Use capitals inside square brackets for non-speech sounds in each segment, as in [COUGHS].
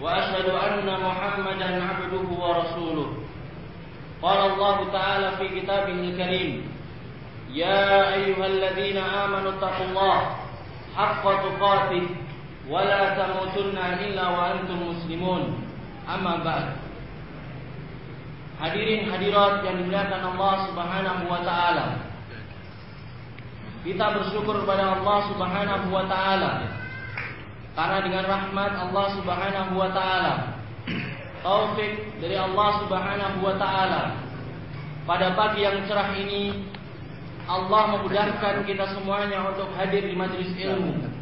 وأشهد أن محمدا عبده ورسوله. قال الله تعالى في كتابه الكريم يا أيها الذين آمنوا اتقوا الله حق تقاته ولا تموتن إلا وأنتم مسلمون. أما بعد. Hadirin hadirat yang dimuliakan Allah Subhanahu wa taala. Kita bersyukur kepada Allah Subhanahu wa taala. Karena dengan rahmat Allah Subhanahu wa taala, taufik dari Allah Subhanahu wa taala pada pagi yang cerah ini Allah memudahkan kita semuanya untuk hadir di majelis ilmu.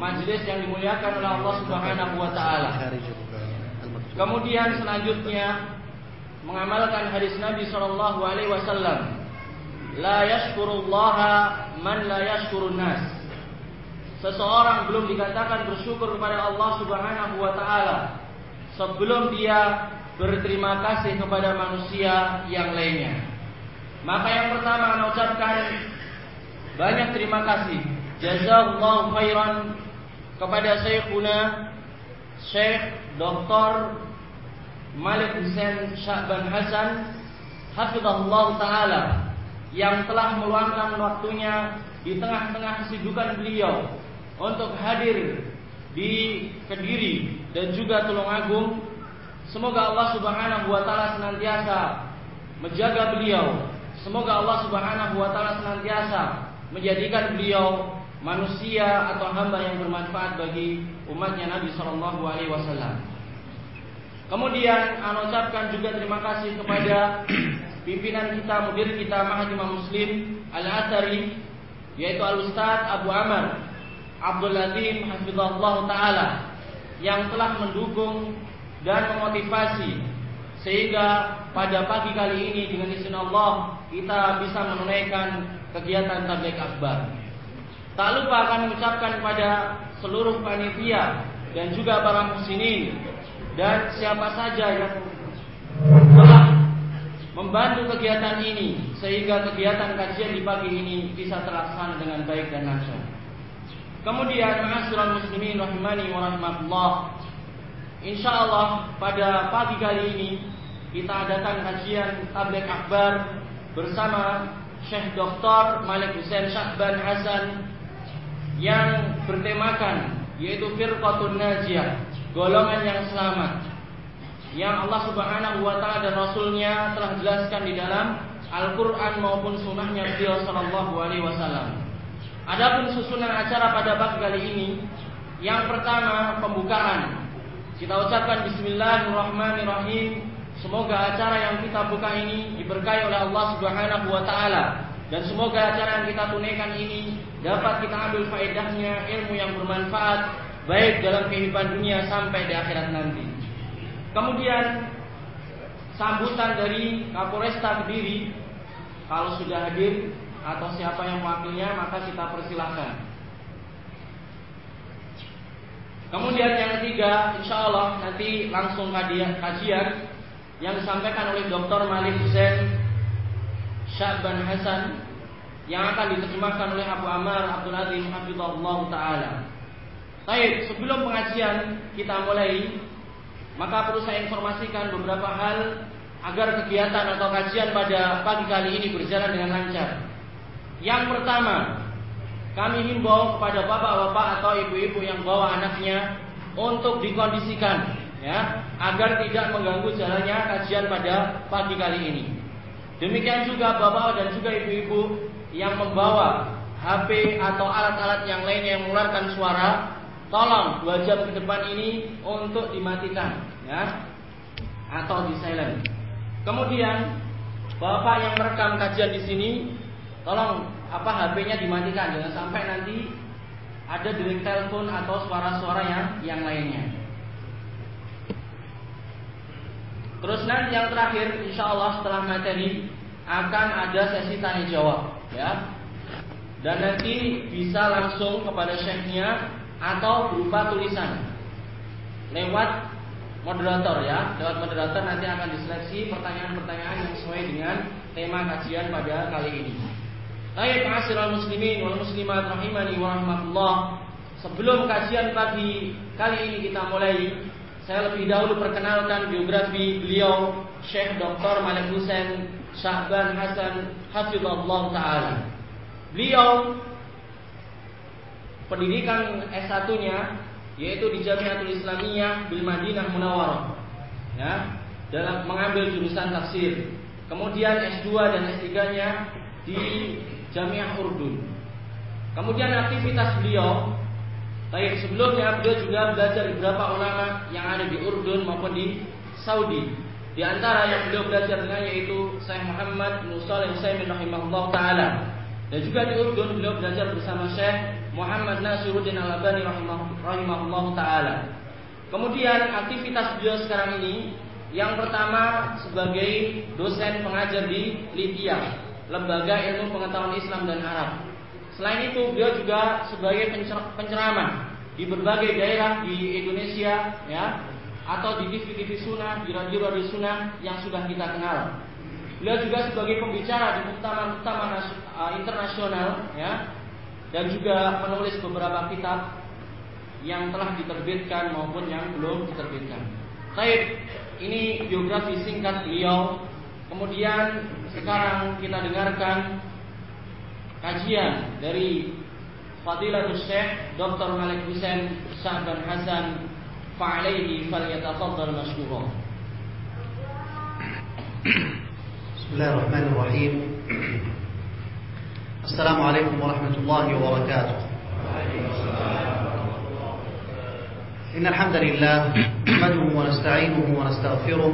Majelis yang dimuliakan oleh Allah Subhanahu wa taala. Kemudian selanjutnya mengamalkan hadis Nabi sallallahu alaihi wasallam, la yashkurullaha man la yashkurun nas. Seseorang belum dikatakan bersyukur kepada Allah Subhanahu wa taala sebelum dia berterima kasih kepada manusia yang lainnya. Maka yang pertama saya ucapkan banyak terima kasih. Jazakallahu khairan kepada Syekhuna Syekh Dr. Malik Hussein Syahban Hasan Hafizahullah Ta'ala yang telah meluangkan waktunya di tengah-tengah kesibukan beliau untuk hadir di Kediri dan juga Tulungagung. Semoga Allah Subhanahu wa taala senantiasa menjaga beliau. Semoga Allah Subhanahu wa taala senantiasa menjadikan beliau manusia atau hamba yang bermanfaat bagi umatnya Nabi Shallallahu alaihi wasallam. Kemudian saya ucapkan juga terima kasih kepada [COUGHS] pimpinan kita, mudir kita Mahkamah Muslim Al-Athari yaitu Al-Ustaz Abu Amar Abdul Latif Hafizahullah Ta'ala yang telah mendukung dan memotivasi sehingga pada pagi kali ini dengan izin Allah kita bisa menunaikan kegiatan tabligh akbar. Tak lupa kami mengucapkan kepada seluruh panitia dan juga para muslimin dan siapa saja yang telah membantu kegiatan ini sehingga kegiatan kajian di pagi ini bisa terlaksana dengan baik dan lancar. Kemudian ma'asyiral muslimin rahimani wa rahmatullah. Insyaallah pada pagi kali ini kita adakan kajian tabligh akbar bersama Syekh Dr. Malik Hussein Syahban Hasan yang bertemakan yaitu firqatun najiyah, golongan yang selamat. Yang Allah Subhanahu wa taala dan rasulnya telah jelaskan di dalam Al-Qur'an maupun sunnahnya beliau sallallahu alaihi wasallam. Adapun susunan acara pada pagi kali ini, yang pertama pembukaan. Kita ucapkan Bismillahirrahmanirrahim. Semoga acara yang kita buka ini diberkahi oleh Allah Subhanahu wa taala dan semoga acara yang kita tunaikan ini dapat kita ambil faedahnya ilmu yang bermanfaat baik dalam kehidupan dunia sampai di akhirat nanti. Kemudian sambutan dari Kapolresta Kediri kalau sudah hadir atau siapa yang mewakilnya maka kita persilahkan. Kemudian yang ketiga, insya Allah nanti langsung kajian, kajian yang disampaikan oleh Dr. Malik Hussein Syahban Hasan yang akan diterjemahkan oleh Abu Amar Abdul Azim Hafizahullah Ta'ala. Baik, sebelum pengajian kita mulai, maka perlu saya informasikan beberapa hal agar kegiatan atau kajian pada pagi kali ini berjalan dengan lancar. Yang pertama, kami himbau kepada bapak-bapak atau ibu-ibu yang bawa anaknya untuk dikondisikan ya, agar tidak mengganggu jalannya kajian pada pagi kali ini. Demikian juga bapak dan juga ibu-ibu yang membawa HP atau alat-alat yang lainnya yang mengeluarkan suara, tolong dua jam ke depan ini untuk dimatikan ya atau di silent. Kemudian bapak yang merekam kajian di sini tolong apa HP-nya dimatikan jangan sampai nanti ada dering telepon atau suara-suara yang yang lainnya. Terus nanti yang terakhir, insya Allah setelah materi akan ada sesi tanya jawab, ya. Dan nanti bisa langsung kepada syekhnya atau berupa tulisan lewat moderator ya. Lewat moderator nanti akan diseleksi pertanyaan-pertanyaan yang sesuai dengan tema kajian pada kali ini. Baik, ma'asyiral muslimin wal muslimat rahimani wa rahmatullah. Sebelum kajian pagi kali ini kita mulai, saya lebih dahulu perkenalkan biografi beliau Syekh Dr. Malik Hussein Syahban Hasan Hafizullah Ta'ala Beliau pendidikan S1-nya yaitu di Jamiatul Islamiyah bil Madinah Munawwarah. Ya, dalam mengambil jurusan tafsir. Kemudian S2 dan S3-nya di Jamiah Urdun. Kemudian aktivitas beliau Baik sebelumnya beliau juga belajar beberapa ulama yang ada di Urdun maupun di Saudi. Di antara yang beliau belajar dengan yaitu Syekh Muhammad bin Shalih Utsaimin rahimahullah taala. Dan juga di Urdun beliau belajar bersama Syekh Muhammad Nasiruddin Al-Albani rahimahullah taala. Kemudian aktivitas beliau sekarang ini yang pertama sebagai dosen pengajar di Libya, Lembaga Ilmu Pengetahuan Islam dan Arab. Selain itu, beliau juga sebagai penceramah di berbagai daerah di Indonesia, ya, atau di TV-TV sunnah, di radio-radio sunnah yang sudah kita kenal. Beliau juga sebagai pembicara di muktamar-muktamar uh, internasional, ya, dan juga menulis beberapa kitab yang telah diterbitkan maupun yang belum diterbitkan. Baik, ini biografi singkat beliau. Kemudian sekarang kita dengarkan kajian dari Fadilatul Syekh Dr. Malik Hussein Sa'ban Hasan fa'alaihi falyatafaddal mashkura. Bismillahirrahmanirrahim. Assalamualaikum warahmatullahi wabarakatuh. إن الحمد لله نحمده ونستعينه ونستغفره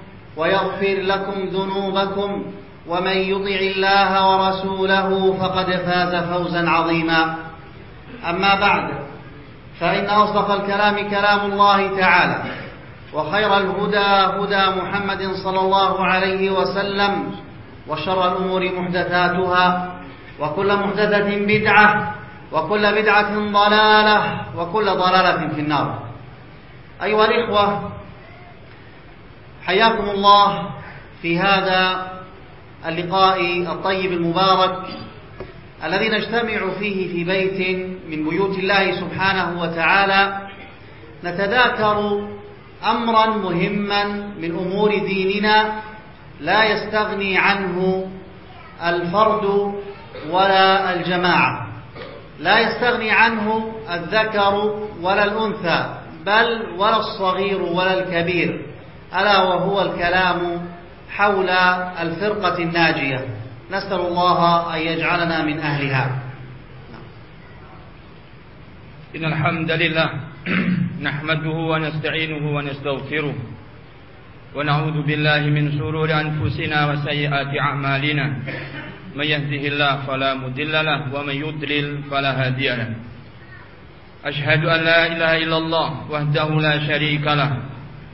ويغفر لكم ذنوبكم ومن يطع الله ورسوله فقد فاز فوزا عظيما. أما بعد فإن أصدق الكلام كلام الله تعالى وخير الهدى هدى محمد صلى الله عليه وسلم وشر الأمور محدثاتها وكل محدثة بدعة وكل بدعة ضلالة وكل ضلالة في النار. أيها الإخوة حياكم الله في هذا اللقاء الطيب المبارك الذي نجتمع فيه في بيت من بيوت الله سبحانه وتعالى نتذاكر أمرا مهما من أمور ديننا لا يستغني عنه الفرد ولا الجماعة. لا يستغني عنه الذكر ولا الأنثى بل ولا الصغير ولا الكبير. ألا وهو الكلام حول الفرقة الناجية. نسأل الله أن يجعلنا من أهلها. إن الحمد لله [CLEARS THROAT] نحمده ونستعينه ونستغفره ونعوذ بالله من شرور أنفسنا وسيئات أعمالنا. من يهده الله فلا مضل له ومن يضلل فلا هادي له. أشهد أن لا إله إلا الله وحده لا شريك له.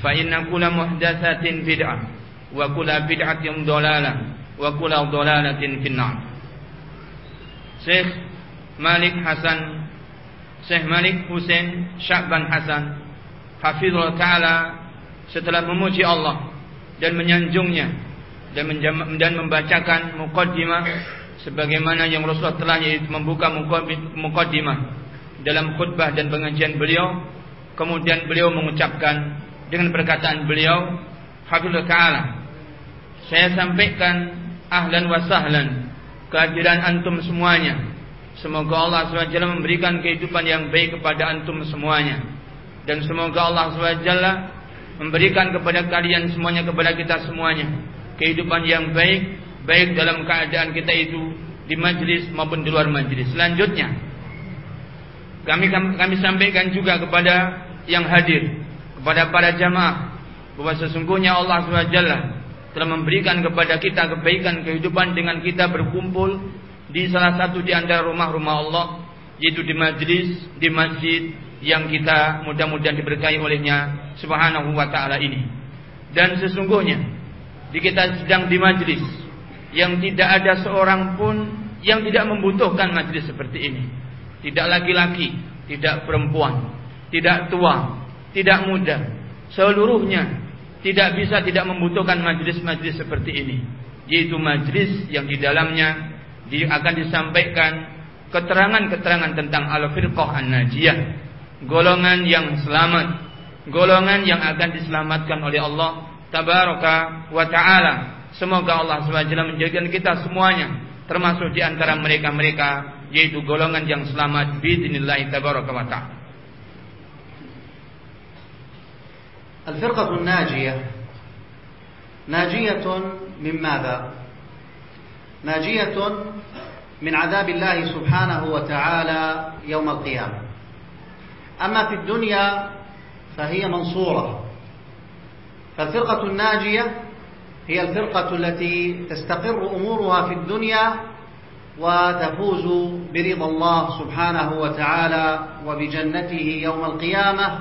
fa inna kulla muhdatsatin bid'ah wa kulla bid'atin dhalalah wa kulla dhalalatin finnar. Syekh Malik Hasan Syekh Malik Hussein Syakban Hasan Hafizullah setelah memuji Allah dan menyanjungnya dan, dan membacakan mukaddimah sebagaimana yang Rasulullah telah membuka mukaddimah dalam khutbah dan pengajian beliau kemudian beliau mengucapkan dengan perkataan beliau Hafizullah Ta'ala saya sampaikan ahlan wa sahlan kehadiran antum semuanya. Semoga Allah SWT memberikan kehidupan yang baik kepada antum semuanya. Dan semoga Allah SWT memberikan kepada kalian semuanya kepada kita semuanya kehidupan yang baik baik dalam keadaan kita itu di majlis maupun di luar majlis. Selanjutnya kami kami sampaikan juga kepada yang hadir kepada para jamaah bahwa sesungguhnya Allah SWT telah memberikan kepada kita kebaikan kehidupan dengan kita berkumpul di salah satu di antara rumah-rumah Allah yaitu di majlis di masjid yang kita mudah-mudahan diberkahi olehnya subhanahu wa ta'ala ini dan sesungguhnya di kita sedang di majlis yang tidak ada seorang pun yang tidak membutuhkan majlis seperti ini. Tidak laki-laki, tidak perempuan, tidak tua, tidak muda, seluruhnya tidak bisa tidak membutuhkan majlis-majlis seperti ini. Yaitu majlis yang di dalamnya akan disampaikan keterangan-keterangan tentang al-firqah an-najiyah, golongan yang selamat, golongan yang akan diselamatkan oleh Allah tabaraka wa taala. Semoga Allah SWT menjadikan kita semuanya termasuk di antara mereka-mereka yaitu golongan yang selamat biidznillah tabaraka wa taala. الفرقة الناجية. ناجية من ماذا؟ ناجية من عذاب الله سبحانه وتعالى يوم القيامة. أما في الدنيا فهي منصورة. فالفرقة الناجية هي الفرقة التي تستقر أمورها في الدنيا وتفوز برضا الله سبحانه وتعالى وبجنته يوم القيامة.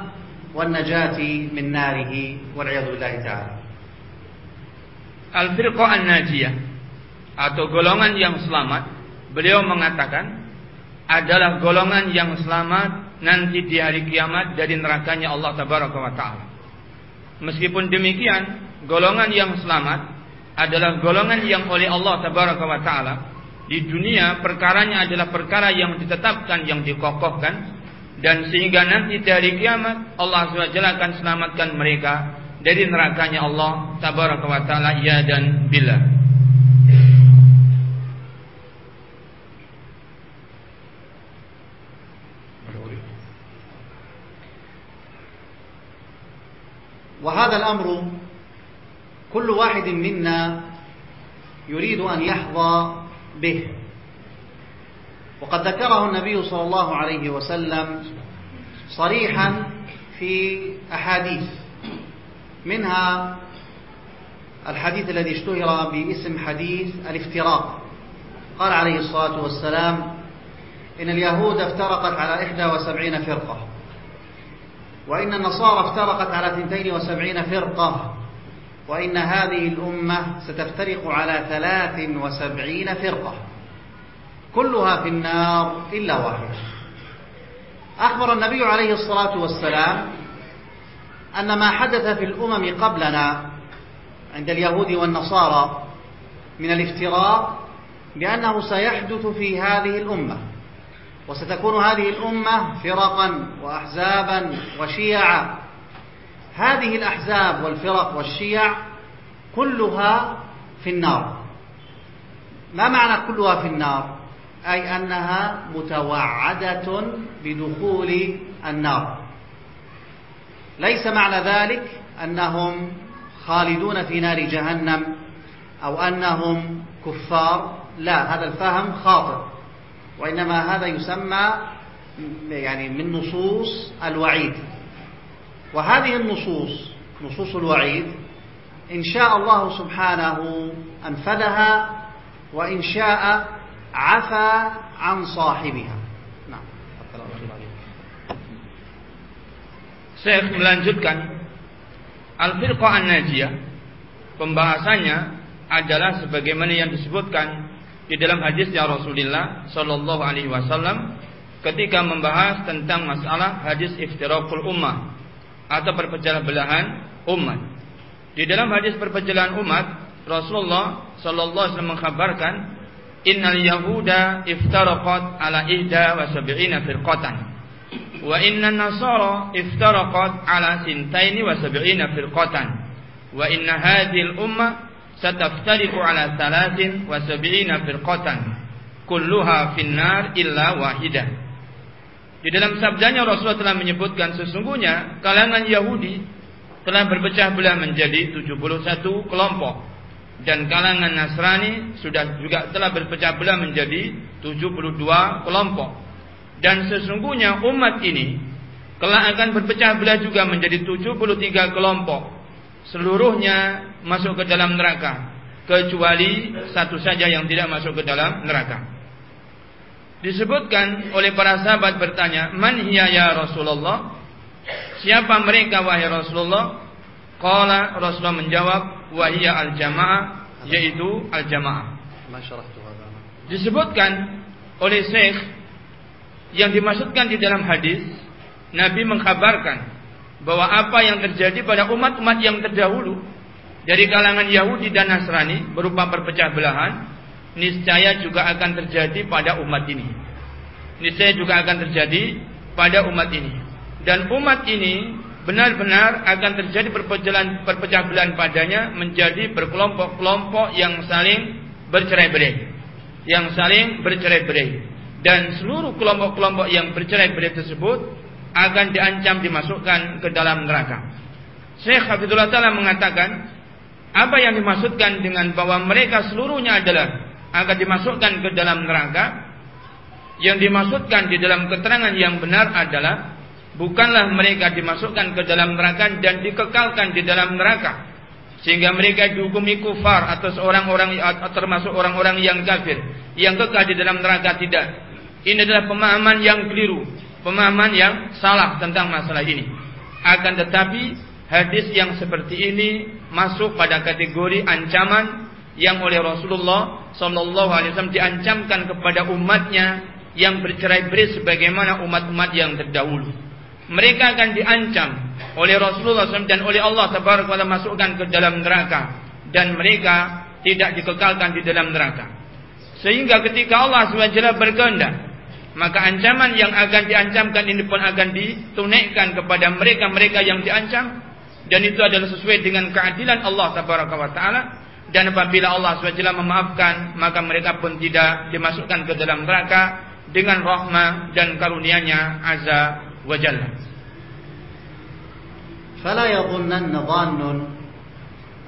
والنجاة من ناره والعياذ بالله تعالى Al-Firqah An-Najiyah atau golongan yang selamat beliau mengatakan adalah golongan yang selamat nanti di hari kiamat dari nerakanya Allah Tabaraka wa taala. Meskipun demikian, golongan yang selamat adalah golongan yang oleh Allah tabaraka wa taala di dunia perkaranya adalah perkara yang ditetapkan, yang dikokohkan dan sehingga nanti dari kiamat Allah SWT akan selamatkan mereka dari nerakanya Allah tabaraka wa taala ya dan bila. وهذا الأمر كل واحد منا يريد أن يحظى به وقد ذكره النبي صلى الله عليه وسلم صريحا في أحاديث منها الحديث الذي اشتهر باسم حديث الافتراق. قال عليه الصلاة والسلام إن اليهود افترقت على إحدى وسبعين فرقة وإن النصارى افترقت على 72 فرقة وإن هذه الأمة ستفترق على 73 فرقة. كلها في النار إلا واحدة. أخبر النبي عليه الصلاة والسلام أن ما حدث في الأمم قبلنا عند اليهود والنصارى من الافتراق بأنه سيحدث في هذه الأمة وستكون هذه الأمة فرقا وأحزابا وشيعا. هذه الأحزاب والفرق والشيع كلها في النار. ما معنى كلها في النار؟ أي أنها متوعدة بدخول النار. ليس معنى ذلك أنهم خالدون في نار جهنم أو أنهم كفار. لا هذا الفهم خاطئ وإنما هذا يسمى يعني من نصوص الوعيد. وهذه النصوص نصوص الوعيد إن شاء الله سبحانه أنفذها وإن شاء afa an sahibiha. Nah, saya melanjutkan Al-Firqah An-Najiyah pembahasannya adalah sebagaimana yang disebutkan di dalam hadisnya Rasulullah Shallallahu alaihi wasallam ketika membahas tentang masalah hadis iftiraqul ummah atau perpecahan belahan umat. Di dalam hadis perpecahan umat, Rasulullah Shallallahu alaihi wasallam mengkhabarkan innal yahuda iftaraqat ala ihda wa sab'ina firqatan. Wa inna nasara iftaraqat ala sintaini wa sab'ina firqatan. Wa inna hadhihi al-umma sataftariqu ala thalathin wa sab'ina firqatan. Kulluha finnar illa wahidah di dalam sabdanya Rasulullah telah menyebutkan sesungguhnya kalangan Yahudi telah berpecah belah menjadi 71 kelompok dan kalangan Nasrani sudah juga telah berpecah belah menjadi 72 kelompok. Dan sesungguhnya umat ini kelak akan berpecah belah juga menjadi 73 kelompok. Seluruhnya masuk ke dalam neraka kecuali satu saja yang tidak masuk ke dalam neraka. Disebutkan oleh para sahabat bertanya, "Man hiya ya Rasulullah?" Siapa mereka wahai Rasulullah? Qala Rasulullah menjawab, "Wa hiya al-jamaah," yaitu al-jamaah. Disebutkan oleh Syekh yang dimaksudkan di dalam hadis, Nabi mengkabarkan bahwa apa yang terjadi pada umat-umat yang terdahulu dari kalangan Yahudi dan Nasrani berupa perpecah belahan niscaya juga akan terjadi pada umat ini. Niscaya juga akan terjadi pada umat ini. Dan umat ini benar-benar akan terjadi perpecahan perpecah belahan padanya menjadi berkelompok-kelompok yang saling bercerai-berai. Yang saling bercerai-berai. Dan seluruh kelompok-kelompok yang bercerai-berai tersebut akan diancam dimasukkan ke dalam neraka. Syekh Hafidullah Ta'ala mengatakan apa yang dimaksudkan dengan bahwa mereka seluruhnya adalah akan dimasukkan ke dalam neraka yang dimaksudkan di dalam keterangan yang benar adalah bukanlah mereka dimasukkan ke dalam neraka dan dikekalkan di dalam neraka. Sehingga mereka dihukumi kufar atau orang-orang termasuk orang-orang yang kafir yang kekal di dalam neraka tidak. Ini adalah pemahaman yang keliru pemahaman yang salah tentang masalah ini. Akan tetapi hadis yang seperti ini masuk pada kategori ancaman yang oleh Rasulullah Sallallahu Alaihi Wasallam diancamkan kepada umatnya yang bercerai-berai sebagaimana umat-umat yang terdahulu. Mereka akan diancam oleh Rasulullah SAW dan oleh Allah Taala masukkan ke dalam neraka. Dan mereka tidak dikekalkan di dalam neraka. Sehingga ketika Allah SWT berkehendak, maka ancaman yang akan diancamkan ini pun akan ditunaikan kepada mereka-mereka yang diancam. Dan itu adalah sesuai dengan keadilan Allah Taala. Dan apabila Allah SWT memaafkan maka mereka pun tidak dimasukkan ke dalam neraka dengan rahmah dan karunia-Nya azza jalla. فلا يظنن ظان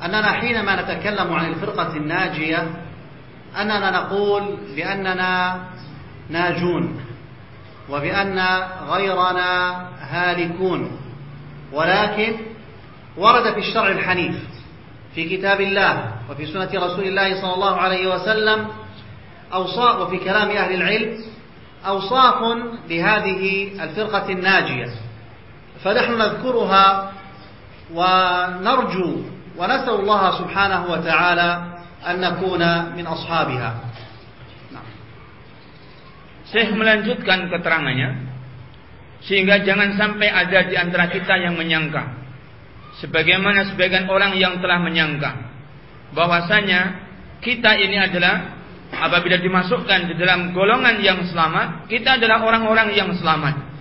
أننا حينما نتكلم عن الفرقة الناجية أننا نقول بأننا ناجون وبأن غيرنا هالكون ولكن ورد في الشرع الحنيف في كتاب الله وفي سنة رسول الله صلى الله عليه وسلم أوصاف وفي كلام أهل العلم أوصاف لهذه الفرقة الناجية فنحن نذكرها ونرجو ونسأل الله سبحانه وتعالى أن نكون من أصحابها Syekh melanjutkan keterangannya sehingga jangan sampai ada di antara kita yang menyangka sebagaimana sebagian orang yang telah menyangka bahwasanya kita ini adalah apabila dimasukkan di dalam golongan yang selamat, kita adalah orang-orang yang selamat.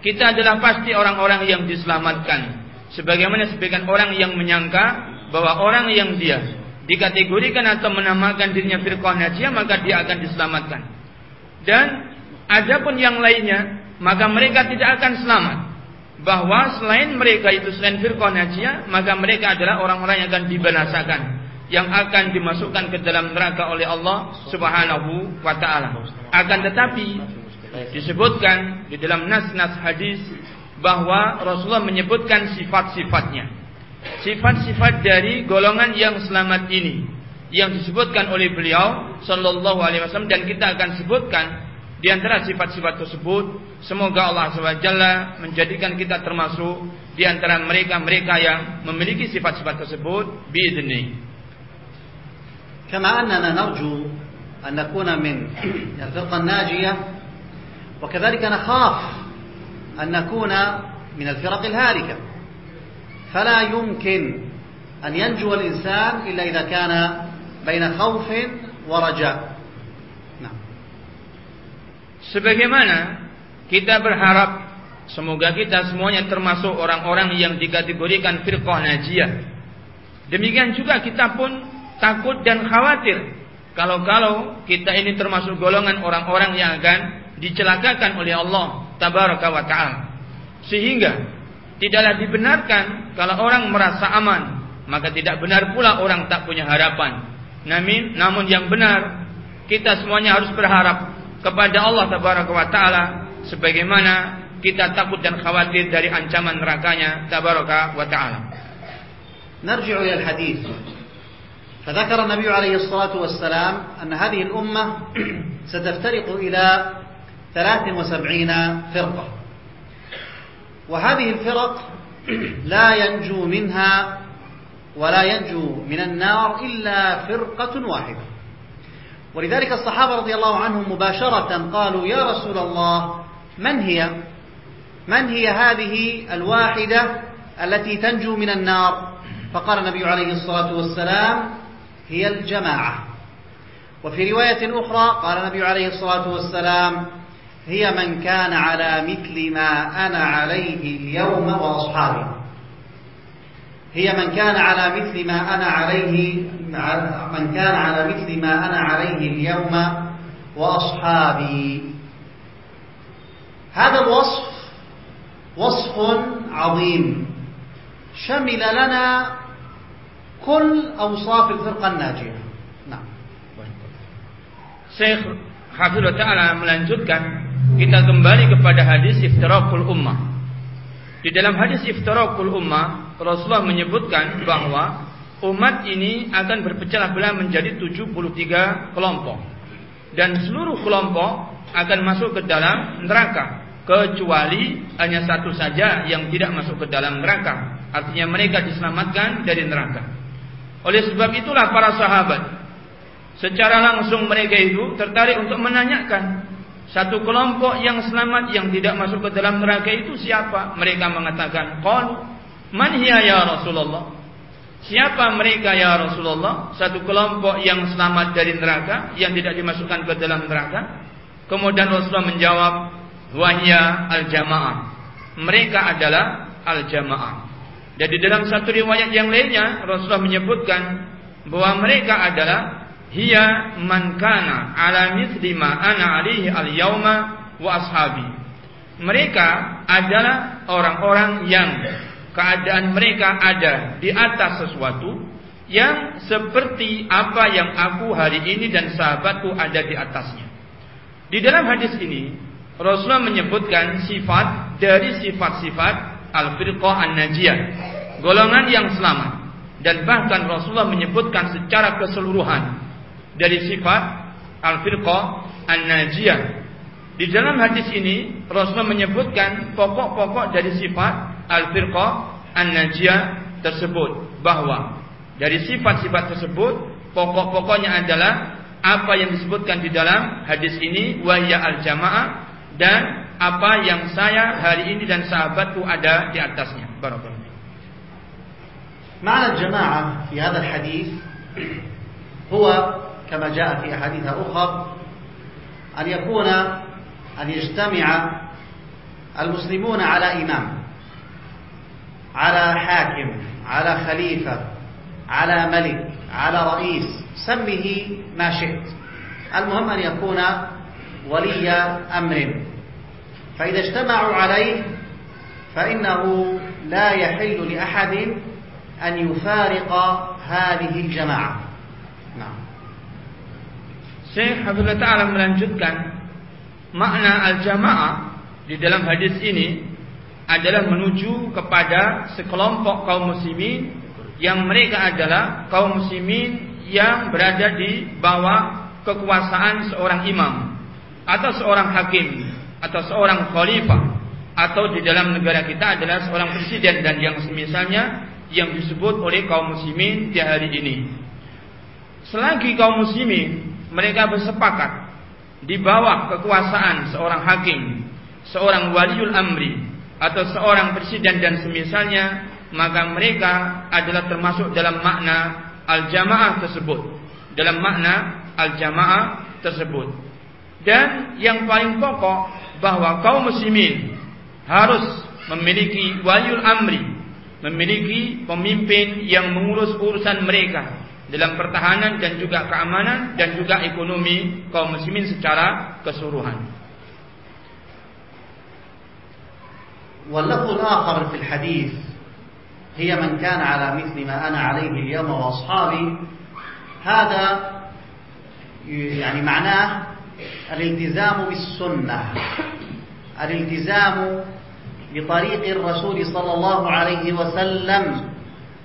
Kita adalah pasti orang-orang yang diselamatkan. Sebagaimana sebagian orang yang menyangka bahwa orang yang dia dikategorikan atau menamakan dirinya firqah najiyah maka dia akan diselamatkan. Dan adapun yang lainnya maka mereka tidak akan selamat. Bahwa selain mereka itu selain firqah najiyah maka mereka adalah orang-orang yang akan dibinasakan yang akan dimasukkan ke dalam neraka oleh Allah Subhanahu wa taala. Akan tetapi disebutkan di dalam nas-nas hadis bahwa Rasulullah menyebutkan sifat-sifatnya. Sifat-sifat dari golongan yang selamat ini yang disebutkan oleh beliau sallallahu alaihi wasallam dan kita akan sebutkan di antara sifat-sifat tersebut semoga Allah SWT menjadikan kita termasuk di antara mereka-mereka yang memiliki sifat-sifat tersebut biidzni. كما أننا نرجو أن نكون من الفرقة الناجية وكذلك نخاف أن نكون من الفرق الهالكة فلا يمكن أن ينجو الإنسان إلا إذا كان بين خوف ورجاء نعم sebagaimana kita berharap semoga kita semuanya termasuk orang-orang yang dikategorikan firqah najiyah demikian juga kita pun takut dan khawatir kalau-kalau kita ini termasuk golongan orang-orang yang akan dicelakakan oleh Allah tabaraka wa taala. Sehingga tidaklah dibenarkan kalau orang merasa aman, maka tidak benar pula orang tak punya harapan. Namun namun yang benar kita semuanya harus berharap kepada Allah tabaraka wa taala sebagaimana kita takut dan khawatir dari ancaman nerakanya tabaraka wa taala. Narji'u ila al-hadis فذكر النبي عليه الصلاة والسلام أن هذه الأمة [CLEARS THROAT] ستفترق إلى ثلاث وسبعين فرقة. وهذه الفرق [CLEARS THROAT] لا ينجو منها ولا ينجو من النار إلا فرقة واحدة. ولذلك الصحابة رضي الله عنهم مباشرة قالوا يا رسول الله من هي؟ من هي هذه الواحدة التي تنجو من النار؟ فقال النبي عليه الصلاة والسلام هي الجماعة. وفي رواية أخرى قال النبي عليه الصلاة والسلام هي من كان على مثل ما أنا عليه اليوم وأصحابي. هي من كان على مثل ما أنا عليه من كان على مثل ما أنا عليه اليوم وأصحابي. هذا الوصف وصف عظيم. شمل لنا كل أوصاف الفرقة الناجية نعم Syekh Hafizullah Ta'ala melanjutkan kita kembali kepada hadis iftirakul ummah di dalam hadis iftirakul ummah Rasulullah menyebutkan bahwa umat ini akan berpecah belah menjadi 73 kelompok dan seluruh kelompok akan masuk ke dalam neraka kecuali hanya satu saja yang tidak masuk ke dalam neraka artinya mereka diselamatkan dari neraka Oleh sebab itulah para sahabat secara langsung mereka itu tertarik untuk menanyakan satu kelompok yang selamat yang tidak masuk ke dalam neraka itu siapa? Mereka mengatakan, "Qalu man hiya ya Rasulullah?" Siapa mereka ya Rasulullah? Satu kelompok yang selamat dari neraka yang tidak dimasukkan ke dalam neraka. Kemudian Rasulullah menjawab, "Wahya al-jamaah." Mereka adalah al-jamaah. Dan di dalam satu riwayat yang lainnya Rasulullah menyebutkan bahwa mereka adalah hiya man kana ala mithli ma ana alihi al yauma wa ashabi. Mereka adalah orang-orang yang keadaan mereka ada di atas sesuatu yang seperti apa yang aku hari ini dan sahabatku ada di atasnya. Di dalam hadis ini Rasulullah menyebutkan sifat dari sifat-sifat al-firqah an-najiyah, golongan yang selamat. Dan bahkan Rasulullah menyebutkan secara keseluruhan dari sifat al-firqah an-najiyah. Di dalam hadis ini Rasulullah menyebutkan pokok-pokok dari sifat al-firqah an-najiyah tersebut bahwa dari sifat-sifat tersebut pokok-pokoknya adalah apa yang disebutkan di dalam hadis ini wahya al-jamaah dan apa yang saya hari ini dan sahabatku ada di atasnya. Barakallahu. معنى الجماعة في هذا الحديث هو كما جاء في أحاديث أخرى أن يكون أن يجتمع المسلمون على إمام على حاكم على خليفة على ملك على رئيس سمه ما شئت المهم أن يكون ولي أمر فإذا اجتمعوا عليه فإنه لا يحل لأحد أن يفارق هذه الجماعة نعم Syekh Habibullah Ta'ala melanjutkan makna al-jamaah di dalam hadis ini adalah menuju kepada sekelompok kaum muslimin yang mereka adalah kaum muslimin yang berada di bawah kekuasaan seorang imam atau seorang hakim atau seorang khalifah atau di dalam negara kita adalah seorang presiden dan yang semisalnya yang disebut oleh kaum muslimin di hari ini. Selagi kaum muslimin mereka bersepakat di bawah kekuasaan seorang hakim, seorang waliul amri atau seorang presiden dan semisalnya, maka mereka adalah termasuk dalam makna al-jamaah tersebut. Dalam makna al-jamaah tersebut. Dan yang paling pokok bahwa kaum muslimin harus memiliki waliul amri, memiliki pemimpin yang mengurus urusan mereka dalam pertahanan dan juga keamanan dan juga ekonomi kaum muslimin secara keseluruhan. واللفظ الآخر في الحديث هي من كان على مثل ما أنا عليه اليوم وأصحابي هذا يعني معناه الالتزام بالسنة الالتزام بطريق الرسول صلى الله عليه وسلم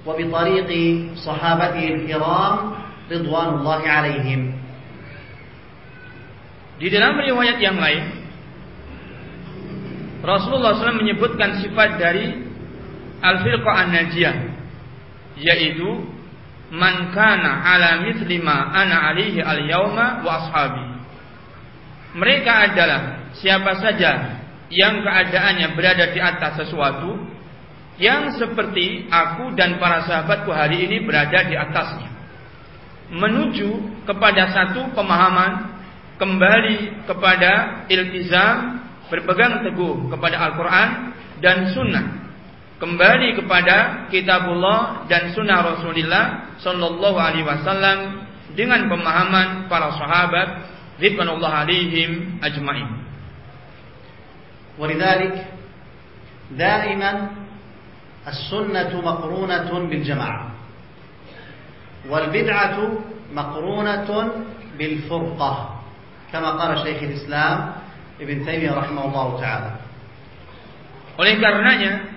وبطريق صحابته الكرام رضوان الله عليهم Di dalam riwayat yang lain Rasulullah SAW menyebutkan sifat dari Al-Firqah An-Najiyah Yaitu Man kana ala mithli ma ana alihi al-yawma wa ashabi Mereka adalah siapa saja yang keadaannya berada di atas sesuatu yang seperti aku dan para sahabatku hari ini berada di atasnya. Menuju kepada satu pemahaman kembali kepada iltizam berpegang teguh kepada Al-Quran dan Sunnah kembali kepada Kitabullah dan Sunnah Rasulullah Sallallahu Alaihi Wasallam dengan pemahaman para sahabat Ridwanullah alaihim ajma'in. ولذلك دائما السنة مقرونة بالجماعة والبدعة مقرونة بالفرقة كما قال شيخ الإسلام ابن تيمية رحمه الله تعالى Oleh karenanya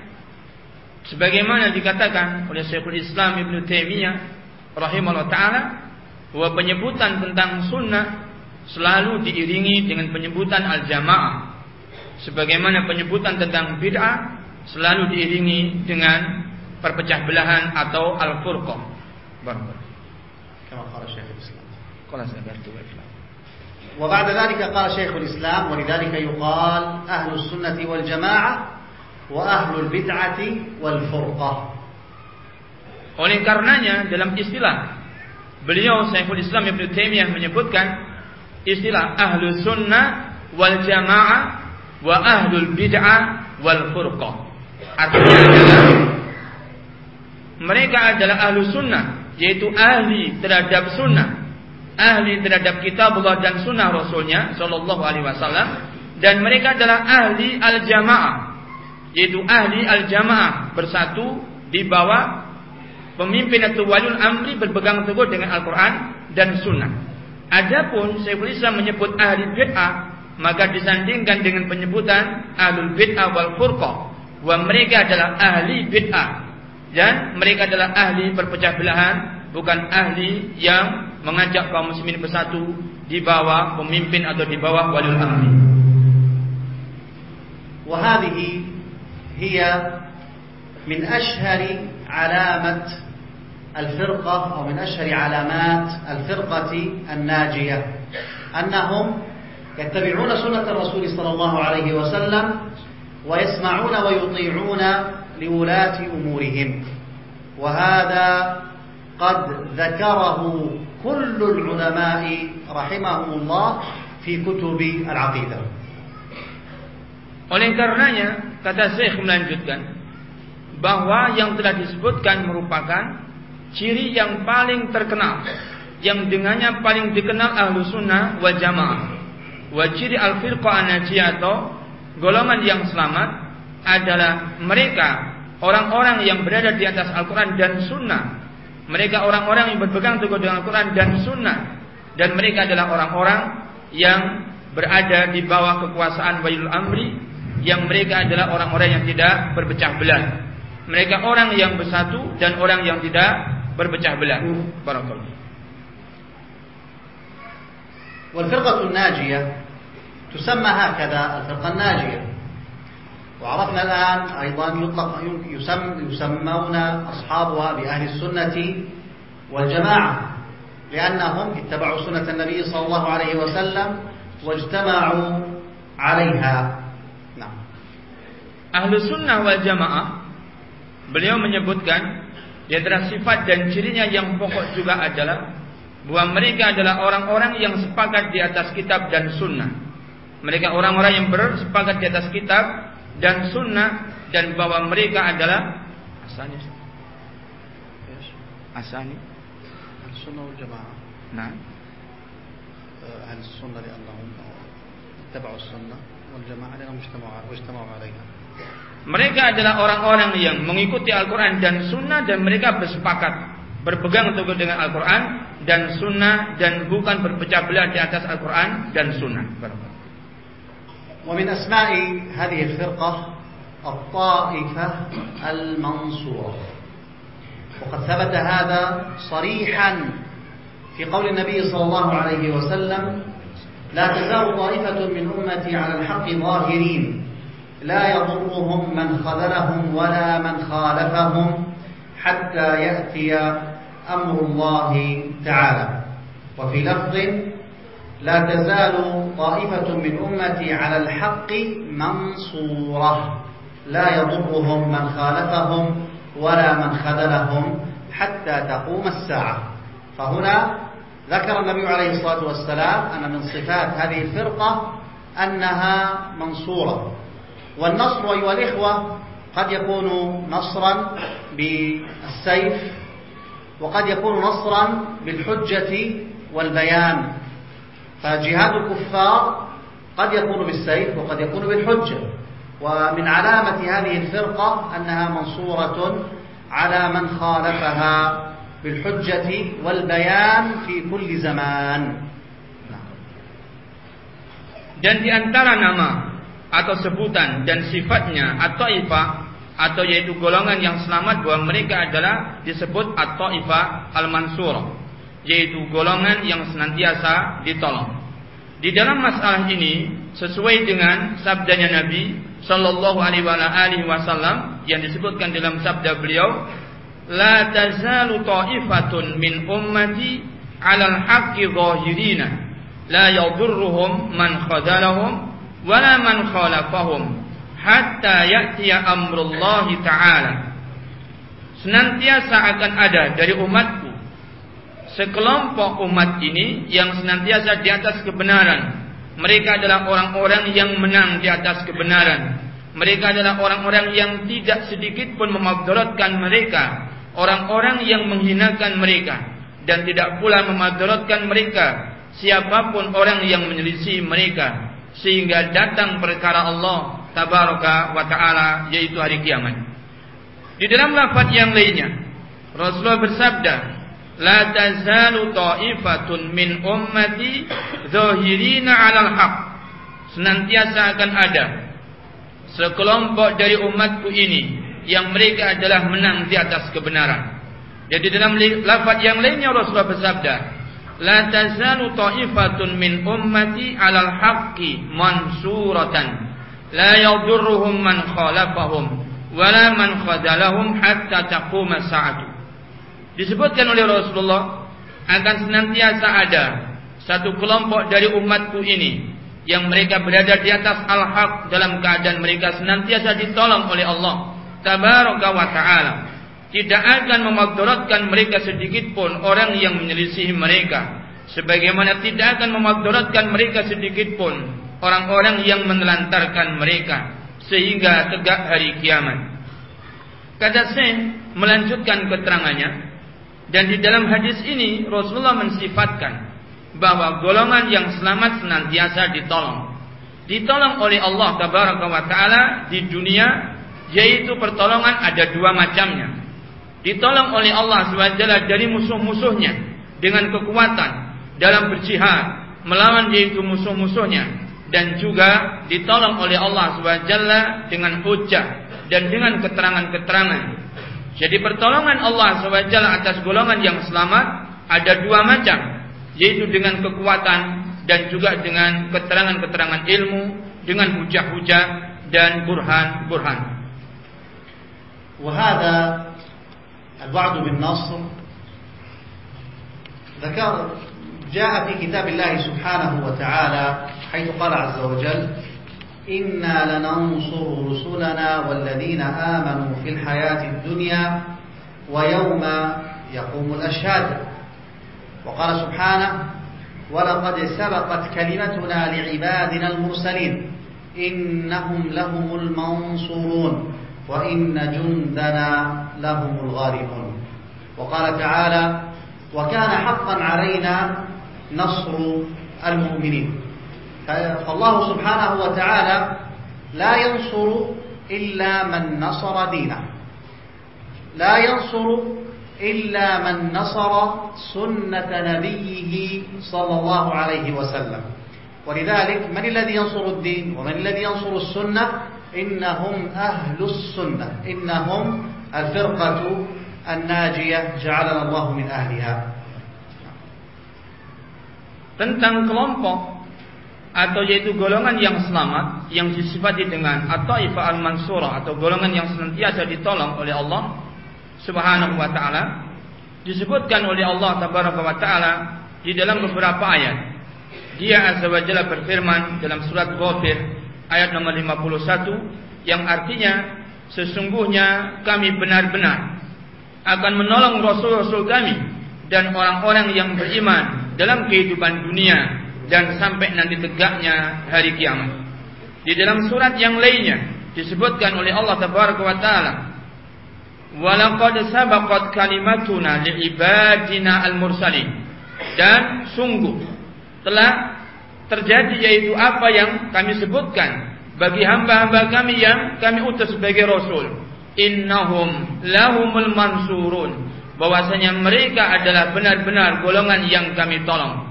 sebagaimana dikatakan oleh Syekhul Islam Ibn Taimiyah rahimahullah taala bahwa penyebutan tentang sunnah selalu diiringi dengan penyebutan al-jamaah sebagaimana penyebutan tentang bid'ah selalu diiringi dengan perpecah belahan atau al-furqah. كما قال شيخ الإسلام قال سأذكرت الإسلام وبعد ذلك قال شيخ الإسلام ولذلك يقال أهل السنة والجماعة وأهل البدعة والفرقة Oleh karenanya dalam istilah beliau Syekhul Islam Ibnu Taimiyah menyebutkan istilah ahlu sunnah wal jamaah wa ahlul bid'ah wal furqah. Artinya adalah mereka adalah ahlu sunnah yaitu ahli terhadap sunnah ahli terhadap kitabullah dan sunnah rasulnya sallallahu alaihi wasallam dan mereka adalah ahli al jamaah yaitu ahli al jamaah bersatu di bawah pemimpin atau waliul amri berpegang teguh dengan Al-Quran dan Sunnah. Adapun Syekhul Islam menyebut ahli bid'ah maka disandingkan dengan penyebutan ahlul bid'ah wal furqah bahwa mereka adalah ahli bid'ah dan mereka adalah ahli perpecah belahan bukan ahli yang mengajak kaum muslimin bersatu di bawah pemimpin atau di bawah waliul amri. Wa hadhihi hiya min ashhari 'alamat الفرقة أو من أشهر علامات الفرقة الناجية أنهم يتبعون سنة الرسول صلى الله عليه وسلم ويسمعون ويطيعون لولاة أمورهم. وهذا قد ذكره كل العلماء رحمهم الله في كتب العقيدة. Oleh karenanya, kata Syekh melanjutkan bahwa yang telah disebutkan merupakan ciri yang paling terkenal yang dengannya paling dikenal ahlu sunnah wal jamaah. Wa ciri al firqah atau golongan yang selamat adalah mereka orang-orang yang berada di atas Al-Quran dan Sunnah. Mereka orang-orang yang berpegang teguh dengan Al-Quran dan Sunnah. Dan mereka adalah orang-orang yang berada di bawah kekuasaan Walil Amri yang mereka adalah orang-orang yang tidak berpecah belah. Mereka orang yang bersatu dan orang yang tidak berpecah belah. Barakallahu والفرقة الناجية تسمى هكذا الفرقة الناجية. وعرفنا الآن أيضا يطلق يسم يسمون أصحابها بأهل السنة والجماعة لأنهم اتبعوا سنة النبي صلى الله عليه وسلم واجتمعوا عليها. نعم. أهل السنة والجماعة beliau menyebutkan di antara sifat dan cirinya yang pokok juga adalah bahwa mereka adalah orang-orang yang sepakat di atas kitab dan sunnah. Mereka orang-orang yang bersepakat di atas kitab dan sunnah dan bahwa mereka adalah asani. Asani. Sunnah wal jamaah. Nah. أهل السنة لأنهم اتبعوا السنة والجماعة لأنهم اجتمعوا واجتمعوا عليها. Mereka adalah orang-orang yang mengikuti Al-Quran dan Sunnah dan mereka bersepakat berpegang teguh dengan Al-Quran dan Sunnah dan bukan berpecah belah di atas Al-Quran dan Sunnah. ومن أسماء هذه الفرقة الطائفة المنصورة وقد ثبت هذا صريحا في قول النبي صلى الله عليه وسلم لا تزال طائفة من أمتي على الحق ظاهرين لا يضرهم من خذلهم ولا من خالفهم حتى يأتي أمر الله تعالى. وفي لفظ لا تزال طائفة من أمتي على الحق منصورة. لا يضرهم من خالفهم ولا من خذلهم حتى تقوم الساعة. فهنا ذكر النبي عليه الصلاة والسلام أن من صفات هذه الفرقة أنها منصورة. والنصر أيها الإخوة قد يكون نصرا بالسيف وقد يكون نصرا بالحجة والبيان. فجهاد الكفار قد يكون بالسيف وقد يكون بالحجة. ومن علامة هذه الفرقة أنها منصورة على من خالفها بالحجة والبيان في كل زمان. Dan di antara nama atau sebutan dan sifatnya atau ifa atau yaitu golongan yang selamat bahwa mereka adalah disebut atau ifa al-mansur yaitu golongan yang senantiasa ditolong. Di dalam masalah ini sesuai dengan sabdanya Nabi sallallahu alaihi wasallam yang disebutkan dalam sabda beliau la tazalu ta'ifatun min ummati 'alal haqqi zahirina la yadurruhum man khadalahum wala man khalafahum hatta ya'tiya amrullahi ta'ala. Senantiasa akan ada dari umatku sekelompok umat ini yang senantiasa di atas kebenaran. Mereka adalah orang-orang yang menang di atas kebenaran. Mereka adalah orang-orang yang tidak sedikit pun memadaratkan mereka, orang-orang yang menghinakan mereka dan tidak pula memadaratkan mereka siapa pun orang yang menyelisih mereka sehingga datang perkara Allah tabaraka wa taala yaitu hari kiamat. Di dalam lafaz yang lainnya Rasulullah bersabda, "La tazalu ta'ifatun min ummati zahirina 'alal haq." Senantiasa akan ada sekelompok dari umatku ini yang mereka adalah menang di atas kebenaran. Jadi dalam lafaz yang lainnya Rasulullah bersabda, "La tazalu ta'ifatun min ummati 'alal haqqi mansuratan." la yadurruhum man khalafahum wala man khadalahum hatta taquma sa'atu. Disebutkan oleh Rasulullah akan senantiasa ada satu kelompok dari umatku ini yang mereka berada di atas al-haq dalam keadaan mereka senantiasa ditolong oleh Allah tabaraka wa taala. Tidak akan memadaratkan mereka sedikit pun orang yang menyelisihi mereka sebagaimana tidak akan memadaratkan mereka sedikit pun orang-orang yang menelantarkan mereka sehingga tegak hari kiamat. Kata Syekh melanjutkan keterangannya, Dan di dalam hadis ini Rasulullah mensifatkan bahwa golongan yang selamat senantiasa ditolong. Ditolong oleh Allah Tabaraka wa taala di dunia yaitu pertolongan ada dua macamnya Ditolong oleh Allah SWT dari musuh-musuhnya dengan kekuatan dalam berjihad melawan yaitu musuh-musuhnya dan juga ditolong oleh Allah SWT dengan hujah dan dengan keterangan-keterangan. Jadi pertolongan Allah SWT atas golongan yang selamat ada dua macam, yaitu dengan kekuatan dan juga dengan keterangan-keterangan ilmu, dengan hujah-hujah dan burhan-burhan. وهذا الوعد بالنصر. ذكر جاء في كتاب الله سبحانه وتعالى حيث قال عز وجل إنا لننصر رسلنا والذين آمنوا في الحياة الدنيا ويوم يقوم الأشهاد. وقال سبحانه ولقد سبقت كلمتنا لعبادنا المرسلين إنهم لهم المنصورون. وإن جندنا لهم الغالبون وقال تعالى وكان حقا علينا نصر المؤمنين. فالله سبحانه وتعالى لا ينصر إلا من نصر دينه. لا ينصر إلا من نصر سنة نبيه صلى الله عليه وسلم. ولذلك من الذي ينصر الدين ومن الذي ينصر السنة؟ إنهم أهل السنة إنهم الفرقة الناجية جعلنا الله من أهلها tentang kelompok atau yaitu golongan yang selamat yang disifati dengan atau ifa al mansurah atau golongan yang senantiasa ditolong oleh Allah Subhanahu wa taala disebutkan oleh Allah tabaraka wa taala di dalam beberapa ayat. Dia azza wa jalla berfirman dalam surat Ghafir ayat nomor 51 yang artinya sesungguhnya kami benar-benar akan menolong rasul-rasul kami dan orang-orang yang beriman dalam kehidupan dunia dan sampai nanti tegaknya hari kiamat. Di dalam surat yang lainnya disebutkan oleh Allah Tabaraka wa taala Walaqad sabaqat kalimatuna liibadina al-mursalin dan sungguh telah terjadi yaitu apa yang kami sebutkan bagi hamba-hamba kami yang kami utus sebagai rasul. Innahum lahumul mansurun. Bahwasanya mereka adalah benar-benar golongan yang kami tolong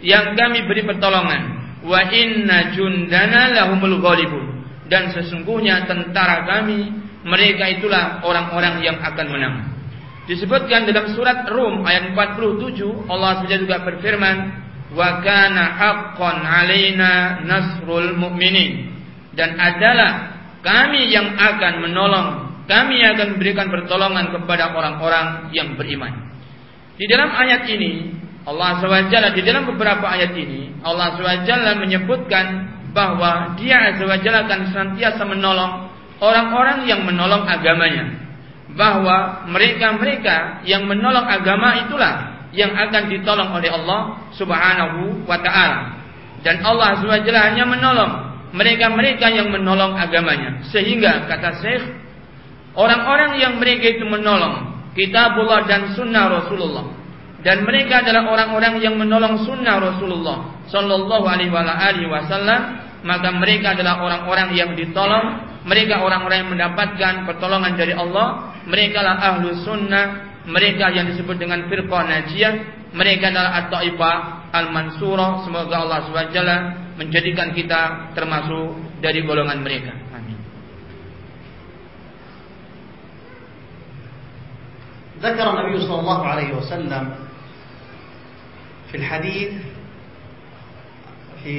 yang kami beri pertolongan. Wa inna jundana lahumul ghalibun. Dan sesungguhnya tentara kami mereka itulah orang-orang yang akan menang. Disebutkan dalam surat Rum ayat 47 Allah juga berfirman wa kana haqqan alaina nasrul mu'minin. Dan adalah kami yang akan menolong kami akan memberikan pertolongan kepada orang-orang yang beriman. Di dalam ayat ini Allah SWT di dalam beberapa ayat ini Allah SWT menyebutkan bahwa dia SWT akan senantiasa menolong orang-orang yang menolong agamanya. Bahwa mereka-mereka yang menolong agama itulah yang akan ditolong oleh Allah Subhanahu wa taala. Dan Allah SWT hanya menolong mereka-mereka yang menolong agamanya. Sehingga kata Syekh, orang-orang yang mereka itu menolong kitabullah dan sunnah Rasulullah. Dan mereka adalah orang-orang yang menolong sunnah Rasulullah Sallallahu alaihi wasallam Maka mereka adalah orang-orang yang ditolong Mereka orang-orang yang mendapatkan pertolongan dari Allah Mereka adalah ahlu sunnah mereka yang disebut dengan firqah najiyah mereka adalah at-taifah al-mansurah semoga Allah SWT menjadikan kita termasuk dari golongan mereka amin ذكر النبي صلى الله عليه وسلم في الحديث في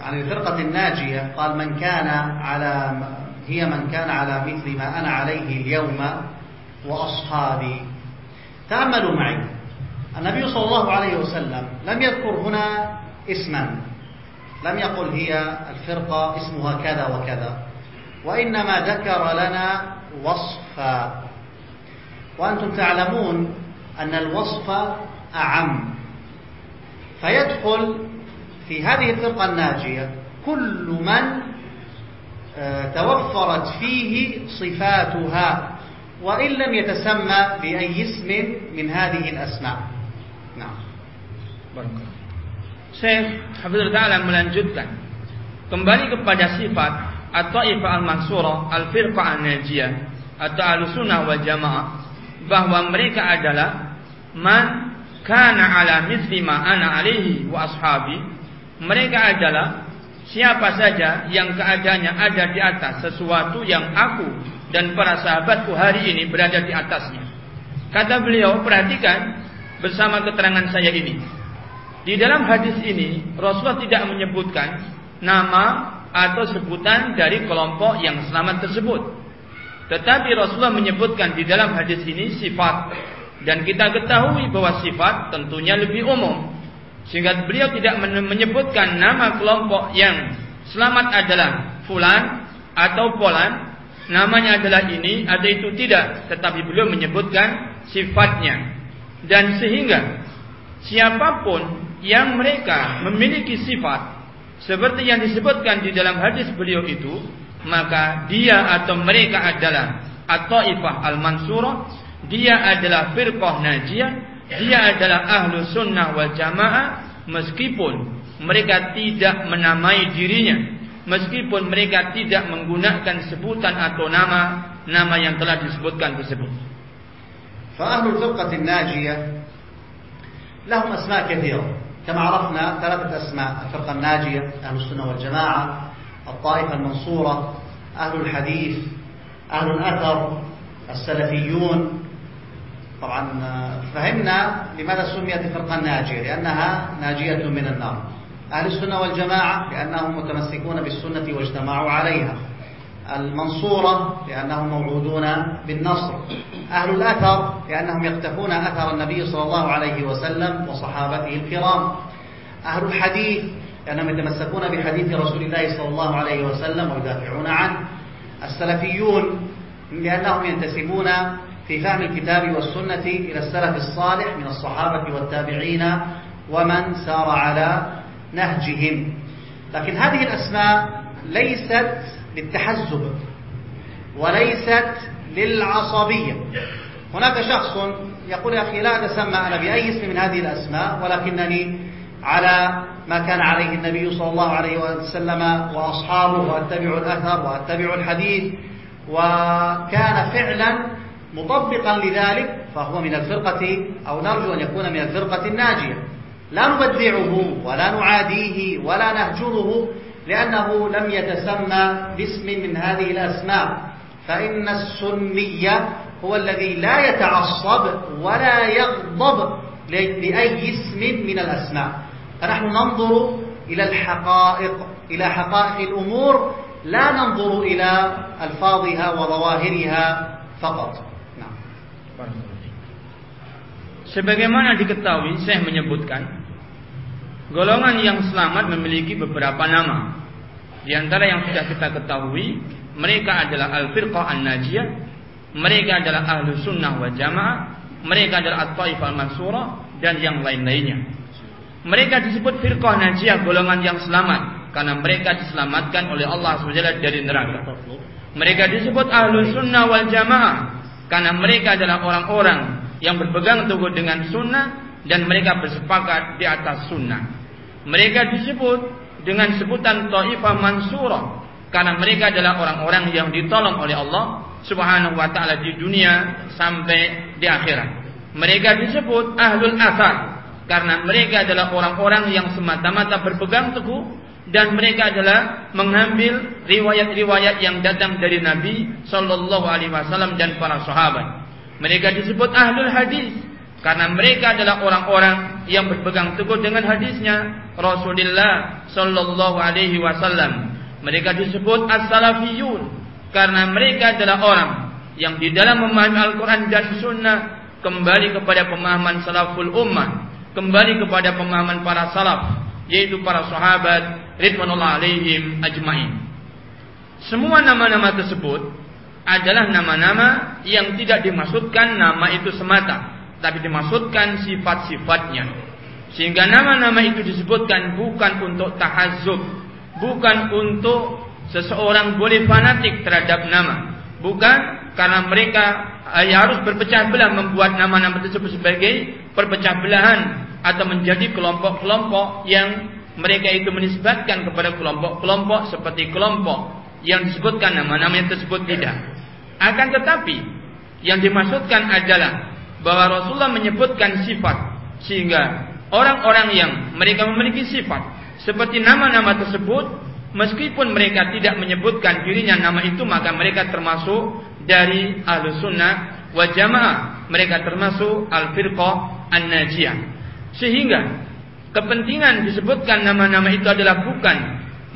عن الفرقة الناجية قال من كان على هي من كان على مثل ما أنا عليه اليوم وأصحابي. تأملوا معي. النبي صلى الله عليه وسلم لم يذكر هنا اسما. لم يقل هي الفرقة اسمها كذا وكذا. وإنما ذكر لنا وصفا. وأنتم تعلمون أن الوصف أعم. فيدخل في هذه الفرقة الناجية كل من آه، توفرت فيه صفاتها. وإن لم يتسمى بأي اسم من هذه الأسماء نعم Syekh Hafizul Ta'ala melanjutkan kembali kepada sifat atau ifa al-mansurah al-firqah an-najiyah atau al-sunnah wal jamaah bahwa mereka adalah man kana ala misli ma ana alaihi wa ashabi mereka adalah siapa saja yang keadaannya ada di atas sesuatu yang aku dan para sahabatku hari ini berada di atasnya. Kata beliau perhatikan bersama keterangan saya ini. Di dalam hadis ini Rasulullah tidak menyebutkan nama atau sebutan dari kelompok yang selamat tersebut. Tetapi Rasulullah menyebutkan di dalam hadis ini sifat. Dan kita ketahui bahwa sifat tentunya lebih umum. Sehingga beliau tidak menyebutkan nama kelompok yang selamat adalah fulan atau polan namanya adalah ini atau itu tidak. Tetapi beliau menyebutkan sifatnya. Dan sehingga siapapun yang mereka memiliki sifat seperti yang disebutkan di dalam hadis beliau itu, maka dia atau mereka adalah at-taifah al-mansurah, dia adalah firqah najiyah, dia adalah ahlu sunnah wal jamaah meskipun mereka tidak menamai dirinya, meskipun mereka tidak menggunakan sebutan atau nama nama yang telah disebutkan tersebut. فأهل الفرقة الناجية لهم أسماء كثيرة كما عرفنا ثلاثة أسماء الفرقة الناجية أهل السنة والجماعة الطائفة المنصورة أهل الحديث أهل الأثر السلفيون طبعا فهمنا لماذا سميت الفرقة الناجية لأنها ناجية من النار أهل السنة والجماعة لأنهم متمسكون بالسنة واجتمعوا عليها. المنصورة لأنهم موعودون بالنصر. أهل الأثر لأنهم يقتفون أثر النبي صلى الله عليه وسلم وصحابته الكرام. أهل الحديث لأنهم يتمسكون بحديث رسول الله صلى الله عليه وسلم ويدافعون عنه. السلفيون لأنهم ينتسبون في فهم الكتاب والسنة إلى السلف الصالح من الصحابة والتابعين ومن سار على نهجهم. لكن هذه الأسماء ليست للتحزب وليست للعصبية. هناك شخص يقول يا أخي لا أتسمى أنا بأي اسم من هذه الأسماء ولكنني على ما كان عليه النبي صلى الله عليه وسلم وأصحابه وأتبع الأثر وأتبع الحديث. وكان فعلا مطبقا لذلك فهو من الفرقة أو نرجو أن يكون من الفرقة الناجية. لا نبدعه ولا نعاديه ولا نهجره لأنه لم يتسمى باسم من هذه الأسماء. فإن السنية هو الذي لا يتعصب ولا يغضب لأي اسم من الأسماء. فنحن ننظر إلى الحقائق إلى حقائق الأمور لا ننظر إلى ألفاظها وظواهرها فقط. نعم. Sebagaimana diketahui, saya menyebutkan golongan yang selamat memiliki beberapa nama. Di antara yang sudah kita ketahui, mereka adalah al-firqah an-najiyah, mereka adalah ahlu sunnah wa jamaah, mereka adalah at-taifah al-mansurah, dan yang lain-lainnya. Mereka disebut firqah najiyah, golongan yang selamat, karena mereka diselamatkan oleh Allah SWT dari neraka. Mereka disebut ahlu sunnah wal jamaah, karena mereka adalah orang-orang yang berpegang teguh dengan sunnah, dan mereka bersepakat di atas sunnah. Mereka disebut dengan sebutan Taifah Mansurah karena mereka adalah orang-orang yang ditolong oleh Allah Subhanahu wa taala di dunia sampai di akhirat. Mereka disebut Ahlul Athar karena mereka adalah orang-orang yang semata-mata berpegang teguh dan mereka adalah mengambil riwayat-riwayat yang datang dari Nabi Shallallahu Alaihi Wasallam dan para sahabat. Mereka disebut ahlul hadis karena mereka adalah orang-orang yang berpegang teguh dengan hadisnya Rasulullah sallallahu alaihi wasallam. Mereka disebut as-salafiyun karena mereka adalah orang yang di dalam memahami Al-Qur'an dan Sunnah kembali kepada pemahaman salaful ummah, kembali kepada pemahaman para salaf, yaitu para sahabat ridwanullah alaihim ajmain. Semua nama-nama tersebut adalah nama-nama yang tidak dimaksudkan nama itu semata, tapi dimaksudkan sifat-sifatnya. Sehingga nama-nama itu disebutkan bukan untuk tahazub, bukan untuk seseorang boleh fanatik terhadap nama, bukan karena mereka harus berpecah belah membuat nama-nama tersebut sebagai perpecah belahan atau menjadi kelompok-kelompok yang mereka itu menisbatkan kepada kelompok-kelompok seperti kelompok yang disebutkan nama-nama yang tersebut tidak. Akan tetapi yang dimaksudkan adalah bahwa Rasulullah menyebutkan sifat sehingga orang-orang yang mereka memiliki sifat seperti nama-nama tersebut meskipun mereka tidak menyebutkan dirinya nama itu maka mereka termasuk dari ahlu sunnah wa jamaah. Mereka termasuk al-firqah an-najiyah. Sehingga kepentingan disebutkan nama-nama itu adalah bukan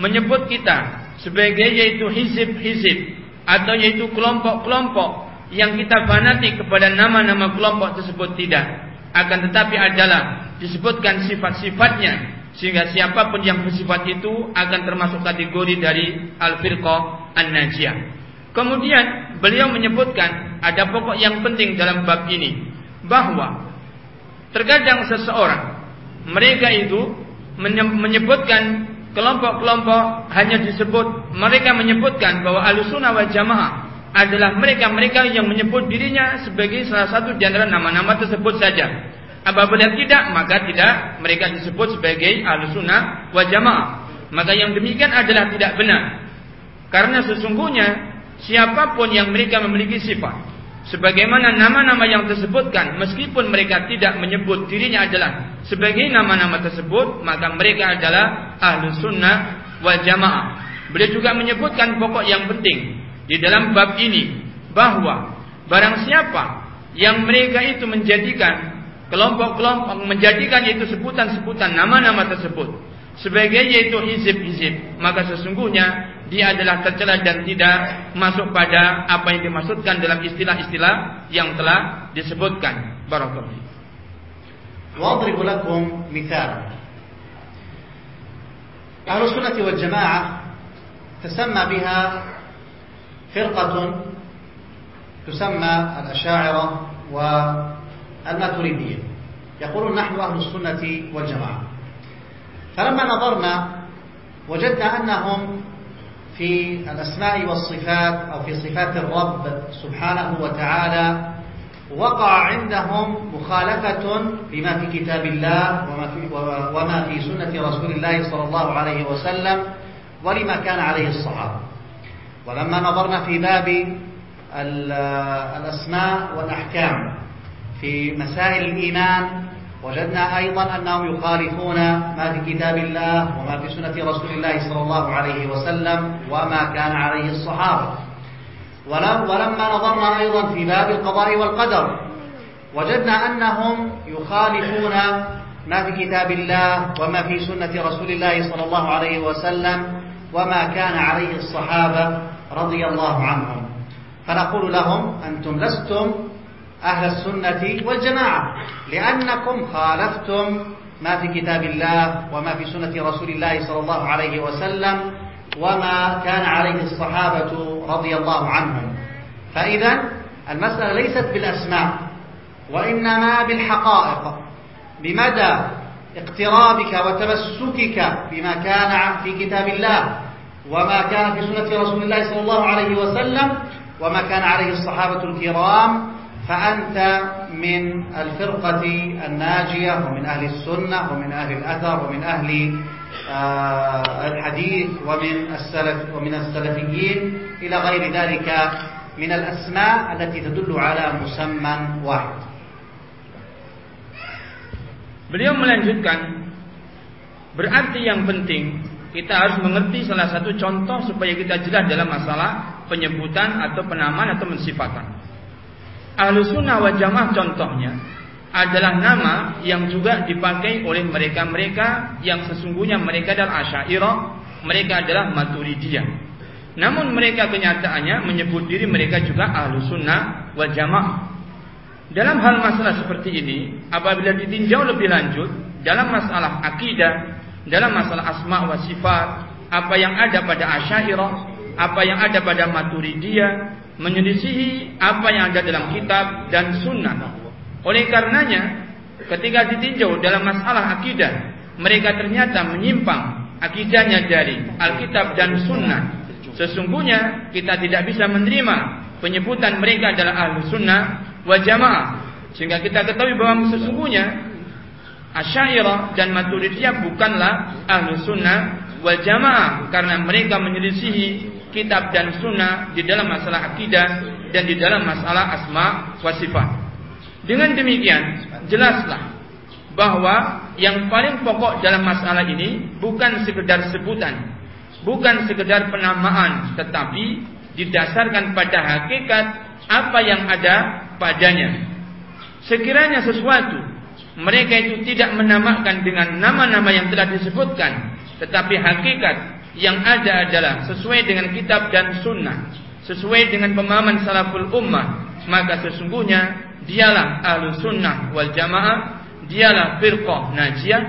menyebut kita sebagai yaitu hizib-hizib atau yaitu kelompok-kelompok yang kita fanati kepada nama-nama kelompok tersebut tidak akan tetapi adalah disebutkan sifat-sifatnya sehingga siapa pun yang bersifat itu akan termasuk kategori dari al-firqah an-najiyah. Kemudian beliau menyebutkan ada pokok yang penting dalam bab ini bahwa terkadang seseorang mereka itu menyebutkan kelompok-kelompok hanya disebut mereka menyebutkan bahwa alusuna wal jamaah adalah mereka-mereka yang menyebut dirinya sebagai salah satu di antara nama-nama tersebut saja. Apabila tidak, maka tidak mereka disebut sebagai alusuna wal jamaah. Maka yang demikian adalah tidak benar. Karena sesungguhnya siapapun yang mereka memiliki sifat sebagaimana nama-nama yang tersebutkan meskipun mereka tidak menyebut dirinya adalah sebagai nama-nama tersebut maka mereka adalah ahlu sunnah wal jamaah beliau juga menyebutkan pokok yang penting di dalam bab ini bahwa barang siapa yang mereka itu menjadikan kelompok-kelompok menjadikan itu sebutan-sebutan nama-nama tersebut sebagai yaitu hizib-hizib maka sesungguhnya dia adalah tercela dan tidak masuk pada apa yang dimaksudkan dalam istilah-istilah yang telah disebutkan. Barakallahu. وأضرب لكم مثال أهل السنة والجماعة تسمى بها فرقة تسمى الأشاعرة والماتريدية. يقولون نحن أهل السنة والجماعة. فلما نظرنا وجدنا أنهم في الأسماء والصفات أو في صفات الرب سبحانه وتعالى وقع عندهم مخالفة بما في كتاب الله وما في, وما في سنة رسول الله صلى الله عليه وسلم ولما كان عليه الصحابة. ولما نظرنا في باب الأسماء والأحكام في مسائل الإيمان وجدنا أيضا أنهم يخالفون ما في كتاب الله وما في سنة رسول الله صلى الله عليه وسلم وما كان عليه الصحابة. ولما نظرنا أيضا في باب القضاء والقدر وجدنا أنهم يخالفون ما في كتاب الله وما في سنة رسول الله صلى الله عليه وسلم وما كان عليه الصحابة. رضي الله عنهم. فنقول لهم أنتم لستم أهل السنة والجماعة لأنكم خالفتم ما في كتاب الله وما في سنة رسول الله صلى الله عليه وسلم وما كان عليه الصحابة رضي الله عنهم. فإذا المسألة ليست بالأسماء وإنما بالحقائق. بمدى اقترابك وتمسكك بما كان في كتاب الله وما كان في سنة رسول الله صلى الله عليه وسلم وما كان عليه الصحابة الكرام فأنت من الفرقة الناجية ومن أهل السنة ومن أهل الأثر ومن أهل الحديث ومن السلف ومن السلفيين إلى غير ذلك من الأسماء التي تدل على مسمى واحد. Beliau melanjutkan Berarti yang penting Kita harus mengerti salah satu contoh Supaya kita jelas dalam masalah Penyebutan atau penamaan atau mensifatan Ahlu sunnah wa jamaah contohnya adalah nama yang juga dipakai oleh mereka-mereka yang sesungguhnya mereka adalah asyairah, mereka adalah maturidiyah. Namun mereka kenyataannya menyebut diri mereka juga ahlu sunnah wa jamaah. Dalam hal masalah seperti ini, apabila ditinjau lebih lanjut dalam masalah akidah, dalam masalah asma wa sifat, apa yang ada pada asyairah, apa yang ada pada maturidiyah, menyelisihi apa yang ada dalam kitab dan sunnah. Oleh karenanya, ketika ditinjau dalam masalah akidah, mereka ternyata menyimpang akidahnya dari Alkitab dan Sunnah. Sesungguhnya kita tidak bisa menerima penyebutan mereka adalah ahlu sunnah wal jamaah. Sehingga kita ketahui bahwa sesungguhnya Asyairah dan Maturidiyah bukanlah ahlu sunnah wal jamaah karena mereka menyelisihi kitab dan sunnah di dalam masalah akidah dan di dalam masalah asma wa sifat. Dengan demikian, jelaslah bahwa yang paling pokok dalam masalah ini bukan sekedar sebutan, bukan sekedar penamaan, tetapi didasarkan pada hakikat apa yang ada padanya. Sekiranya sesuatu mereka itu tidak menamakan dengan nama-nama yang telah disebutkan, tetapi hakikat yang ada adalah sesuai dengan kitab dan sunnah, sesuai dengan pemahaman salaful ummah, maka sesungguhnya dialah ahlu sunnah wal jamaah, dialah firqah najiyah,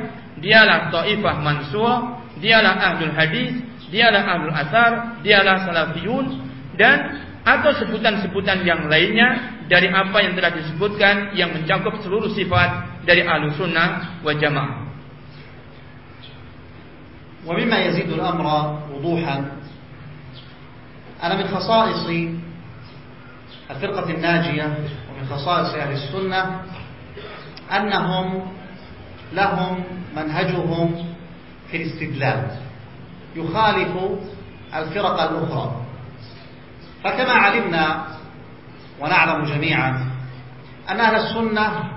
dialah taifah mansurah, dialah ahlul hadis, dialah ahlul asar, dialah salafiyun. Dan atau sebutan-sebutan yang lainnya dari apa yang telah disebutkan yang mencakup seluruh sifat dari ahlu sunnah wal jamaah. ومما يزيد الأمر وضوحا أنا من خصائص الفرقة الناجية ومن خصائص أهل السنة أنهم لهم منهجهم في الاستدلال يخالف الفرق الأخرى فكما علمنا ونعلم جميعا أن أهل السنة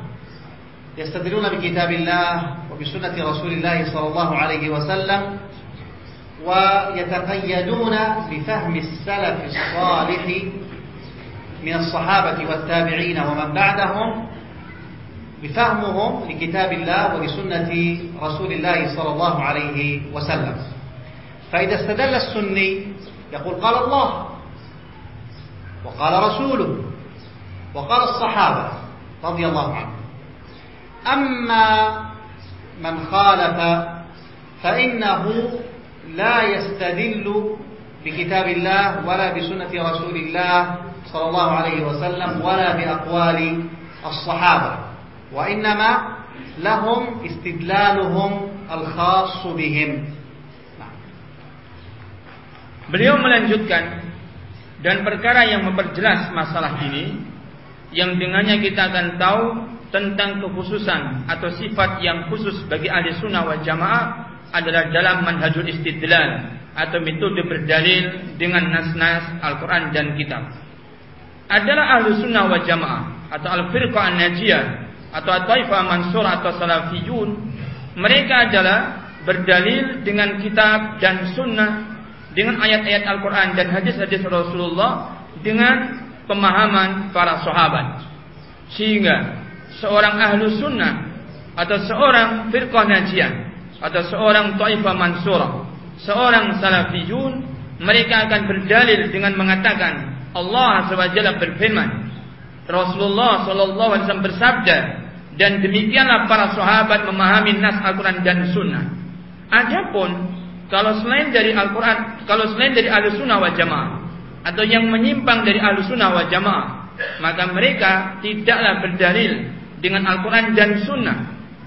يستدلون بكتاب الله وبسنة رسول الله صلى الله عليه وسلم ويتقيدون بفهم السلف الصالح من الصحابة والتابعين ومن بعدهم بفهمهم لكتاب الله ولسنة رسول الله صلى الله عليه وسلم. فإذا استدل السني يقول قال الله وقال رسوله وقال الصحابة رضي الله عنهم. أما من خالف فإنه لا يستدل بكتاب الله ولا بسنة رسول الله صلى الله عليه وسلم ولا بأقوال الصحابة وإنما لهم استدلالهم الخاص بهم Beliau melanjutkan dan perkara yang memperjelas masalah ini yang dengannya kita akan tahu tentang kekhususan atau sifat yang khusus bagi ahli sunnah wal jamaah adalah dalam manhajul istidlal atau metode berdalil dengan nas-nas Al-Quran dan kitab. Adalah ahli sunnah wal jamaah atau al-firqah an-najiyah atau taifah mansur atau salafiyun. Mereka adalah berdalil dengan kitab dan sunnah dengan ayat-ayat Al-Quran dan hadis-hadis Rasulullah dengan pemahaman para sahabat. Sehingga seorang ahlu sunnah atau seorang firqah najiyah atau seorang taifah mansurah seorang salafiyun mereka akan berdalil dengan mengatakan Allah SWT berfirman Rasulullah SAW bersabda dan demikianlah para sahabat memahami nas Al-Quran dan Sunnah. Adapun kalau selain dari Al-Quran, kalau selain dari Ahlu Sunnah wa Jamaah atau yang menyimpang dari Ahlu Sunnah wa Jamaah, maka mereka tidaklah berdalil dengan Al-Quran dan Sunnah.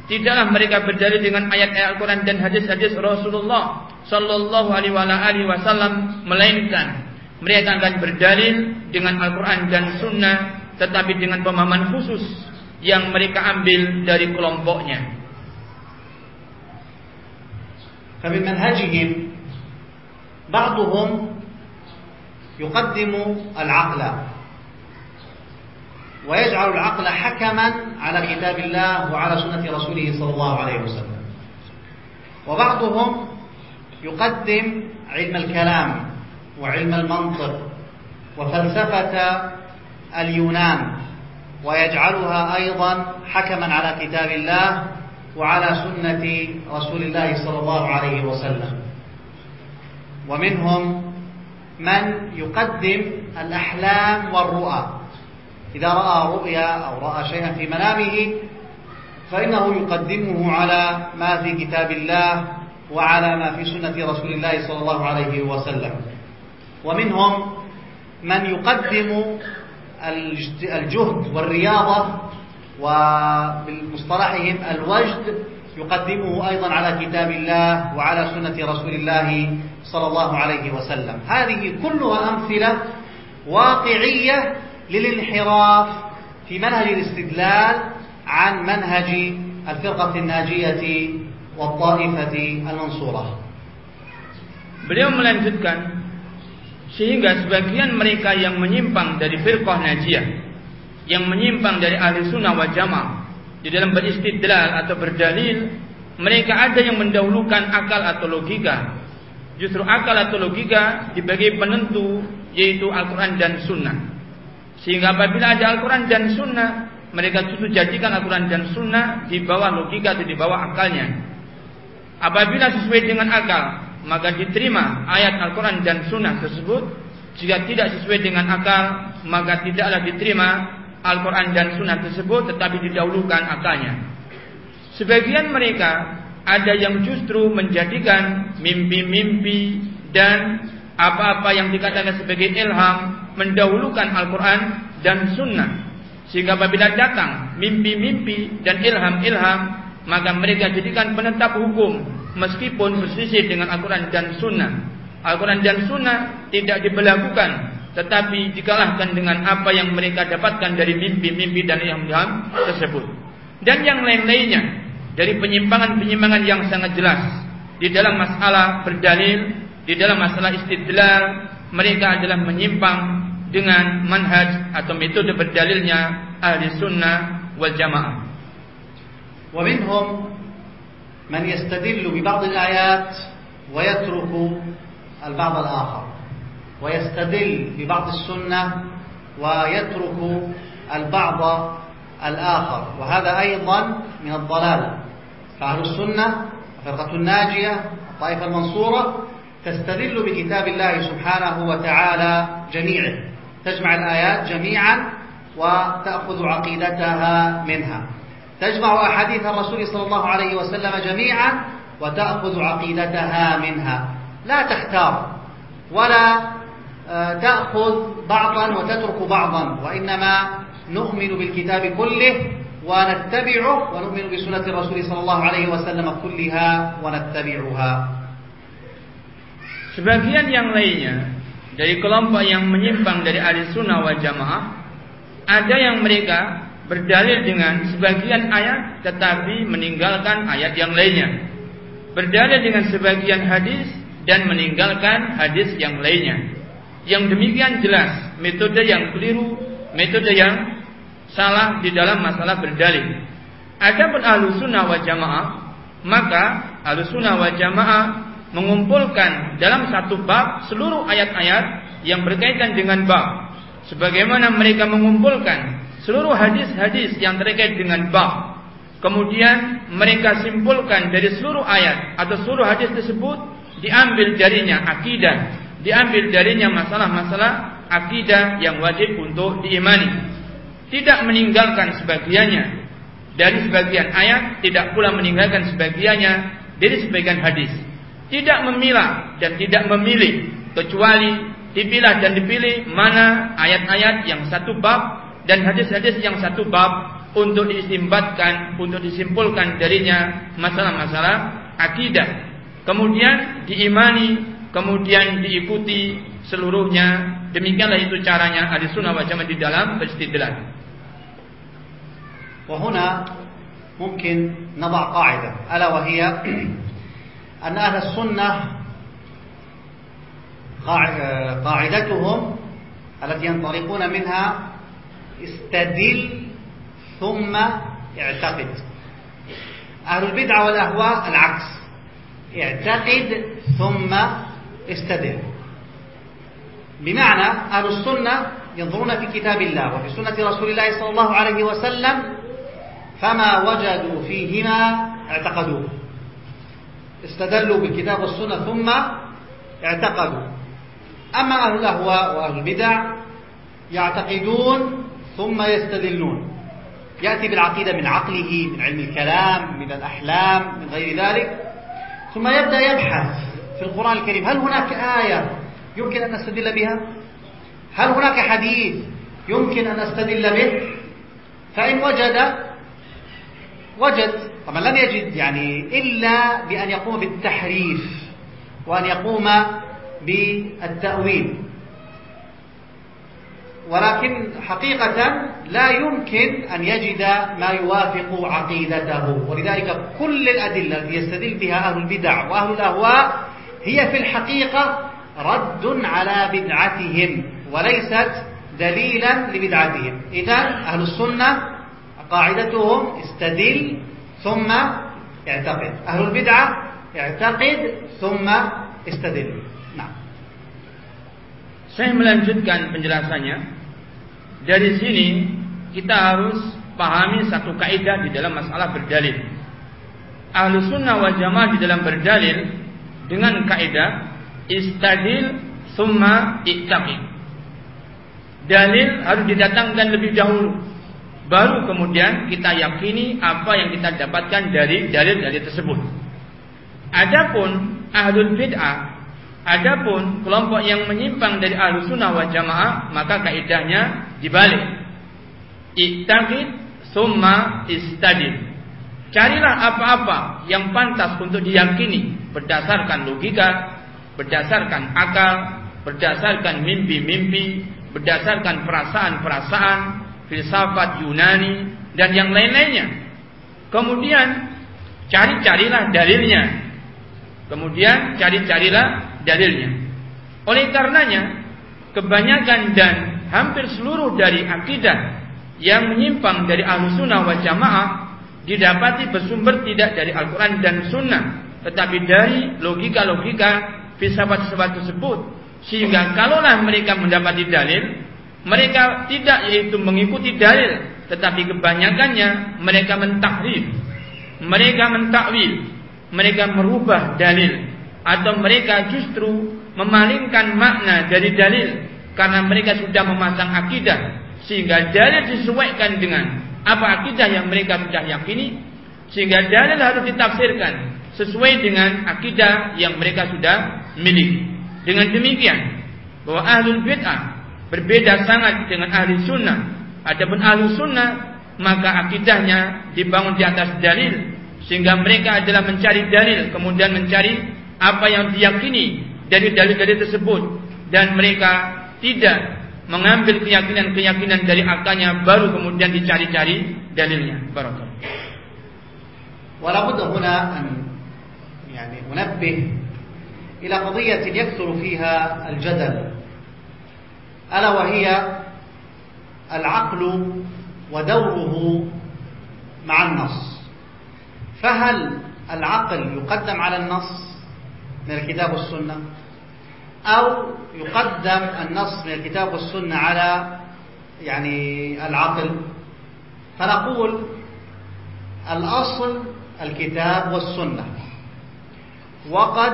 Tidaklah mereka berdalil dengan ayat-ayat Al-Quran dan hadis-hadis Rasulullah Sallallahu Alaihi Wasallam melainkan mereka akan berdalil dengan Al-Quran dan Sunnah, tetapi dengan pemahaman khusus yang mereka ambil dari kelompoknya. فمن منهجهم بعضهم يقدم العقل ويجعل العقل حكما على كتاب الله وعلى سنة رسوله صلى الله عليه وسلم. وبعضهم يقدم علم الكلام وعلم المنطق وفلسفة اليونان ويجعلها أيضا حكما على كتاب الله وعلى سنة رسول الله صلى الله عليه وسلم. ومنهم من يقدم الأحلام والرؤى. إذا رأى رؤيا أو رأى شيئا في منامه فإنه يقدمه على ما في كتاب الله وعلى ما في سنة رسول الله صلى الله عليه وسلم. ومنهم من يقدم الجهد والرياضة وبالمصطلحهم الوجد يقدمه أيضا على كتاب الله وعلى سنة رسول الله صلى الله عليه وسلم. هذه كلها أمثلة واقعية للانحراف في منهج الاستدلال عن منهج الفرقة الناجية والطائفة المنصورة Beliau melanjutkan sehingga sebagian mereka yang menyimpang dari firqah najiyah yang menyimpang dari ahli sunnah wal jamaah di dalam beristidlal atau berdalil mereka ada yang mendahulukan akal atau logika justru akal atau logika dibagi penentu yaitu Al-Quran dan Sunnah Sehingga apabila ada Al-Quran dan Sunnah mereka justru jadikan Al-Quran dan Sunnah di bawah logika atau di bawah akalnya apabila sesuai dengan akal maka diterima ayat Al-Quran dan Sunnah tersebut. Jika tidak sesuai dengan akal, maka tidaklah diterima Al-Quran dan Sunnah tersebut, tetapi didahulukan akalnya. Sebagian mereka ada yang justru menjadikan mimpi-mimpi dan apa-apa yang dikatakan sebagai ilham mendahulukan Al-Quran dan Sunnah. Sehingga apabila datang mimpi-mimpi dan ilham-ilham, maka mereka jadikan penetap hukum meskipun berselisih dengan Al-Quran dan Sunnah. Al-Quran dan Sunnah tidak diberlakukan, tetapi dikalahkan dengan apa yang mereka dapatkan dari mimpi-mimpi dan ilham tersebut. Dan yang lain-lainnya dari penyimpangan-penyimpangan yang sangat jelas di dalam masalah berdalil, di dalam masalah istidlal, mereka adalah menyimpang dengan manhaj atau metode berdalilnya ahli sunnah wal jamaah. ومنهم من يستدل ببعض الآيات ويترك البعض الآخر ويستدل ببعض السنة ويترك البعض الآخر وهذا أيضا من الضلال فأهل السنة الفرقة الناجية الطائفة المنصورة تستدل بكتاب الله سبحانه وتعالى جميعه تجمع الآيات جميعا وتأخذ عقيدتها منها. تجمع أحاديث الرسول صلى الله عليه وسلم جميعا وتأخذ عقيدتها منها. لا تختار ولا آه، تأخذ بعضا وتترك بعضا وإنما نؤمن بالكتاب كله ونتبعه ونؤمن بسنة الرسول صلى الله عليه وسلم كلها ونتبعها. Sebagian yang lainnya dari kelompok yang menyimpang dari ahli sunnah wal jamaah ada yang mereka berdalil dengan sebagian ayat tetapi meninggalkan ayat yang lainnya. Berdalil dengan sebagian hadis dan meninggalkan hadis yang lainnya. Yang demikian jelas metode yang keliru, metode yang salah di dalam masalah berdalil. Adapun ahlu sunnah wa jamaah, maka ahlu sunnah wa jamaah mengumpulkan dalam satu bab seluruh ayat-ayat yang berkaitan dengan bab. Sebagaimana mereka mengumpulkan seluruh hadis-hadis yang terkait dengan bab. Kemudian mereka simpulkan dari seluruh ayat atau seluruh hadis tersebut diambil darinya akidah, diambil darinya masalah-masalah akidah yang wajib untuk diimani. Tidak meninggalkan sebagiannya dari sebagian ayat, tidak pula meninggalkan sebagiannya dari sebagian hadis Tidak memilah dan tidak memilih kecuali dipilah dan dipilih mana ayat-ayat yang satu bab dan hadis-hadis yang satu bab untuk disimbatkan, untuk disimpulkan darinya masalah-masalah akidah. Kemudian diimani, kemudian diikuti seluruhnya. Demikianlah itu caranya ahli sunnah wal jamaah di dalam beristidlal. وهنا ممكن نضع قاعدة ألا وهي أن أهل السنة قاعدتهم التي ينطلقون منها استدل ثم اعتقد. أهل البدع والأهواء العكس. اعتقد ثم استدل. بمعنى أهل السنة ينظرون في كتاب الله وفي سنة رسول الله صلى الله عليه وسلم فما وجدوا فيهما اعتقدوه. استدلوا بالكتاب والسنة ثم اعتقدوا. أما أهل الأهواء وأهل البدع يعتقدون ثم يستدلون. يأتي بالعقيدة من عقله من علم الكلام من الأحلام من غير ذلك. ثم يبدأ يبحث في القرآن الكريم. هل هناك آية يمكن أن نستدل بها؟ هل هناك حديث يمكن أن أستدل به؟ فإن وجد وجد طبعا لم يجد يعني إلا بأن يقوم بالتحريف وأن يقوم بالتأويل. ولكن حقيقة لا يمكن أن يجد ما يوافق عقيدته. ولذلك كل الأدلة التي يستدل بها أهل البدع وأهل الأهواء هي في الحقيقة رد على بدعتهم وليست دليلا لبدعتهم. إذا أهل السنة قاعدتهم استدل ثم اعتقد أهل البدعة اعتقد ثم استدل نعم Saya melanjutkan penjelasannya. Dari sini kita harus pahami satu kaidah di dalam masalah berdalil. Ahlu sunnah wal jamaah di dalam berdalil dengan kaidah istadil summa ittaqid. Dalil harus didatangkan lebih dahulu. Baru kemudian kita yakini apa yang kita dapatkan dari dalil-dalil tersebut. Adapun ahlul bid'ah Adapun kelompok yang menyimpang dari ahlu sunnah wal jamaah maka kaidahnya dibalik. Ittaqid summa istadil. Carilah apa-apa yang pantas untuk diyakini berdasarkan logika, berdasarkan akal, berdasarkan mimpi-mimpi, berdasarkan perasaan-perasaan, filsafat Yunani dan yang lain-lainnya. Kemudian cari-carilah dalilnya. Kemudian cari-carilah dalilnya. Oleh karenanya, kebanyakan dan hampir seluruh dari akidah yang menyimpang dari ahlu sunnah wal jamaah didapati bersumber tidak dari Al-Quran dan Sunnah, tetapi dari logika-logika filsafat-filsafat tersebut. Sehingga kalaulah mereka mendapati dalil, mereka tidak yaitu mengikuti dalil, tetapi kebanyakannya mereka mentahrif, mereka mentakwil, mereka merubah dalil. Atau mereka justru memalingkan makna dari dalil karena mereka sudah memasang akidah sehingga dalil disesuaikan dengan apa akidah yang mereka sudah yakini sehingga dalil harus ditafsirkan sesuai dengan akidah yang mereka sudah miliki. Dengan demikian bahwa ahlul bid'ah berbeda sangat dengan ahli sunnah. Adapun ahli sunnah maka akidahnya dibangun di atas dalil sehingga mereka adalah mencari dalil kemudian mencari apa yang diyakini dari dalil-dalil tersebut dan mereka tidak mengambil keyakinan-keyakinan dari akalnya baru kemudian dicari-cari dalilnya. Barakallahu. ولا بد هنا أن يعني أنبه إلى قضية يكثر فيها الجدل ألا وهي العقل ودوره مع النص. فهل العقل يقدم على النص من الكتاب والسنة؟ أو يقدم النص من الكتاب والسنة على يعني العقل؟ فنقول الأصل الكتاب والسنة. وقد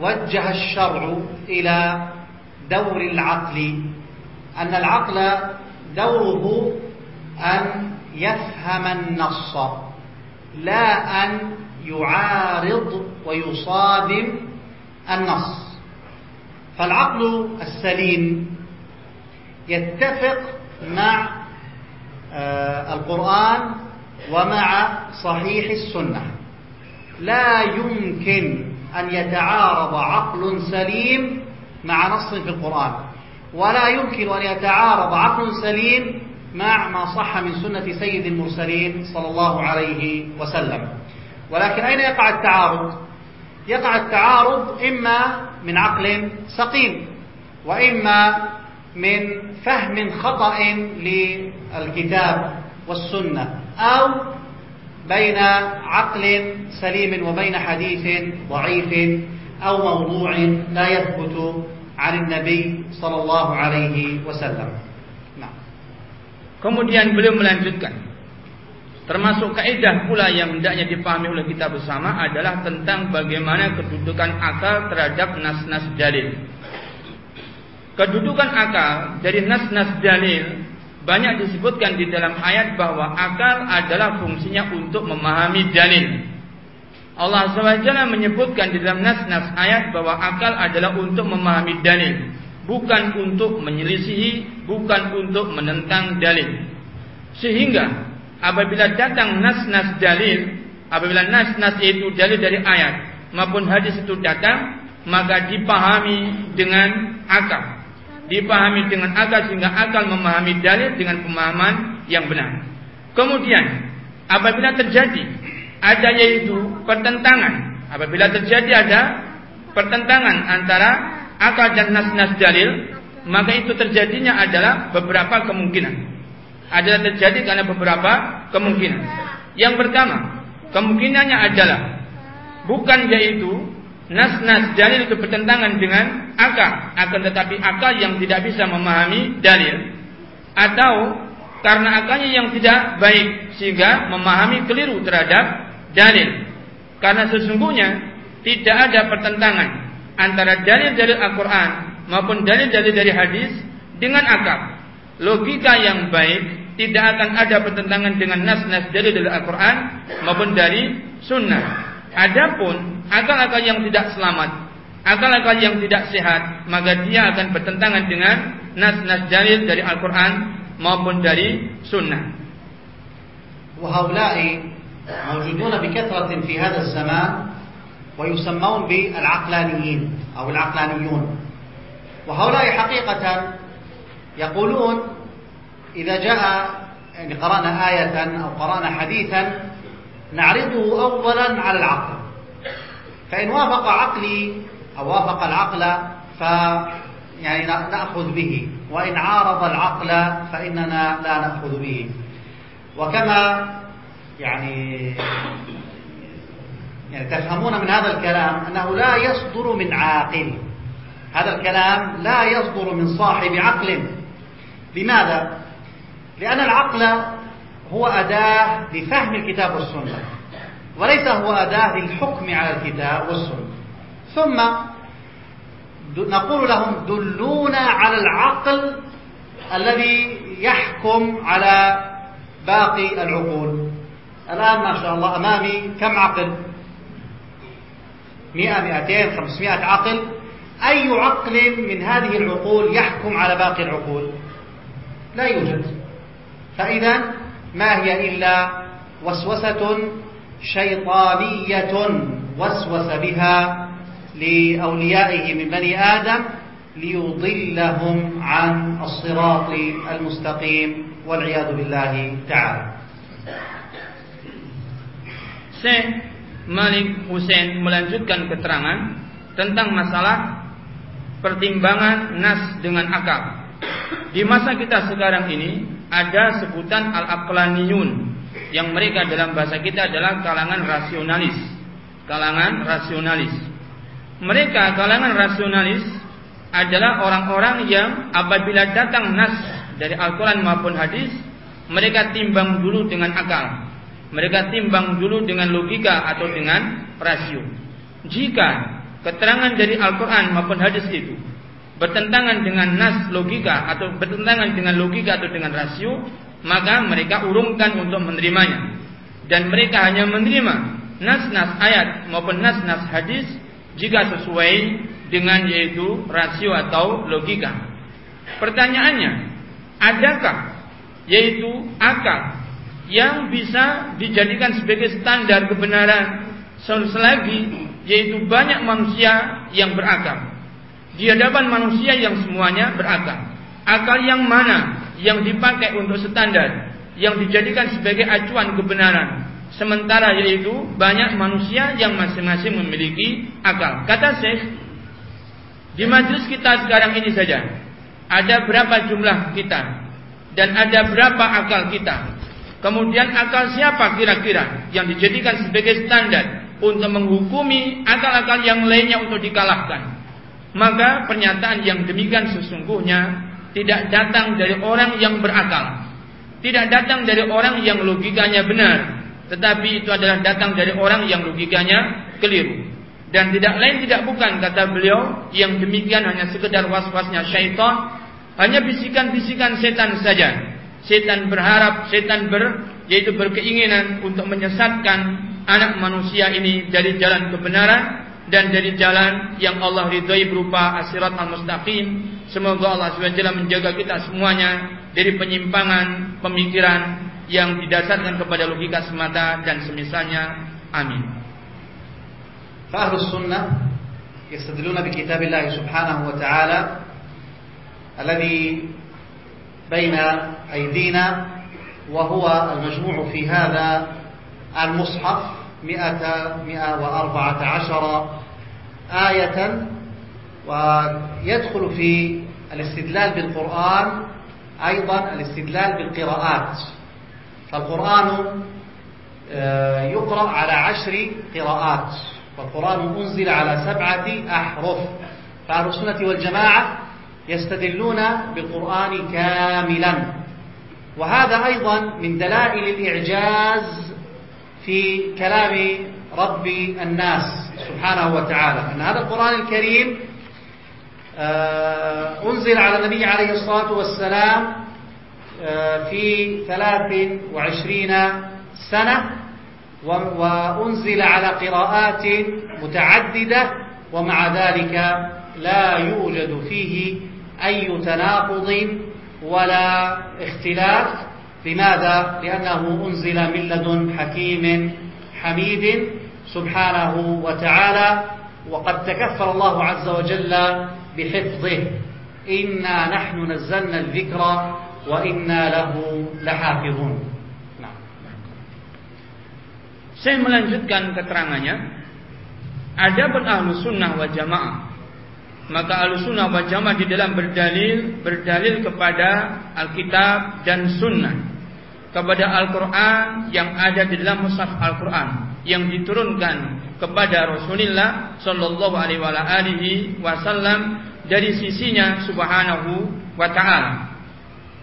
وجه الشرع إلى دور العقل. أن العقل دوره أن يفهم النص لا أن يعارض ويصادم النص. فالعقل السليم يتفق مع آه، القرآن ومع صحيح السنة. لا يمكن أن يتعارض عقل سليم مع نص في القرآن. ولا يمكن أن يتعارض عقل سليم مع ما صح من سنة سيد المرسلين صلى الله عليه وسلم. ولكن أين يقع التعارض؟ يقع التعارض إما من عقل سقيم وإما من فهم خطأ للكتاب والسنة أو بين عقل سليم وبين حديث ضعيف أو موضوع لا يثبت عن النبي صلى الله عليه وسلم نعم Kemudian beliau melanjutkan Termasuk kaidah pula yang hendaknya dipahami oleh kita bersama adalah tentang bagaimana kedudukan akal terhadap nas-nas dalil. Kedudukan akal dari nas-nas dalil banyak disebutkan di dalam ayat bahwa akal adalah fungsinya untuk memahami dalil. Allah SWT menyebutkan di dalam nas-nas ayat bahwa akal adalah untuk memahami dalil, bukan untuk menyelisihi, bukan untuk menentang dalil. Sehingga apabila datang nas-nas dalil, apabila nas-nas itu dalil dari ayat maupun hadis itu datang, maka dipahami dengan akal. dipahami dengan akal sehingga akal memahami dalil dengan pemahaman yang benar. Kemudian apabila terjadi ada yaitu pertentangan, apabila terjadi ada pertentangan antara akal dan nas-nas dalil, maka itu terjadinya adalah beberapa kemungkinan. Adalah terjadi karena beberapa kemungkinan. Yang pertama, kemungkinannya adalah bukan yaitu nas-nas dalil itu bertentangan dengan akal, akan tetapi akal yang tidak bisa memahami dalil atau karena akalnya yang tidak baik sehingga memahami keliru terhadap dalil karena sesungguhnya tidak ada pertentangan antara dalil-dalil Al-Qur'an maupun dalil-dalil dari hadis dengan akal. Logika yang baik tidak akan ada pertentangan dengan nas-nas dari dalil Al-Qur'an maupun dari sunnah. Adapun akal-akal yang tidak selamat, akal-akal yang tidak sehat, maka dia akan bertentangan dengan nas-nas dalil dari Al-Qur'an maupun dari sunnah. موجودون بكثرة في هذا الزمان ويسمون بالعقلانيين أو العقلانيون. وهؤلاء حقيقة يقولون إذا جاء يعني قرأنا آية أو قرأنا حديثا نعرضه أولا على العقل. فإن وافق عقلي أو وافق العقل ف يعني نأخذ به. وإن عارض العقل فإننا لا نأخذ به. وكما يعني يعني تفهمون من هذا الكلام أنه لا يصدر من عاقل. هذا الكلام لا يصدر من صاحب عقل. لماذا؟ لأن العقل هو أداة لفهم الكتاب والسنة وليس هو أداة للحكم على الكتاب والسنة. ثم نقول لهم دلونا على العقل الذي يحكم على باقي العقول. الآن ما شاء الله أمامي كم عقل؟ مئة مئتين خمسمائة عقل. أي عقل من هذه العقول يحكم على باقي العقول؟ لا يوجد. فإذا ما هي إلا وسوسة شيطانية وسوس بها لأوليائه من بني آدم ليضلهم عن الصراط المستقيم والعياذ بالله تعالى. Syekh Malik Hussein melanjutkan keterangan tentang masalah pertimbangan nas dengan akal. Di masa kita sekarang ini ada sebutan al-aqlaniyun yang mereka dalam bahasa kita adalah kalangan rasionalis. Kalangan rasionalis. Mereka kalangan rasionalis adalah orang-orang yang apabila datang nas dari Al-Quran maupun hadis, mereka timbang dulu dengan akal. Mereka timbang dulu dengan logika atau dengan rasio. Jika keterangan dari Al-Quran maupun hadis itu bertentangan dengan nas logika atau bertentangan dengan logika atau dengan rasio, maka mereka urungkan untuk menerimanya. Dan mereka hanya menerima nas-nas ayat maupun nas-nas hadis jika sesuai dengan yaitu rasio atau logika. Pertanyaannya, adakah yaitu akal yang bisa dijadikan sebagai standar kebenaran selagi yaitu banyak manusia yang berakal di hadapan manusia yang semuanya berakal. Akal yang mana yang dipakai untuk standar yang dijadikan sebagai acuan kebenaran. Sementara yaitu banyak manusia yang masing-masing memiliki akal. Kata Syekh, di majlis kita sekarang ini saja ada berapa jumlah kita dan ada berapa akal kita. Kemudian akal siapa kira-kira yang dijadikan sebagai standar untuk menghukumi akal-akal yang lainnya untuk dikalahkan maka pernyataan yang demikian sesungguhnya tidak datang dari orang yang berakal. Tidak datang dari orang yang logikanya benar, tetapi itu adalah datang dari orang yang logikanya keliru. Dan tidak lain tidak bukan kata beliau yang demikian hanya sekedar was-wasnya syaitan, hanya bisikan-bisikan setan saja. setan berharap, setan ber, yaitu berkeinginan untuk menyesatkan anak manusia ini dari jalan kebenaran dan dari jalan yang Allah ridhai berupa asirat al-mustaqim. Semoga Allah SWT menjaga kita semuanya dari penyimpangan pemikiran yang didasarkan kepada logika semata dan semisalnya. Amin. Fahrus sunnah yastadiluna bi kitabillahi subhanahu wa ta'ala alladhi بين أيدينا وهو المجموع في هذا المصحف مئة مئة وأربعة عشر آية ويدخل في الاستدلال بالقرآن أيضا الاستدلال بالقراءات. فالقرآن آه، يقرأ على عشر قراءات والقرآن أنزل على سبعة أحرف. فأهل السنة والجماعة يستدلون بالقرآن كاملا. وهذا أيضا من دلائل الإعجاز في كلام رب الناس سبحانه وتعالى. أن هذا القرآن الكريم آه، أنزل على النبي عليه الصلاة والسلام آه، في ثلاث وعشرين سنة وأنزل على قراءات متعددة ومع ذلك لا يوجد فيه أي تناقض ولا اختلاف. لماذا؟ لأنه أنزل من لدن حكيم حميد سبحانه وتعالى وقد تكفل الله عز وجل بحفظه. إنا نحن نزلنا الذكر وإنا له لحافظون. Saya melanjutkan keterangannya. Adapun ahlu sunnah wa jamaah. Maka al-sunnah wal jamaah di dalam berdalil berdalil kepada Alkitab dan Sunnah. Kepada Al-Quran yang ada di dalam mushaf Al-Quran. Yang diturunkan kepada Rasulullah Shallallahu Alaihi Wasallam dari sisinya Subhanahu Wa Taala.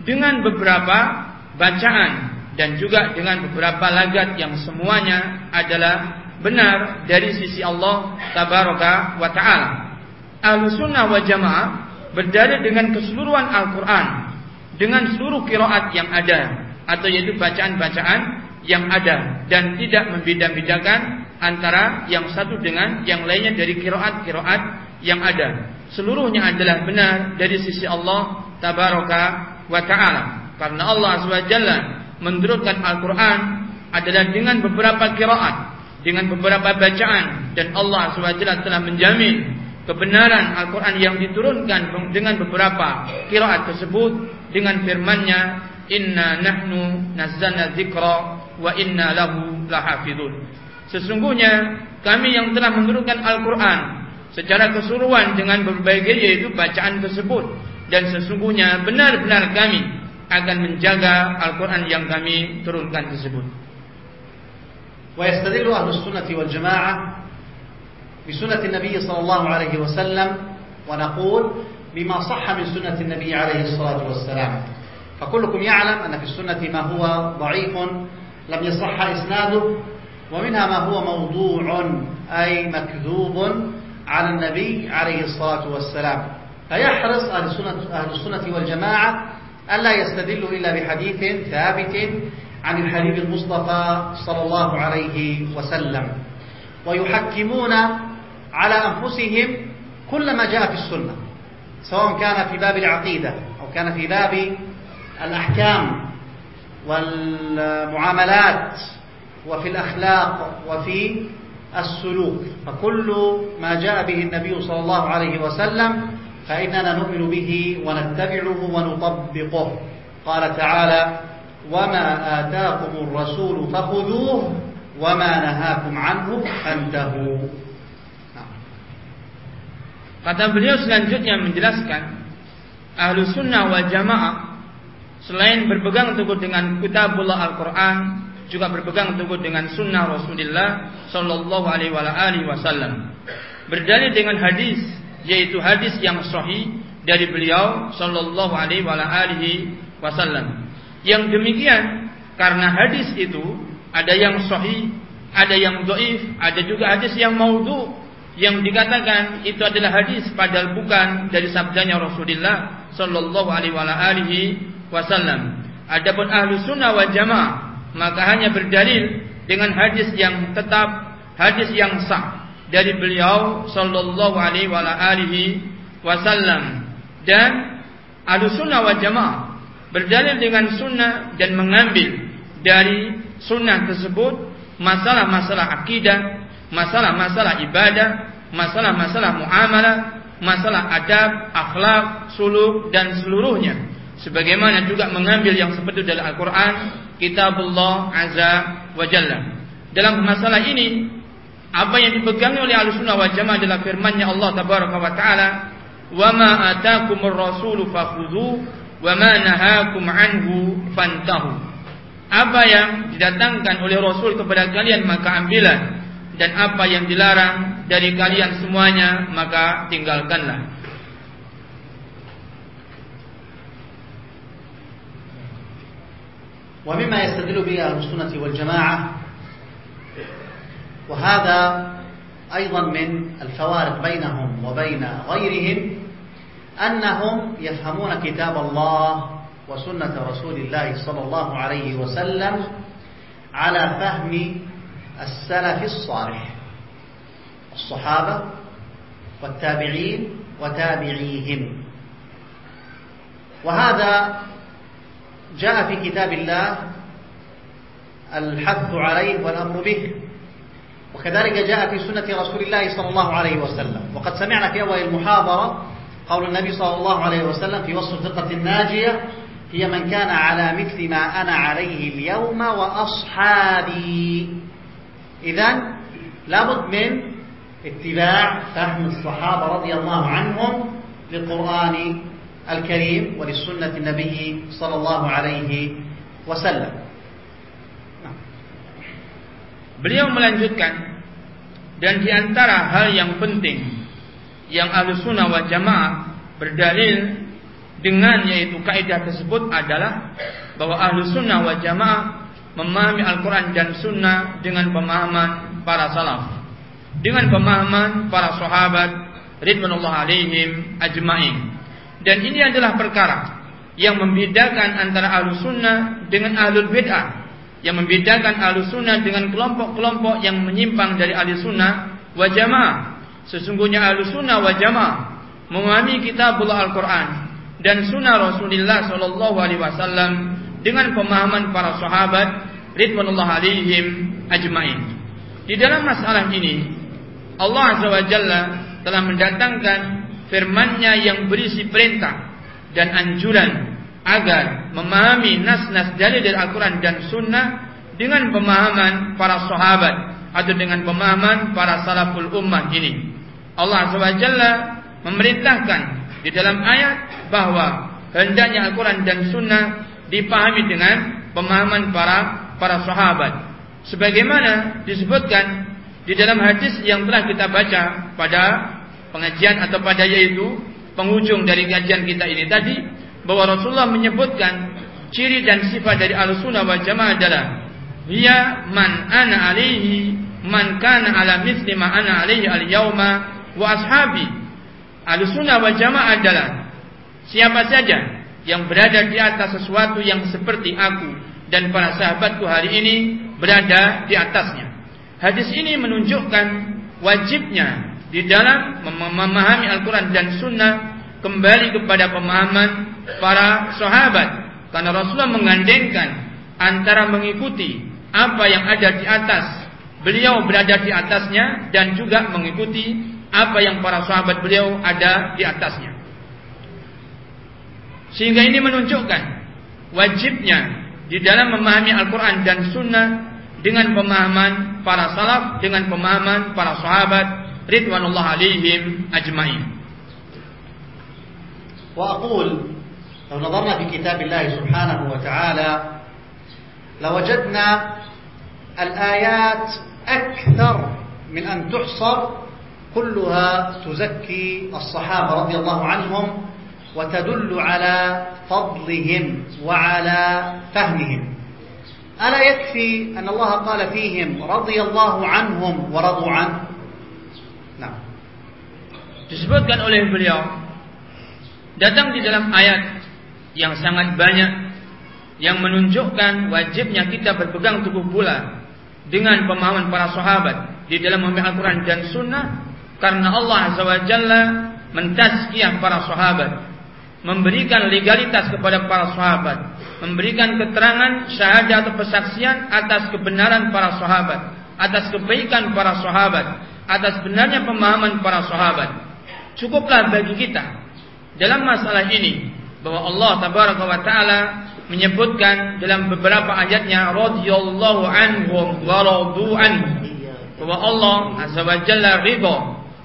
Dengan beberapa bacaan dan juga dengan beberapa lagat yang semuanya adalah benar dari sisi Allah Tabaraka Wa Taala Ahlussunnah wa Jamaah berdalil dengan keseluruhan Al-Qur'an dengan seluruh kiraat yang ada atau yaitu bacaan-bacaan yang ada dan tidak membeda-bedakan antara yang satu dengan yang lainnya dari kiraat-kiraat yang ada. Seluruhnya adalah benar dari sisi Allah tabaraka wa taala. Karena Allah SWT menurunkan Al-Qur'an adalah dengan beberapa kiraat, dengan beberapa bacaan dan Allah SWT telah menjamin kebenaran Al-Quran yang diturunkan dengan beberapa kiraat tersebut dengan firman-Nya Inna nahnu nazzalna dzikra wa inna lahu lahafidun. Sesungguhnya kami yang telah menurunkan Al-Quran secara keseluruhan dengan berbagai yaitu bacaan tersebut dan sesungguhnya benar-benar kami akan menjaga Al-Quran yang kami turunkan tersebut. Wa yastadillu ahlus sunnati wal jamaah بسنة النبي صلى الله عليه وسلم ونقول بما صح من سنة النبي عليه الصلاة والسلام. فكلكم يعلم أن في السنة ما هو ضعيف لم يصح إسناده ومنها ما هو موضوع أي مكذوب على النبي عليه الصلاة والسلام. فيحرص أهل السنة, أهل السنة والجماعة ألا يستدلوا إلا بحديث ثابت عن الحبيب المصطفى صلى الله عليه وسلم. ويحكمون على أنفسهم كل ما جاء في السنة سواء كان في باب العقيدة أو كان في باب الأحكام والمعاملات وفي الأخلاق وفي السلوك فكل ما جاء به النبي صلى الله عليه وسلم فإننا نؤمن به ونتبعه ونطبقه. قال تعالى وما آتاكم الرسول فخذوه وما نهاكم عنه فانتهوا. Kata beliau selanjutnya menjelaskan ahlu sunnah wal jamaah selain berpegang teguh dengan kitabullah Al-Quran juga berpegang teguh dengan sunnah Rasulullah Sallallahu Alaihi Wasallam. Berdalil dengan hadis yaitu hadis yang sahih dari beliau Sallallahu Alaihi Wasallam. Yang demikian karena hadis itu ada yang sahih ada yang doif ada juga hadis yang maudhu yang dikatakan itu adalah hadis padahal bukan dari sabdanya Rasulullah sallallahu alaihi wasallam. Adapun ahlu sunnah wal jamaah maka hanya berdalil dengan hadis yang tetap, hadis yang sah dari beliau sallallahu alaihi wasallam dan ahlu sunnah wal jamaah berdalil dengan sunnah dan mengambil dari sunnah tersebut masalah-masalah akidah masalah-masalah ibadah, masalah-masalah muamalah, masalah adab, akhlak, suluk dan seluruhnya. Sebagaimana juga mengambil yang seperti dalam Al-Qur'an, kitabullah azza wa jalla. Dalam masalah ini apa yang dipegangi oleh Ahlussunnah wal Jamaah adalah firman-Nya Allah tabaraka wa taala, "Wa atakumur rasulu fakhudhu wa ma nahakum anhu fantahu." Apa yang didatangkan oleh Rasul kepada kalian maka ambillah dan apa yang dilarang dari kalian semuanya maka tinggalkanlah. ومما يستدل به أهل السنة والجماعة وهذا أيضا من الفوارق بينهم وبين غيرهم أنهم يفهمون كتاب الله وسنة رسول الله صلى الله عليه وسلم على فهم السلف الصالح الصحابة والتابعين وتابعيهم. وهذا جاء في كتاب الله الحث عليه والأمر به وكذلك جاء في سنة رسول الله صلى الله عليه وسلم. وقد سمعنا في أول المحاضرة قول النبي صلى الله عليه وسلم في وصف الفرقة الناجية هي من كان على مثل ما أنا عليه اليوم وأصحابي. إذا لابد من اتباع فهم الصحابة رضي الله عنهم للقرآن الكريم ولسنة النبي صلى الله عليه وسلم Beliau melanjutkan dan di antara hal yang penting yang ahlu sunnah wal jamaah berdalil dengan yaitu kaidah tersebut adalah bahwa ahlu sunnah wal jamaah memahami Al-Quran dan sunnah dengan pemahaman para salaf dengan pemahaman para sahabat ridwanullah alaihim ajmain dan ini adalah perkara yang membedakan antara ahlu sunnah dengan ahlul bid'ah yang membedakan ahlu sunnah dengan kelompok-kelompok yang menyimpang dari ahli sunnah wa jamaah. Sesungguhnya ahlu sunnah wa jamaah memahami kitabullah Al-Quran dan sunnah Rasulullah Sallallahu Alaihi Wasallam dengan pemahaman para sahabat ridwanullah alaihim ajmain. Di dalam masalah ini Allah Azza wa Jalla telah mendatangkan firman-Nya yang berisi perintah dan anjuran agar memahami nas-nas dalil dari Al-Quran dan Sunnah dengan pemahaman para sahabat atau dengan pemahaman para salaful ummah ini. Allah SWT memerintahkan di dalam ayat bahwa hendaknya Al-Quran dan Sunnah dipahami dengan pemahaman para para sahabat. Sebagaimana disebutkan di dalam hadis yang telah kita baca pada pengajian atau pada yaitu penghujung dari kajian kita ini tadi bahwa Rasulullah menyebutkan ciri dan sifat dari al-sunnah wal jamaah adalah dia man ana alaihi man kana ala mithli ma ana alaihi al yauma wa ashabi al-sunnah wal jamaah adalah siapa saja yang berada di atas sesuatu yang seperti aku dan para sahabatku hari ini berada di atasnya. Hadis ini menunjukkan wajibnya di dalam memahami Al-Quran dan Sunnah kembali kepada pemahaman para sahabat. Karena Rasulullah menggandengkan antara mengikuti apa yang ada di atas beliau berada di atasnya dan juga mengikuti apa yang para sahabat beliau ada di atasnya sehingga ini menunjukkan wajibnya di dalam memahami Al-Quran dan Sunnah dengan pemahaman para salaf dengan pemahaman para sahabat ridwanullah alaihim ajmain wa aqul لو نظرنا في كتاب الله سبحانه وتعالى لوجدنا الآيات أكثر من أن تحصر كلها تزكي الصحابة رضي الله عنهم وتدل على فضلهم وعلى فهمهم ألا يكفي أن الله قال فيهم رضي الله عنهم ورضوا عنه نعم disebutkan oleh beliau datang di dalam ayat yang sangat banyak yang menunjukkan wajibnya kita berpegang teguh pula dengan pemahaman para sahabat di dalam memahami Al-Quran dan Sunnah karena Allah Azza wa Jalla mentazkiyah para sahabat Memberikan legalitas kepada para sahabat memberikan keterangan syahadat atau persaksian atas kebenaran para sahabat atas kebaikan para sahabat atas benarnya pemahaman para sahabat. Cukuplah bagi kita dalam masalah ini bahwa Allah tabaraka wa taala menyebutkan dalam beberapa ayatnya radhiyallahu anhum wa radu anhu bahwa Allah azza wa jalla ridha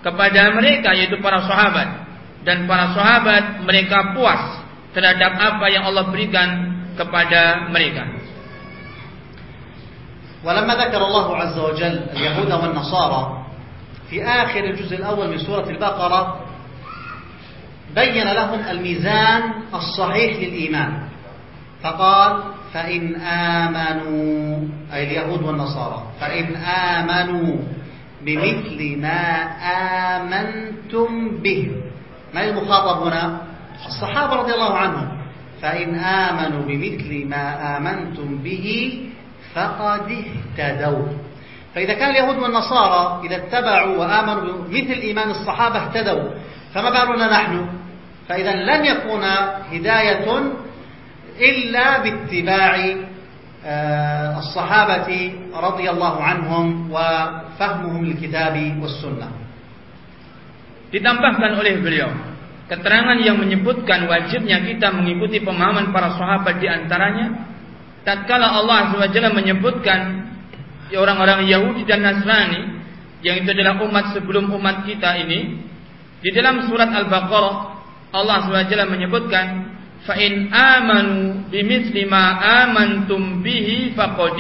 kepada mereka yaitu para sahabat dan para sahabat mereka puas terhadap apa yang Allah berikan kepada mereka. ولما ذكر الله عز وجل اليهود والنصارى في آخر الجزء الأول من سورة البقرة بين لهم الميزان الصحيح للإيمان فقال فإن آمنوا أي اليهود والنصارى فإن آمنوا بمثل ما آمنتم به ما المخاطب هنا؟ الصحابة رضي الله عنهم. فإن آمنوا بمثل ما آمنتم به فقد اهتدوا. فإذا كان اليهود والنصارى إذا اتبعوا وآمنوا بمثل إيمان الصحابة اهتدوا. فما بالنا نحن؟ فإذا لن يكون هداية إلا باتباع الصحابة رضي الله عنهم وفهمهم للكتاب والسنة. Ditambahkan oleh beliau keterangan yang menyebutkan wajibnya kita mengikuti pemahaman para sahabat di antaranya tatkala Allah SWT menyebutkan orang-orang Yahudi dan Nasrani yang itu adalah umat sebelum umat kita ini di dalam surat Al-Baqarah Allah SWT menyebutkan fa in amanu bimithli ma amantum bihi faqad.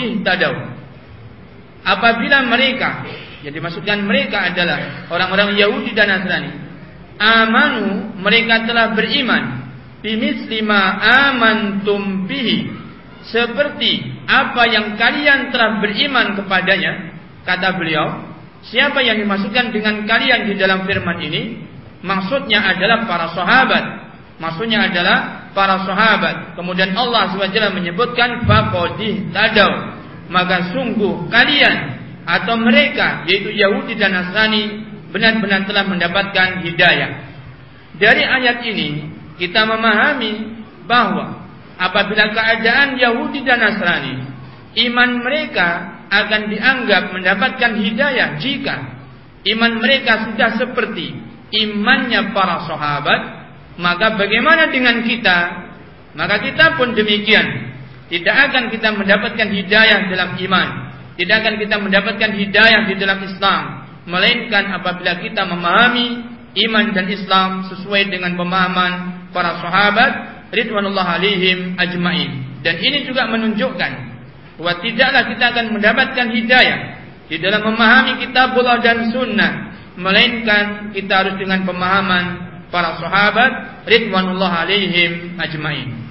Apabila mereka yang dimaksudkan mereka adalah orang-orang Yahudi dan Nasrani amanu mereka telah beriman bimithli ma amantum seperti apa yang kalian telah beriman kepadanya kata beliau siapa yang dimaksudkan dengan kalian di dalam firman ini maksudnya adalah para sahabat maksudnya adalah para sahabat. Kemudian Allah SWT menyebutkan faqadih tadaw. Maka sungguh kalian atau mereka yaitu Yahudi dan Nasrani benar-benar telah mendapatkan hidayah. Dari ayat ini kita memahami bahwa apabila keadaan Yahudi dan Nasrani iman mereka akan dianggap mendapatkan hidayah jika iman mereka sudah seperti imannya para sahabat maka bagaimana dengan kita? Maka kita pun demikian. Tidak akan kita mendapatkan hidayah dalam iman Tidak akan kita mendapatkan hidayah di dalam Islam. Melainkan apabila kita memahami iman dan Islam sesuai dengan pemahaman para sahabat ridwanullah alaihim ajmain. Dan ini juga menunjukkan bahwa tidaklah kita akan mendapatkan hidayah di dalam memahami kitabullah dan sunnah. Melainkan kita harus dengan pemahaman para sahabat ridwanullah alaihim ajmain.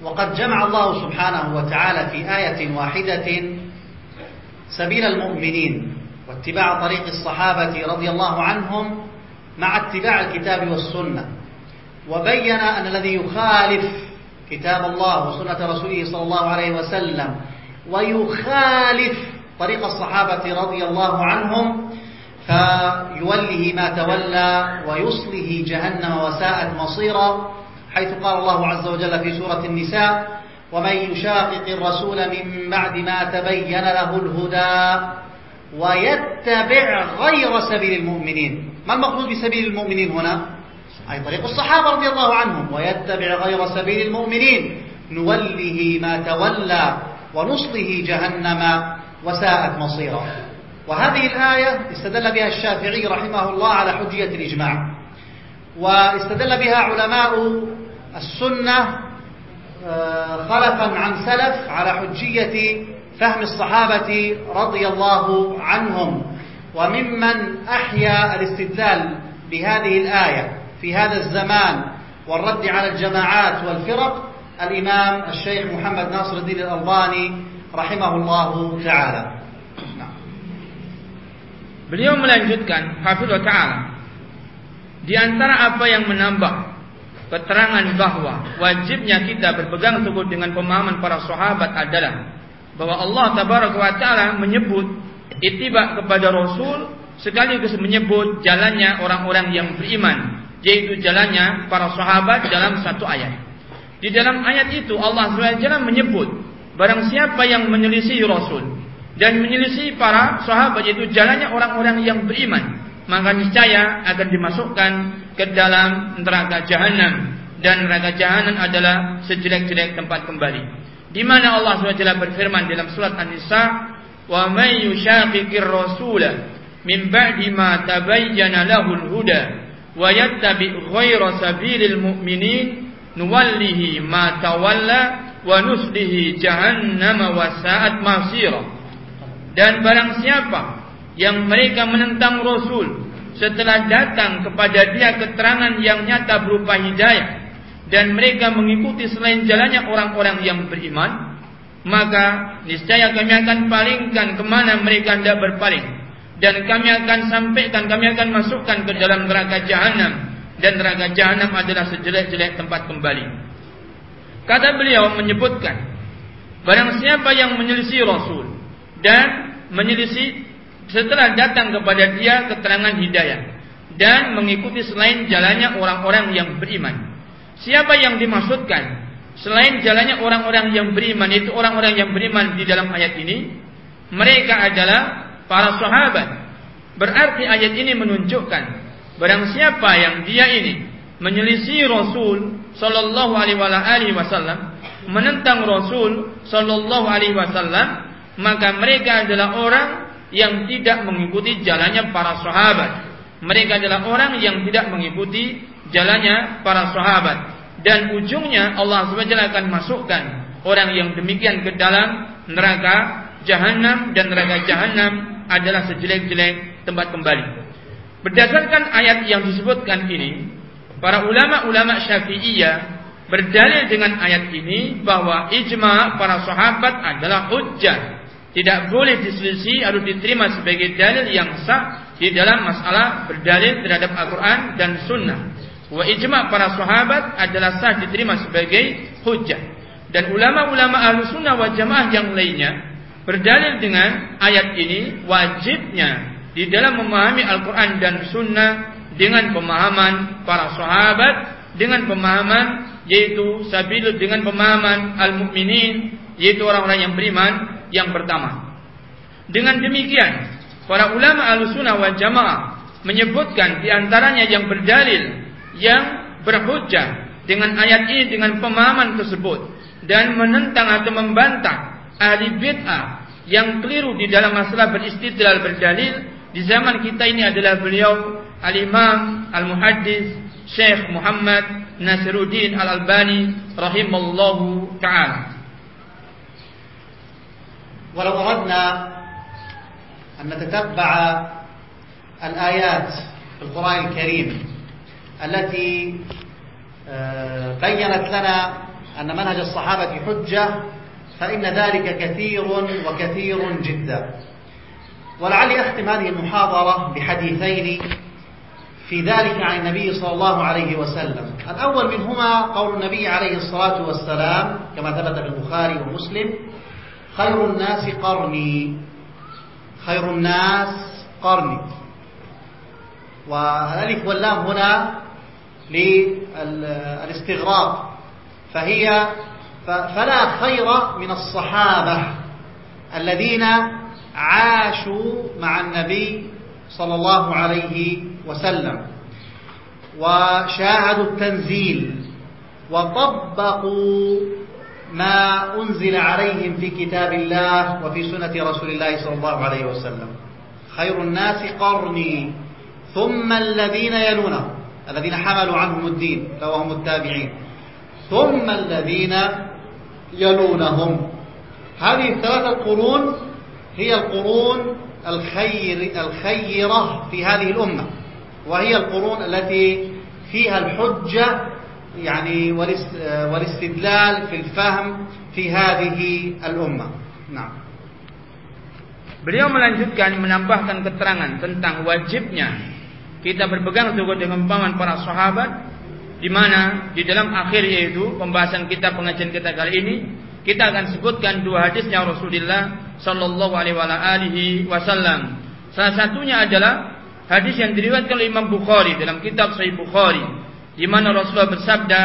وقد جمع الله سبحانه وتعالى في آية واحدة سبيل المؤمنين واتباع طريق الصحابة رضي الله عنهم مع اتباع الكتاب والسنة. وبين أن الذي يخالف كتاب الله وسنة رسوله صلى الله عليه وسلم ويخالف طريق الصحابة رضي الله عنهم فيوله ما تولى ويصله جهنم وساءت مصيرا حيث قال الله عز وجل في سورة النساء ومن يشاقق الرسول من بعد ما تبين له الهدى ويتبع غير سبيل المؤمنين. ما المقصود بسبيل المؤمنين هنا؟ أي طريق الصحابة رضي الله عنهم ويتبع غير سبيل المؤمنين. نوله ما تولى ونصله جهنم وساءت مصيرا وهذه الآية استدل بها الشافعي رحمه الله على حجية الإجماع. واستدل بها علماء السنة خلفا عن سلف على حجية فهم الصحابة رضي الله عنهم. وممن أحيا الاستدلال بهذه الآية في هذا الزمان والرد على الجماعات والفرق الإمام الشيخ محمد ناصر الدين الألباني رحمه الله تعالى. Beliau melanjutkan hafizah ta'ala di antara apa yang menambah keterangan bahwa wajibnya kita berpegang teguh dengan pemahaman para sahabat adalah bahwa Allah taala menyebut ittiba kepada rasul sekaligus menyebut jalannya orang-orang yang beriman yaitu jalannya para sahabat dalam satu ayat. Di dalam ayat itu Allah SWT menyebut barang siapa yang menyelisih rasul dan menyelisih para sahabat yaitu jalannya orang-orang yang beriman maka niscaya akan dimasukkan ke dalam neraka jahanam dan neraka jahanam adalah sejelek-jelek tempat kembali. Di mana Allah SWT berfirman dalam surat An-Nisa, "Wa may yushaqiqir rasula min ba'di ma tabayyana lahul huda wa yattabi' ghayra sabilil mu'minin nuwallihi ma tawalla wa nuslihi jahannam wa sa'at masira." Dan barang siapa yang mereka menentang Rasul setelah datang kepada dia keterangan yang nyata berupa hidayah dan mereka mengikuti selain jalannya orang-orang yang beriman maka niscaya kami akan palingkan kemana mereka hendak berpaling. Dan kami akan sampaikan kami akan masukkan ke dalam neraka jahanam dan neraka jahanam adalah sejelek-jelek tempat kembali. Kata beliau menyebutkan barang siapa yang menyelisih Rasul dan menyelisih setelah datang kepada dia keterangan hidayah dan mengikuti selain jalannya orang-orang yang beriman. Siapa yang dimaksudkan selain jalannya orang-orang yang beriman itu orang-orang yang beriman di dalam ayat ini mereka adalah para sahabat. Berarti ayat ini menunjukkan barang siapa yang dia ini menyelisih Rasul sallallahu alaihi wasallam, menentang Rasul sallallahu alaihi wasallam, maka mereka adalah orang yang tidak mengikuti jalannya para sahabat. Mereka adalah orang yang tidak mengikuti jalannya para sahabat. Dan ujungnya Allah SWT akan masukkan orang yang demikian ke dalam neraka jahanam dan neraka jahanam adalah sejelek-jelek tempat kembali. Berdasarkan ayat yang disebutkan ini, para ulama-ulama Syafi'iyah berdalil dengan ayat ini bahwa ijma para sahabat adalah hujjah tidak boleh diselisih harus diterima sebagai dalil yang sah di dalam masalah berdalil terhadap Al-Quran dan Sunnah. Wa ijma' para sahabat adalah sah diterima sebagai hujjah. Dan ulama-ulama ahlu sunnah wa jamaah yang lainnya berdalil dengan ayat ini wajibnya di dalam memahami Al-Quran dan Sunnah dengan pemahaman para sahabat dengan pemahaman yaitu sabilu dengan pemahaman al-mu'minin yaitu orang-orang yang beriman yang pertama. Dengan demikian, para ulama al-sunnah wal jamaah menyebutkan di antaranya yang berdalil, yang berhujjah dengan ayat ini dengan pemahaman tersebut dan menentang atau membantah ahli bid'ah yang keliru di dalam masalah beristidlal berdalil di zaman kita ini adalah beliau al-imam al-muhaddis Syekh Muhammad Nasiruddin Al-Albani rahimallahu taala. ولو أردنا أن نتتبع الآيات في القرآن الكريم التي آه، بينت لنا أن منهج الصحابة حجة فإن ذلك كثير وكثير جدا. ولعلي أختم هذه المحاضرة بحديثين في ذلك عن النبي صلى الله عليه وسلم. الأول منهما قول النبي عليه الصلاة والسلام كما ثبت في البخاري ومسلم خير الناس قرني. خير الناس قرني. والألف واللام هنا للإستغراق. فهي فلا خير من الصحابة الذين عاشوا مع النبي صلى الله عليه وسلم وشاهدوا التنزيل وطبقوا ما أنزل عليهم في كتاب الله وفي سنة رسول الله صلى الله عليه وسلم. خير الناس قرني ثم الذين يلونهم الذين حملوا عنهم الدين فوهم التابعين. ثم الذين يلونهم. هذه الثلاثة قرون هي القرون الخير الخيرة في هذه الأمة وهي القرون التي فيها الحجة يعني والاستدلال في الفهم في هذه الأمة نعم Beliau melanjutkan menambahkan keterangan tentang wajibnya kita berpegang teguh dengan pemahaman para sahabat di mana di dalam akhir yaitu pembahasan kita pengajian kita kali ini kita akan sebutkan dua hadisnya Rasulullah sallallahu alaihi wasallam. Salah satunya adalah hadis yang diriwayatkan oleh Imam Bukhari dalam kitab Sahih Bukhari di mana Rasulullah bersabda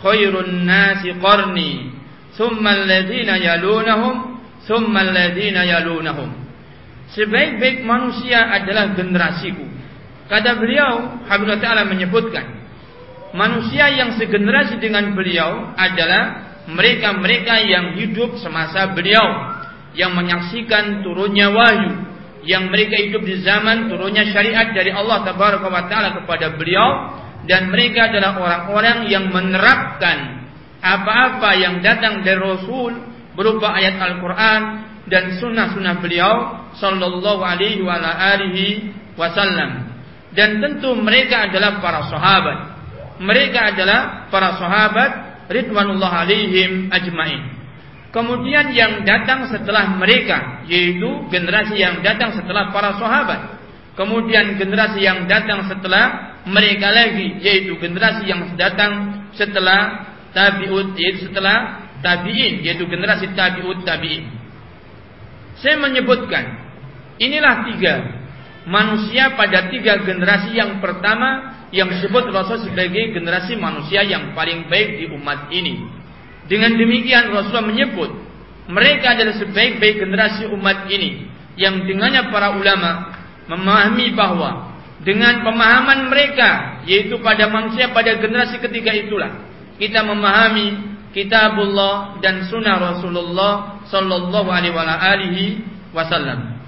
khairun nasi qarni thumma alladhina yalunahum thumma alladhina yalunahum. Sebaik-baik manusia adalah generasiku. Kata beliau, Habibullah Ta'ala menyebutkan, manusia yang segenerasi dengan beliau adalah mereka-mereka yang hidup semasa beliau, yang menyaksikan turunnya wahyu, yang mereka hidup di zaman turunnya syariat dari Allah Ta'ala kepada beliau, dan mereka adalah orang-orang yang menerapkan apa-apa yang datang dari Rasul berupa ayat Al-Quran dan sunnah-sunnah beliau Sallallahu alaihi wa alihi wasallam dan tentu mereka adalah para sahabat. Mereka adalah para sahabat ridwanullah alaihim ajmain. Kemudian yang datang setelah mereka yaitu generasi yang datang setelah para sahabat. Kemudian generasi yang datang setelah mereka lagi yaitu generasi yang datang setelah tabiut yaitu setelah tabiin yaitu generasi tabiut tabiin. Saya menyebutkan inilah tiga manusia pada tiga generasi yang pertama yang disebut Rasul sebagai generasi manusia yang paling baik di umat ini. Dengan demikian Rasulullah menyebut mereka adalah sebaik-baik generasi umat ini yang dengannya para ulama memahami bahwa dengan pemahaman mereka yaitu pada manusia pada generasi ketiga itulah kita memahami kitabullah dan sunnah Rasulullah sallallahu alaihi wasallam.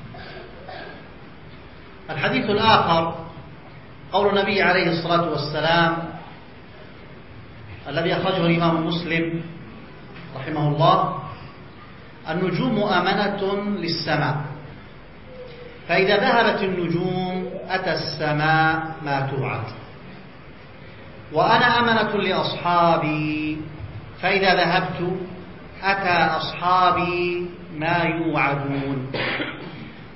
الحديث الآخر قول النبي عليه الصلاة والسلام الذي أخرجه الإمام مسلم رحمه الله النجوم أمنة للسماء فإذا ذهبت النجوم أتى السماء ما توعد. وأنا أمنة لأصحابي فإذا ذهبت أتى أصحابي ما يوعدون.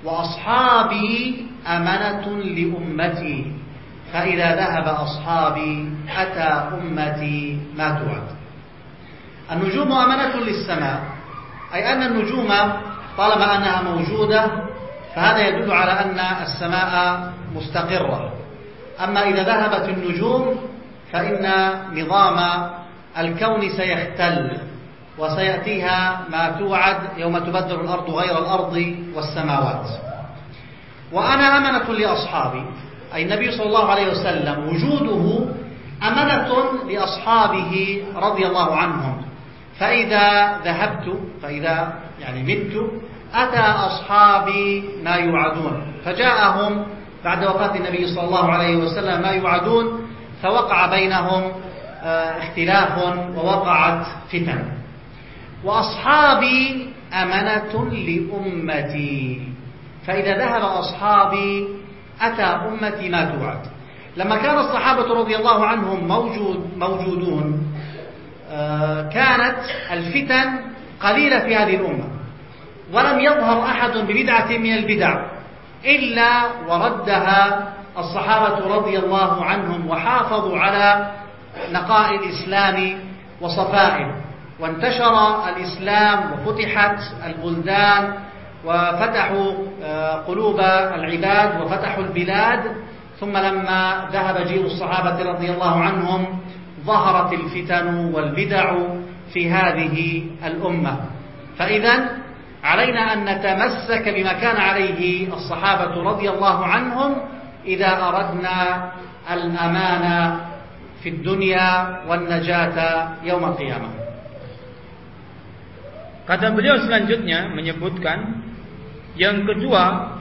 وأصحابي أمنة لأمتي فإذا ذهب أصحابي أتى أمتي ما توعد. النجوم أمنة للسماء أي أن النجوم طالما أنها موجودة فهذا يدل على أن السماء مستقرة. أما إذا ذهبت النجوم فإن نظام الكون سيختل وسيأتيها ما توعد يوم تبدل الأرض غير الأرض والسماوات. وأنا أمنة لأصحابي أي النبي صلى الله عليه وسلم وجوده أمنة لأصحابه رضي الله عنهم. فإذا ذهبت فإذا يعني مت أتى أصحابي ما يوعدون. فجاءهم بعد وفاة النبي صلى الله عليه وسلم ما يوعدون فوقع بينهم آه، اختلاف ووقعت فتن. وأصحابي أمنة لأمتي. فإذا ذهب أصحابي أتى أمتي ما توعد. لما كان الصحابة رضي الله عنهم موجود موجودون آه، كانت الفتن قليلة في هذه الأمة. ولم يظهر أحد ببدعة من البدع إلا وردها الصحابة رضي الله عنهم وحافظوا على نقاء الإسلام وصفائه. وانتشر الإسلام وفتحت البلدان وفتحوا آه، قلوب العباد وفتحوا البلاد. ثم لما ذهب جيل الصحابة رضي الله عنهم ظهرت الفتن والبدع في هذه الأمة. فإذا علينا أن نتمسك بما كان عليه الصحابة رضي الله عنهم إذا أردنا الأمان في الدنيا والنجاة يوم القيامة Kata beliau selanjutnya menyebutkan Yang kedua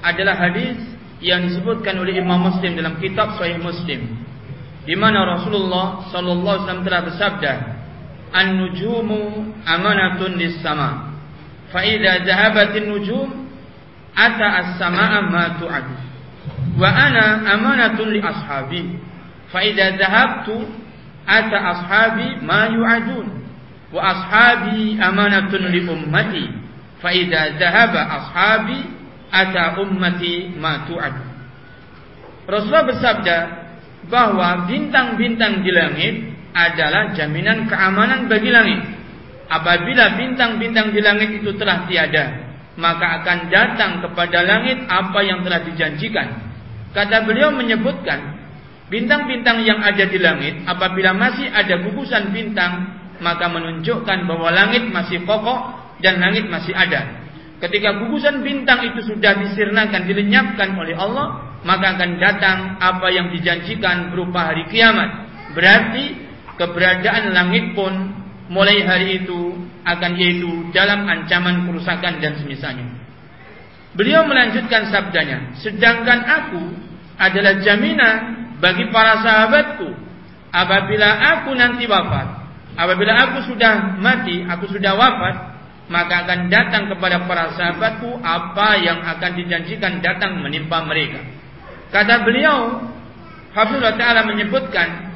adalah hadis yang disebutkan oleh Imam Muslim dalam kitab Sahih Muslim di mana Rasulullah sallallahu alaihi wasallam telah bersabda An-nujumu amanatun lis-sama fa idza dhahabatin nujum ata as-samaa ma tu'ad wa ana amanatun li ashabi fa idza dhahabtu ata ashabi ma yu'adun wa ashabi amanatun li ummati Faida dahaba ashabi ata ummati ma tu'ad. Rasulullah bersabda bahwa bintang-bintang di langit adalah jaminan keamanan bagi langit. Apabila bintang-bintang di langit itu telah tiada, maka akan datang kepada langit apa yang telah dijanjikan. Kata beliau menyebutkan, bintang-bintang yang ada di langit apabila masih ada gugusan bintang, maka menunjukkan bahwa langit masih kokoh dan langit masih ada. Ketika gugusan bintang itu sudah disirnakan, dilenyapkan oleh Allah, maka akan datang apa yang dijanjikan berupa hari kiamat. Berarti keberadaan langit pun mulai hari itu akan yaitu dalam ancaman kerusakan dan semisalnya. Beliau melanjutkan sabdanya, sedangkan aku adalah jaminan bagi para sahabatku apabila aku nanti wafat, apabila aku sudah mati, aku sudah wafat, maka akan datang kepada para sahabatku apa yang akan dijanjikan datang menimpa mereka. Kata beliau, Hafizullah Ta'ala menyebutkan,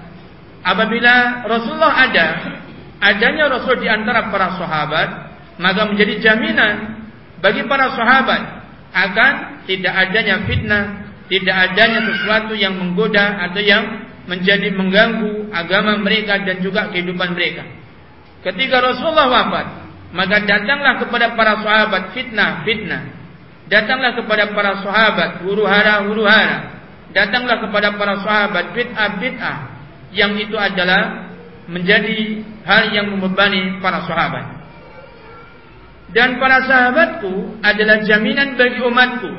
apabila Rasulullah ada, adanya Rasul di antara para sahabat, maka menjadi jaminan bagi para sahabat akan tidak adanya fitnah, tidak adanya sesuatu yang menggoda atau yang menjadi mengganggu agama mereka dan juga kehidupan mereka. Ketika Rasulullah wafat, maka datanglah kepada para sahabat fitnah-fitnah Datanglah kepada para sahabat huru-hara huru-hara. Datanglah kepada para sahabat bid'ah-bid'ah yang itu adalah menjadi hal yang membebani para sahabat. Dan para sahabatku adalah jaminan bagi umatku.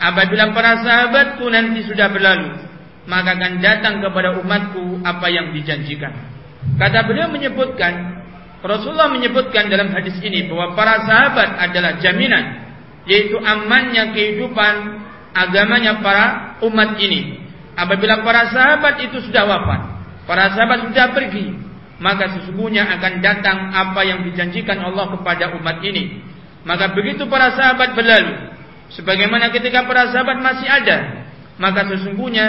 Apabila para sahabatku nanti sudah berlalu, maka akan datang kepada umatku apa yang dijanjikan. Kata beliau menyebutkan, Rasulullah menyebutkan dalam hadis ini bahwa para sahabat adalah jaminan yaitu amannya kehidupan agamanya para umat ini. Apabila para sahabat itu sudah wafat, para sahabat sudah pergi, maka sesungguhnya akan datang apa yang dijanjikan Allah kepada umat ini. Maka begitu para sahabat berlalu, sebagaimana ketika para sahabat masih ada, maka sesungguhnya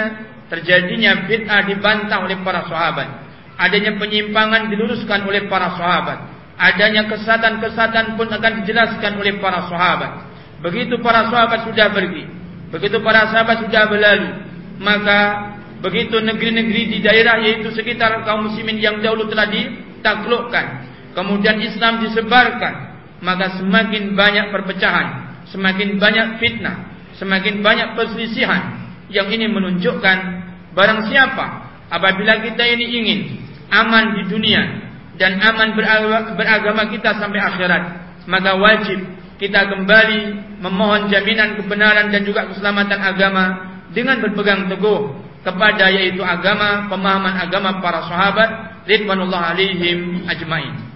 terjadinya bid'ah dibantah oleh para sahabat. Adanya penyimpangan diluruskan oleh para sahabat. Adanya kesatan-kesatan pun akan dijelaskan oleh para sahabat. Begitu para sahabat sudah pergi, begitu para sahabat sudah berlalu, maka begitu negeri-negeri di daerah yaitu sekitar kaum muslimin yang dahulu telah ditaklukkan, kemudian Islam disebarkan, maka semakin banyak perpecahan, semakin banyak fitnah, semakin banyak perselisihan. Yang ini menunjukkan barang siapa apabila kita ini ingin aman di dunia dan aman beragama kita sampai akhirat, maka wajib kita kembali memohon jaminan kebenaran dan juga keselamatan agama dengan berpegang teguh kepada yaitu agama pemahaman agama para sahabat ridwanullah alaihim ajmain.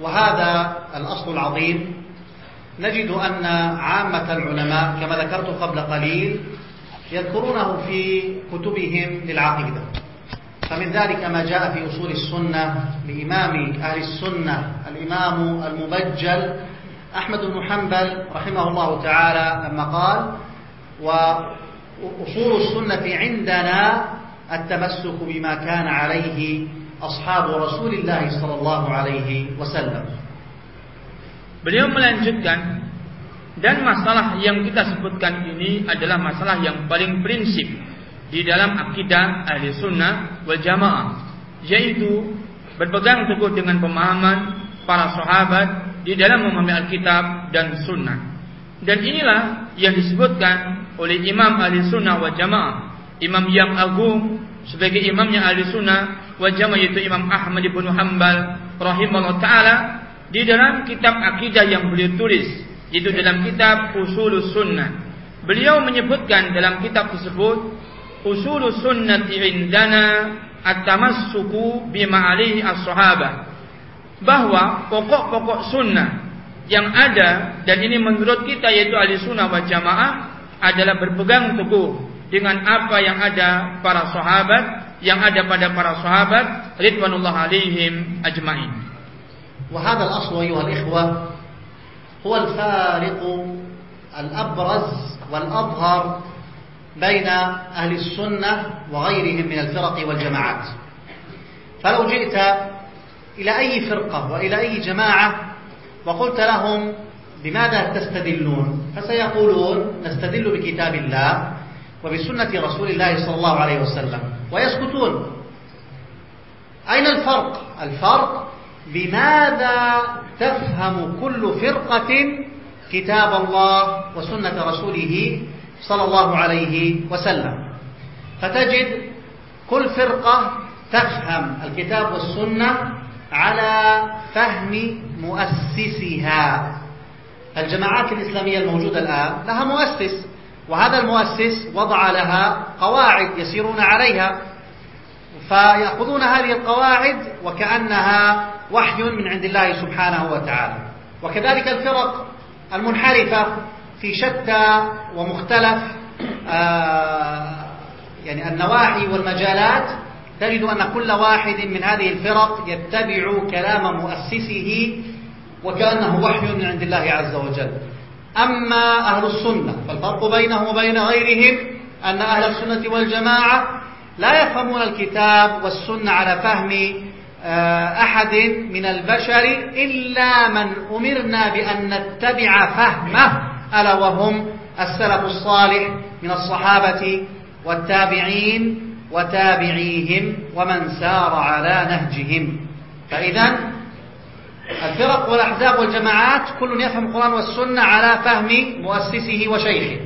وهذا الأصل العظيم نجد أن عامة العلماء كما ذكرت قبل قليل يذكرونه في كتبهم للعقيدة فمن ذلك ما جاء في أصول السنة لإمام أهل السنة الإمام المبجل أحمد بن حنبل رحمه الله تعالى لما قال وأصول السنة عندنا التمسك بما كان عليه أصحاب رسول الله صلى الله عليه وسلم Beliau melanjutkan dan masalah yang kita sebutkan ini adalah masalah yang paling prinsip di dalam akidah ahli sunnah wal jamaah yaitu berpegang teguh dengan pemahaman para sahabat di dalam memahami Alkitab dan Sunnah dan inilah yang disebutkan oleh Imam ahli sunnah wal jamaah. Imam yang agung sebagai imamnya ahli sunnah wal jamaah yaitu Imam Ahmad bin Hanbal rahimahullah taala di dalam kitab akidah yang beliau tulis itu dalam kitab Usulus Sunnah. Beliau menyebutkan dalam kitab tersebut usul sunnati indana at-tamassuku bima alihi as-sahabah. Bahwa pokok-pokok sunnah yang ada dan ini menurut kita yaitu ahli sunnah wal jamaah adalah berpegang teguh dengan apa yang ada para sahabat yang ada pada para sahabat ridwanullah alaihim ajmain. وهذا الأصل أيها الإخوة هو الفارق الأبرز والأظهر بين أهل السنة وغيرهم من الفرق والجماعات فلو جئت إلى أي فرقة وإلى أي جماعة وقلت لهم بماذا تستدلون؟ فسيقولون نستدل بكتاب الله وبسنة رسول الله صلى الله عليه وسلم. ويسكتون. أين الفرق؟ الفرق بماذا تفهم كل فرقة كتاب الله وسنة رسوله صلى الله عليه وسلم؟ فتجد كل فرقة تفهم الكتاب والسنة على فهم مؤسسها. الجماعات الإسلامية الموجودة الآن لها مؤسس وهذا المؤسس وضع لها قواعد يسيرون عليها فيأخذون هذه القواعد وكأنها وحي من عند الله سبحانه وتعالى. وكذلك الفرق المنحرفة في شتى ومختلف آه، يعني النواحي والمجالات تجد أن كل واحد من هذه الفرق يتبع كلام مؤسسه وكأنه وحي من عند الله عز وجل. أما أهل السنة فالفرق بينهم وبين غيرهم أن أهل السنة والجماعة لا يفهمون الكتاب والسنة على فهم آه، أحد من البشر إلا من أمرنا بأن نتبع فهمه ألا وهم السلف الصالح من الصحابة والتابعين وتابعيهم ومن سار على نهجهم. فإذا الفرق والأحزاب والجماعات كل يفهم القرآن والسنة على فهم مؤسسه وشيخه.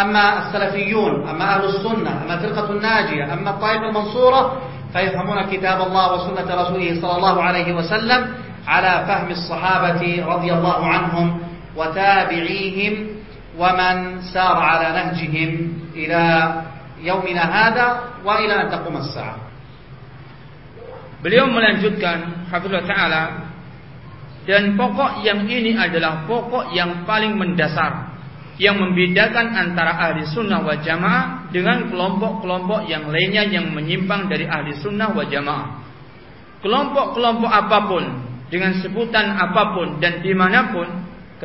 أما السلفيون أما أهل السنة أما الفرقة الناجية أما الطائفة المنصورة فيفهمون كتاب الله وسنة رسوله صلى الله عليه وسلم على فهم الصحابة رضي الله عنهم وتابعيهم ومن سار على نهجهم إلى يومنا هذا وإلى أن تقوم الساعة. Beliau melanjutkan Hafizullah Ta'ala Dan pokok yang ini adalah pokok yang paling mendasar Yang membedakan antara ahli sunnah wal jamaah Dengan kelompok-kelompok yang lainnya yang menyimpang dari ahli sunnah wal jamaah Kelompok-kelompok apapun Dengan sebutan apapun dan dimanapun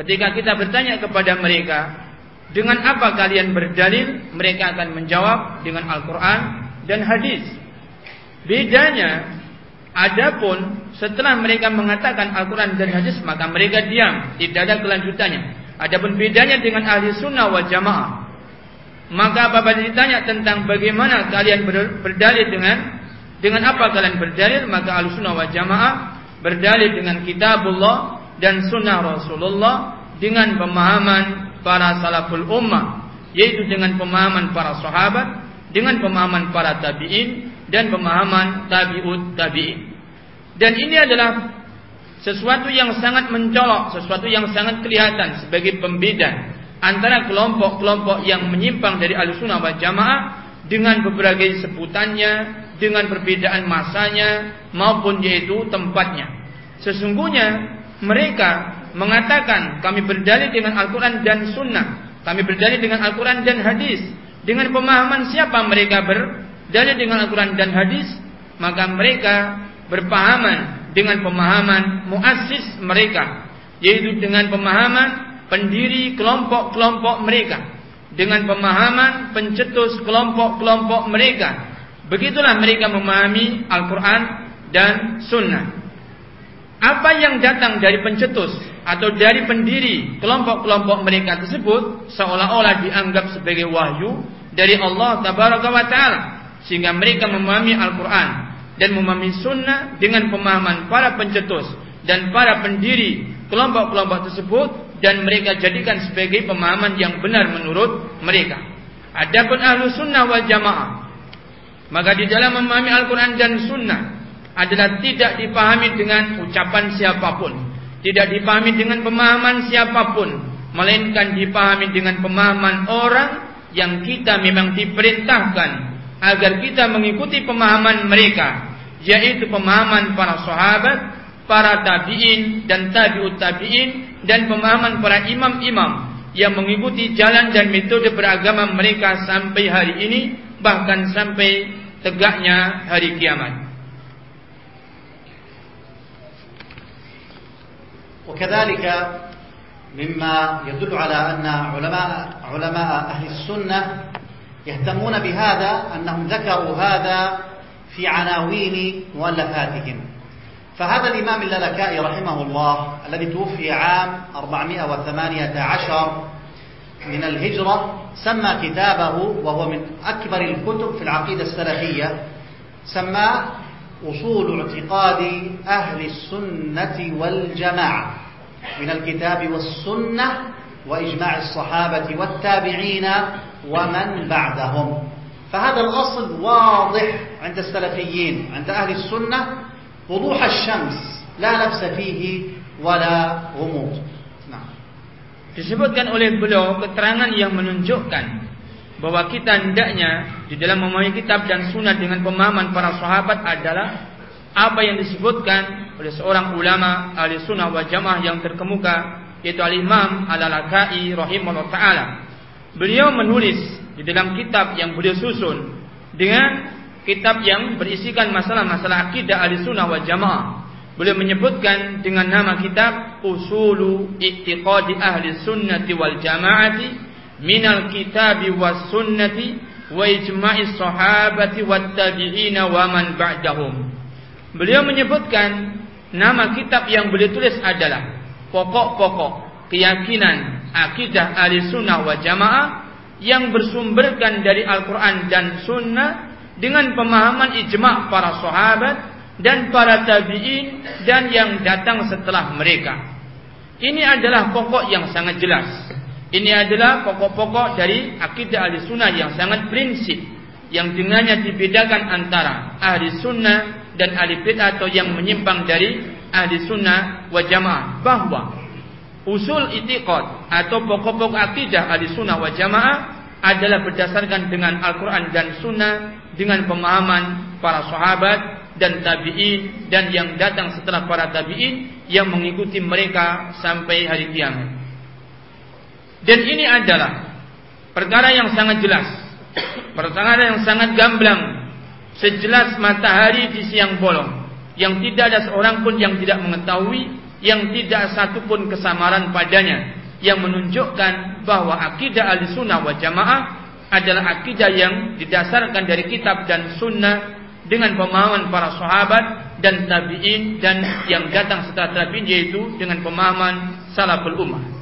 Ketika kita bertanya kepada mereka Dengan apa kalian berdalil? Mereka akan menjawab dengan Al-Quran dan hadis. Bedanya, adapun setelah mereka mengatakan Al-Quran dan hadis, maka mereka diam, tidak ada kelanjutannya. Adapun bedanya dengan ahli sunnah wal jamaah. Maka apabila ditanya tentang bagaimana kalian berdalil dengan dengan apa kalian berdalil, maka ahli sunnah wal jamaah berdalil dengan kitabullah dan sunnah Rasulullah dengan pemahaman para salaful ummah yaitu dengan pemahaman para sahabat dengan pemahaman para tabi'in dan pemahaman tabi'ut tabi'in dan ini adalah sesuatu yang sangat mencolok sesuatu yang sangat kelihatan sebagai pembeda antara kelompok-kelompok yang menyimpang dari al-sunnah wal jamaah dengan beberapa sebutannya dengan perbedaan masanya maupun yaitu tempatnya sesungguhnya mereka mengatakan kami berdalil dengan Al-Quran dan Sunnah. Kami berdalil dengan Al-Quran dan hadis. Dengan pemahaman siapa mereka berdalil dengan Al-Quran dan hadis, maka mereka berpahaman dengan pemahaman muassis mereka, yaitu dengan pemahaman pendiri kelompok-kelompok mereka, dengan pemahaman pencetus kelompok-kelompok mereka. Begitulah mereka memahami Al-Quran dan Sunnah. Apa yang datang dari pencetus atau dari pendiri kelompok-kelompok mereka tersebut seolah-olah dianggap sebagai wahyu dari Allah tabaraka wa taala sehingga mereka memahami Al-Qur'an dan memahami sunnah dengan pemahaman para pencetus dan para pendiri kelompok-kelompok tersebut dan mereka jadikan sebagai pemahaman yang benar menurut mereka. Adapun ahlu sunnah wal jamaah maka di dalam memahami Al-Quran dan sunnah adalah tidak dipahami dengan ucapan siapapun, tidak dipahami dengan pemahaman siapapun, melainkan dipahami dengan pemahaman orang yang kita memang diperintahkan agar kita mengikuti pemahaman mereka, yaitu pemahaman para sahabat, para tabi'in dan tabi'ut tabi'in dan pemahaman para imam-imam yang mengikuti jalan dan metode beragama mereka sampai hari ini bahkan sampai tegaknya hari kiamat. وكذلك مما يدل على أن علماء علماء أهل السنة يهتمون بهذا أنهم ذكروا هذا في عناوين مؤلفاتهم. فهذا الإمام اللالكائي رحمه الله الذي توفي عام 418 من الهجرة سمى كتابه وهو من أكبر الكتب في العقيدة السلفية سماه أصول اعتقاد أهل السنة والجماعة من الكتاب والسنة وإجماع الصحابة والتابعين ومن بعدهم فهذا الأصل واضح عند السلفيين عند أهل السنة وضوح الشمس لا لبس فيه ولا غموض Disebutkan oleh beliau keterangan yang menunjukkan bahwa kita hendaknya di dalam memahami kitab dan sunnah dengan pemahaman para sahabat adalah apa yang disebutkan oleh seorang ulama ahli sunnah wal jamaah yang terkemuka yaitu al-imam al-alakai rahimahullah ta'ala. Beliau menulis di dalam kitab yang beliau susun dengan kitab yang berisikan masalah-masalah akidah ahli sunnah wal jamaah. Beliau menyebutkan dengan nama kitab usulu i'tiqadi ahli sunnati wal jamaati minal kitabi was sunnati wa ijma'is sahabati wat tabi'ina wa man ba'dahum. Beliau menyebutkan nama kitab yang beliau tulis adalah pokok-pokok keyakinan akidah ahli sunnah wa jamaah yang bersumberkan dari Al-Quran dan sunnah dengan pemahaman ijma' para sahabat dan para tabi'in dan yang datang setelah mereka. Ini adalah pokok yang sangat jelas. Ini adalah pokok-pokok dari akidah ahli sunnah yang sangat prinsip. Yang dengannya dibedakan antara ahli sunnah dan ahli bid'ah atau yang menyimpang dari ahli sunnah wa jamaah bahwa usul itiqad atau pokok-pokok akidah ahli sunnah wa jamaah adalah berdasarkan dengan Al-Quran dan Sunnah dengan pemahaman para sahabat dan tabi'in dan yang datang setelah para tabi'in yang mengikuti mereka sampai hari kiamat. Dan ini adalah perkara yang sangat jelas, perkara yang sangat gamblang sejelas matahari di siang bolong yang tidak ada seorang pun yang tidak mengetahui yang tidak satu pun kesamaran padanya yang menunjukkan bahwa akidah ahli sunnah wa jamaah adalah akidah yang didasarkan dari kitab dan sunnah dengan pemahaman para sahabat dan tabi'in dan yang datang setelah tabi'in yaitu dengan pemahaman salaful ummah.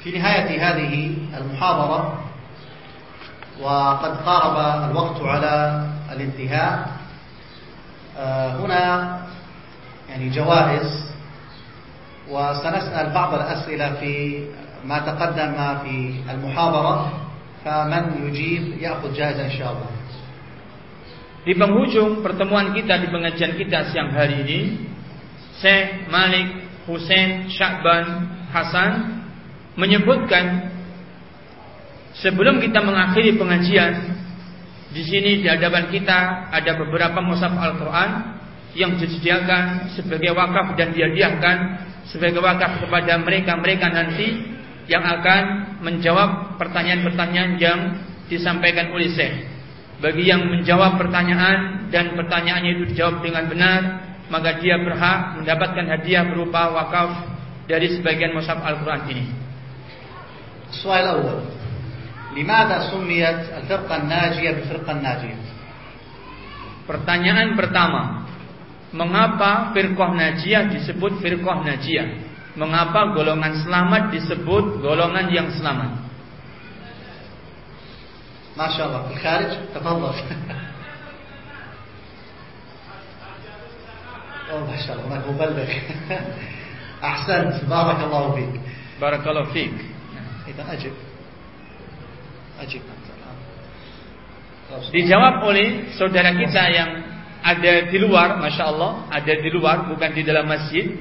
في نهاية هذه المحاضرة وقد قارب الوقت على الانتهاء آه، هنا يعني جوائز وسنسأل بعض الأسئلة في ما تقدم في المحاضرة فمن يجيب يأخذ جائزة إن شاء الله Di penghujung pertemuan kita di pengajian kita siang hari ini, Syekh Malik Hussein Syakban Hasan menyebutkan Sebelum kita mengakhiri pengajian, di sini di hadapan kita ada beberapa mushaf Al-Quran yang disediakan sebagai wakaf dan dihadiahkan sebagai wakaf kepada mereka-mereka nanti yang akan menjawab pertanyaan-pertanyaan yang disampaikan oleh Syekh. Bagi yang menjawab pertanyaan dan pertanyaannya itu dijawab dengan benar, maka dia berhak mendapatkan hadiah berupa wakaf dari sebagian mushaf Al-Quran ini. Soal. Limada summiyat al-firqah najiyah bi-firqah? Pertanyaan pertama, mengapa firqah najiyah disebut firqah najiyah? Mengapa golongan selamat disebut golongan yang selamat? Masya Allah, kharij, tafadhal. Oh, Masya Allah, nak mubalagh. [LAUGHS] Ahsan, barakallahu fiik. Barakallahu. Nah, itu ajib. Dijawab oleh saudara kita yang ada di luar, masya Allah, ada di luar, bukan di dalam masjid.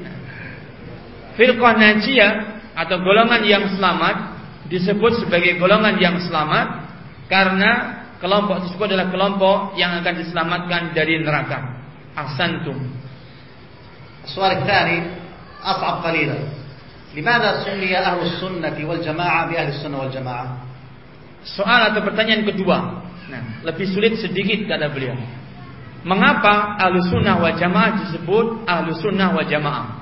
Firqah Najiyah atau golongan yang selamat disebut sebagai golongan yang selamat karena kelompok tersebut adalah kelompok yang akan diselamatkan dari neraka. Ahsantum. Soal الثاني أصعب قليلا لماذا سمي أهل السنة والجماعة بأهل السنة والجماعة Soal atau pertanyaan kedua. Nah, lebih sulit sedikit kata beliau. Mengapa ahlu sunnah wa jamaah disebut ahlu sunnah wa jamaah?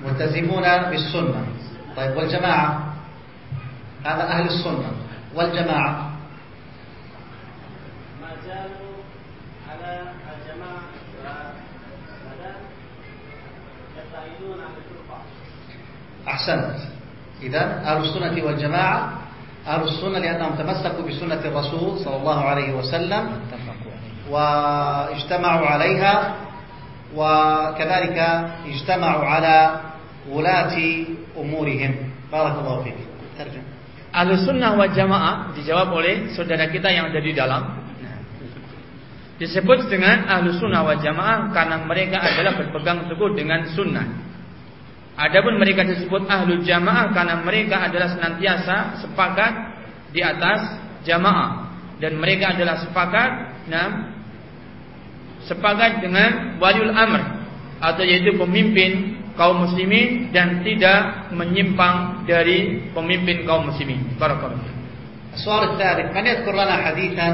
ملتزمون بالسنة طيب والجماعة هذا أهل السنة والجماعة أحسنت إذا أهل السنة والجماعة أهل السنة لأنهم تمسكوا بسنة الرسول صلى الله عليه وسلم واجتمعوا عليها وكذلك اجتمعوا على ولاة أمورهم بارك الله فيك ترجم Ahlu sunnah wa jamaah dijawab oleh saudara kita yang ada di dalam disebut dengan ahlu sunnah wal jamaah karena mereka adalah berpegang teguh dengan sunnah. Adapun mereka disebut ahlu jamaah karena mereka adalah senantiasa sepakat di atas jamaah dan mereka adalah sepakat nah, sepakat dengan waliul amr atau yaitu pemimpin kaum muslimin dan tidak menyimpang dari pemimpin kaum muslimin. Barakallahu. السؤال الثالث من يذكر لنا حديثا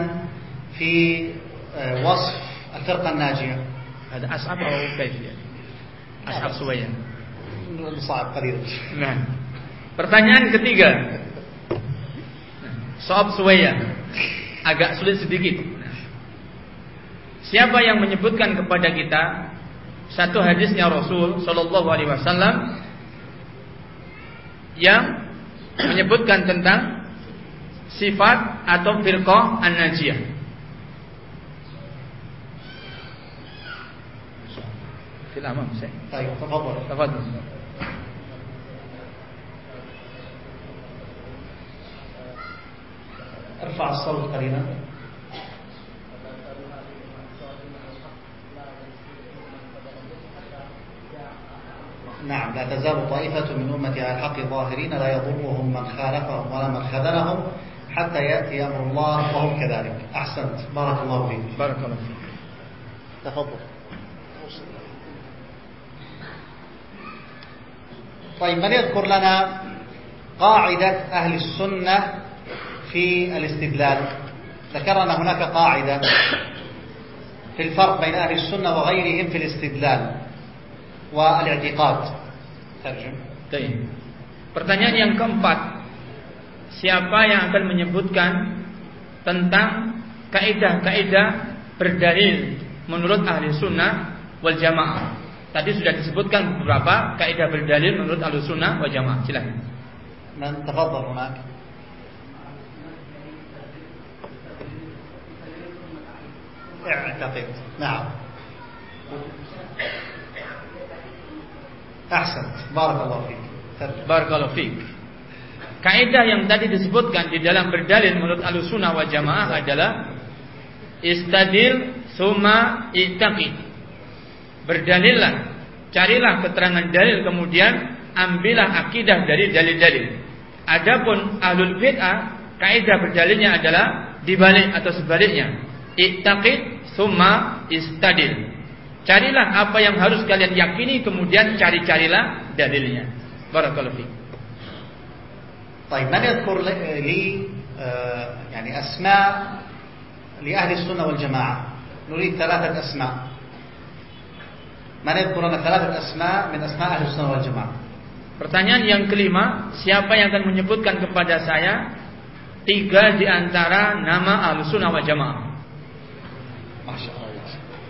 في وصف الفرقة الناجية هذا أصعب أو كيف يعني أصعب شوية صعب قليلا nah pertanyaan ketiga soal suwaya agak sulit sedikit siapa yang menyebutkan kepada kita satu hadisnya Rasul Shallallahu Alaihi Wasallam yang menyebutkan tentang sifat atau firqah an-najiyah. Fil amam, saya. طيب تفضل Tafadhol. ارفع الصوت قليلا نعم لا تزال طائفة من أمتي على الحق ظاهرين لا يضرهم من خالفهم ولا من خذلهم حتى يأتي أمر الله وهم كذلك أحسنت بارك الله فيك Barakallahu fiik. تفضل طيب من يذكر لنا قاعدة أهل السنة في الاستدلال ذكرنا هناك قاعدة في الفرق بين أهل السنة وغيرهم في الاستدلال والاعتقاد ترجم Baik. Pertanyaan yang keempat, siapa yang akan menyebutkan tentang kaidah-kaidah berdalil menurut ahli sunnah wal jamaah? Tadi sudah disebutkan beberapa kaidah berdalil menurut ahli sunnah wal jamaah. Silakan. من تفضل هناك اعتقد نعم أحسنت بارك الله فيك ترجم Barakallahu fiik. Kaidah yang tadi disebutkan di dalam berdalil menurut ahli sunnah wal jamaah adalah istadil summa itaqid. Berdalillah, carilah keterangan dalil kemudian ambillah akidah dari dalil-dalil. Adapun ahlul bid'ah kaidah berdalilnya adalah dibalik atau sebaliknya. Ittaqid summa istadil. Carilah apa yang harus kalian yakini kemudian cari-carilah dalilnya. Barakallahu fiik. طيب من يذكر لي آه، يعني أسماء لأهل السنة والجماعة نريد ثلاثة أسماء من يذكر لنا ثلاثة أسماء من أسماء أهل السنة والجماعة Pertanyaan yang kelima, siapa yang akan menyebutkan kepada saya tiga di antara nama Ahlussunnah wal Jamaah? ما شاء الله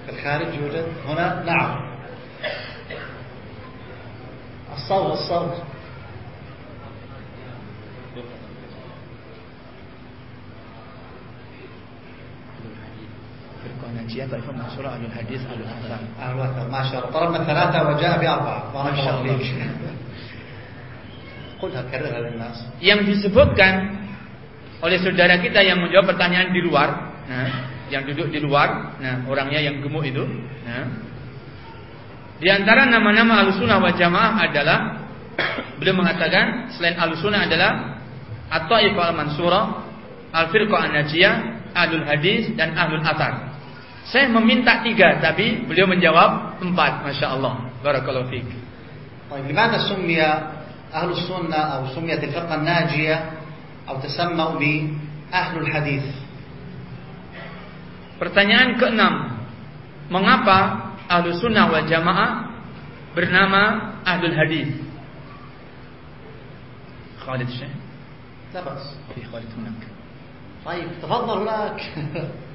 في الخارج يوجد هنا نعم الصوت الصوت Firqah Najiyah, Taifah Mansurah, Ahlul Hadis, Ahlul Athar. أهل الوثن ما شاء الله ضربنا ثلاثة وجاء بأربعة بارك ما شاء الله الله. فيك قلها كررها للناس Yang disebutkan oleh saudara kita yang menjawab pertanyaan di luar, nah, yang duduk di luar, nah, orangnya yang gemuk itu, nah, di antara nama-nama Ahlussunnah wal Jamaah adalah [COUGHS] beliau mengatakan selain Ahlussunnah adalah At-Taifah Al-Mansurah, Al-Firqah An-Najiyah, Ahlul Hadis dan Ahlul Athar. Saya meminta tiga, tapi beliau menjawab empat. Masya Allah. Barakallahu fiik. طيب لماذا سمي أهل السنة أو سميت الفرقة الناجية أو تسموا بأهل الحديث Pertanyaan keenam, mengapa Ahlus Sunnah wal Jamaah bernama Ahlul Hadis? Khalid Syekh, لا بأس fi Khalid hunak. طيب تفضل هناك [LAUGHS]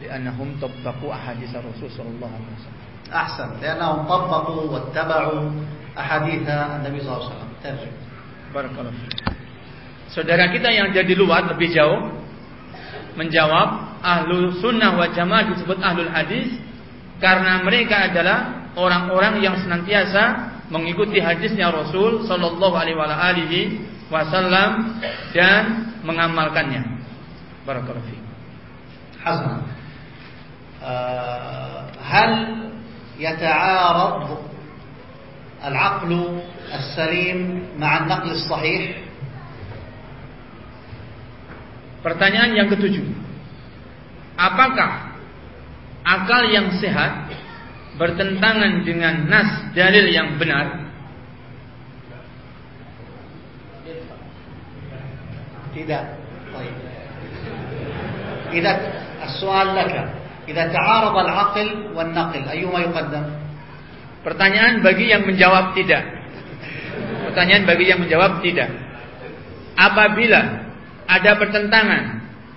لأنهم طبقوا أحاديث الرسول صلى الله عليه وسلم. أحسن لأنهم طبقوا واتبعوا أحاديث النبي صلى الله عليه وسلم ترجم Barakallahu fiik. Saudara kita yang ada di luar lebih jauh menjawab ahlu sunnah wa jamaah disebut ahlul hadis karena mereka adalah orang-orang yang senantiasa mengikuti hadisnya Rasul Sallallahu Alaihi wasallam dan mengamalkannya. Barakallahu fiik. حسنا آه، هل يتعارض العقل السليم مع النقل الصحيح Pertanyaan yang ketujuh. Apakah akal yang sehat bertentangan dengan nas dalil yang benar? tidak طيب إذا السؤال Kita ta'arada al-aql wan naql, ayyuma yuqaddam? Pertanyaan bagi yang menjawab tidak. Pertanyaan bagi yang menjawab tidak. Apabila ada pertentangan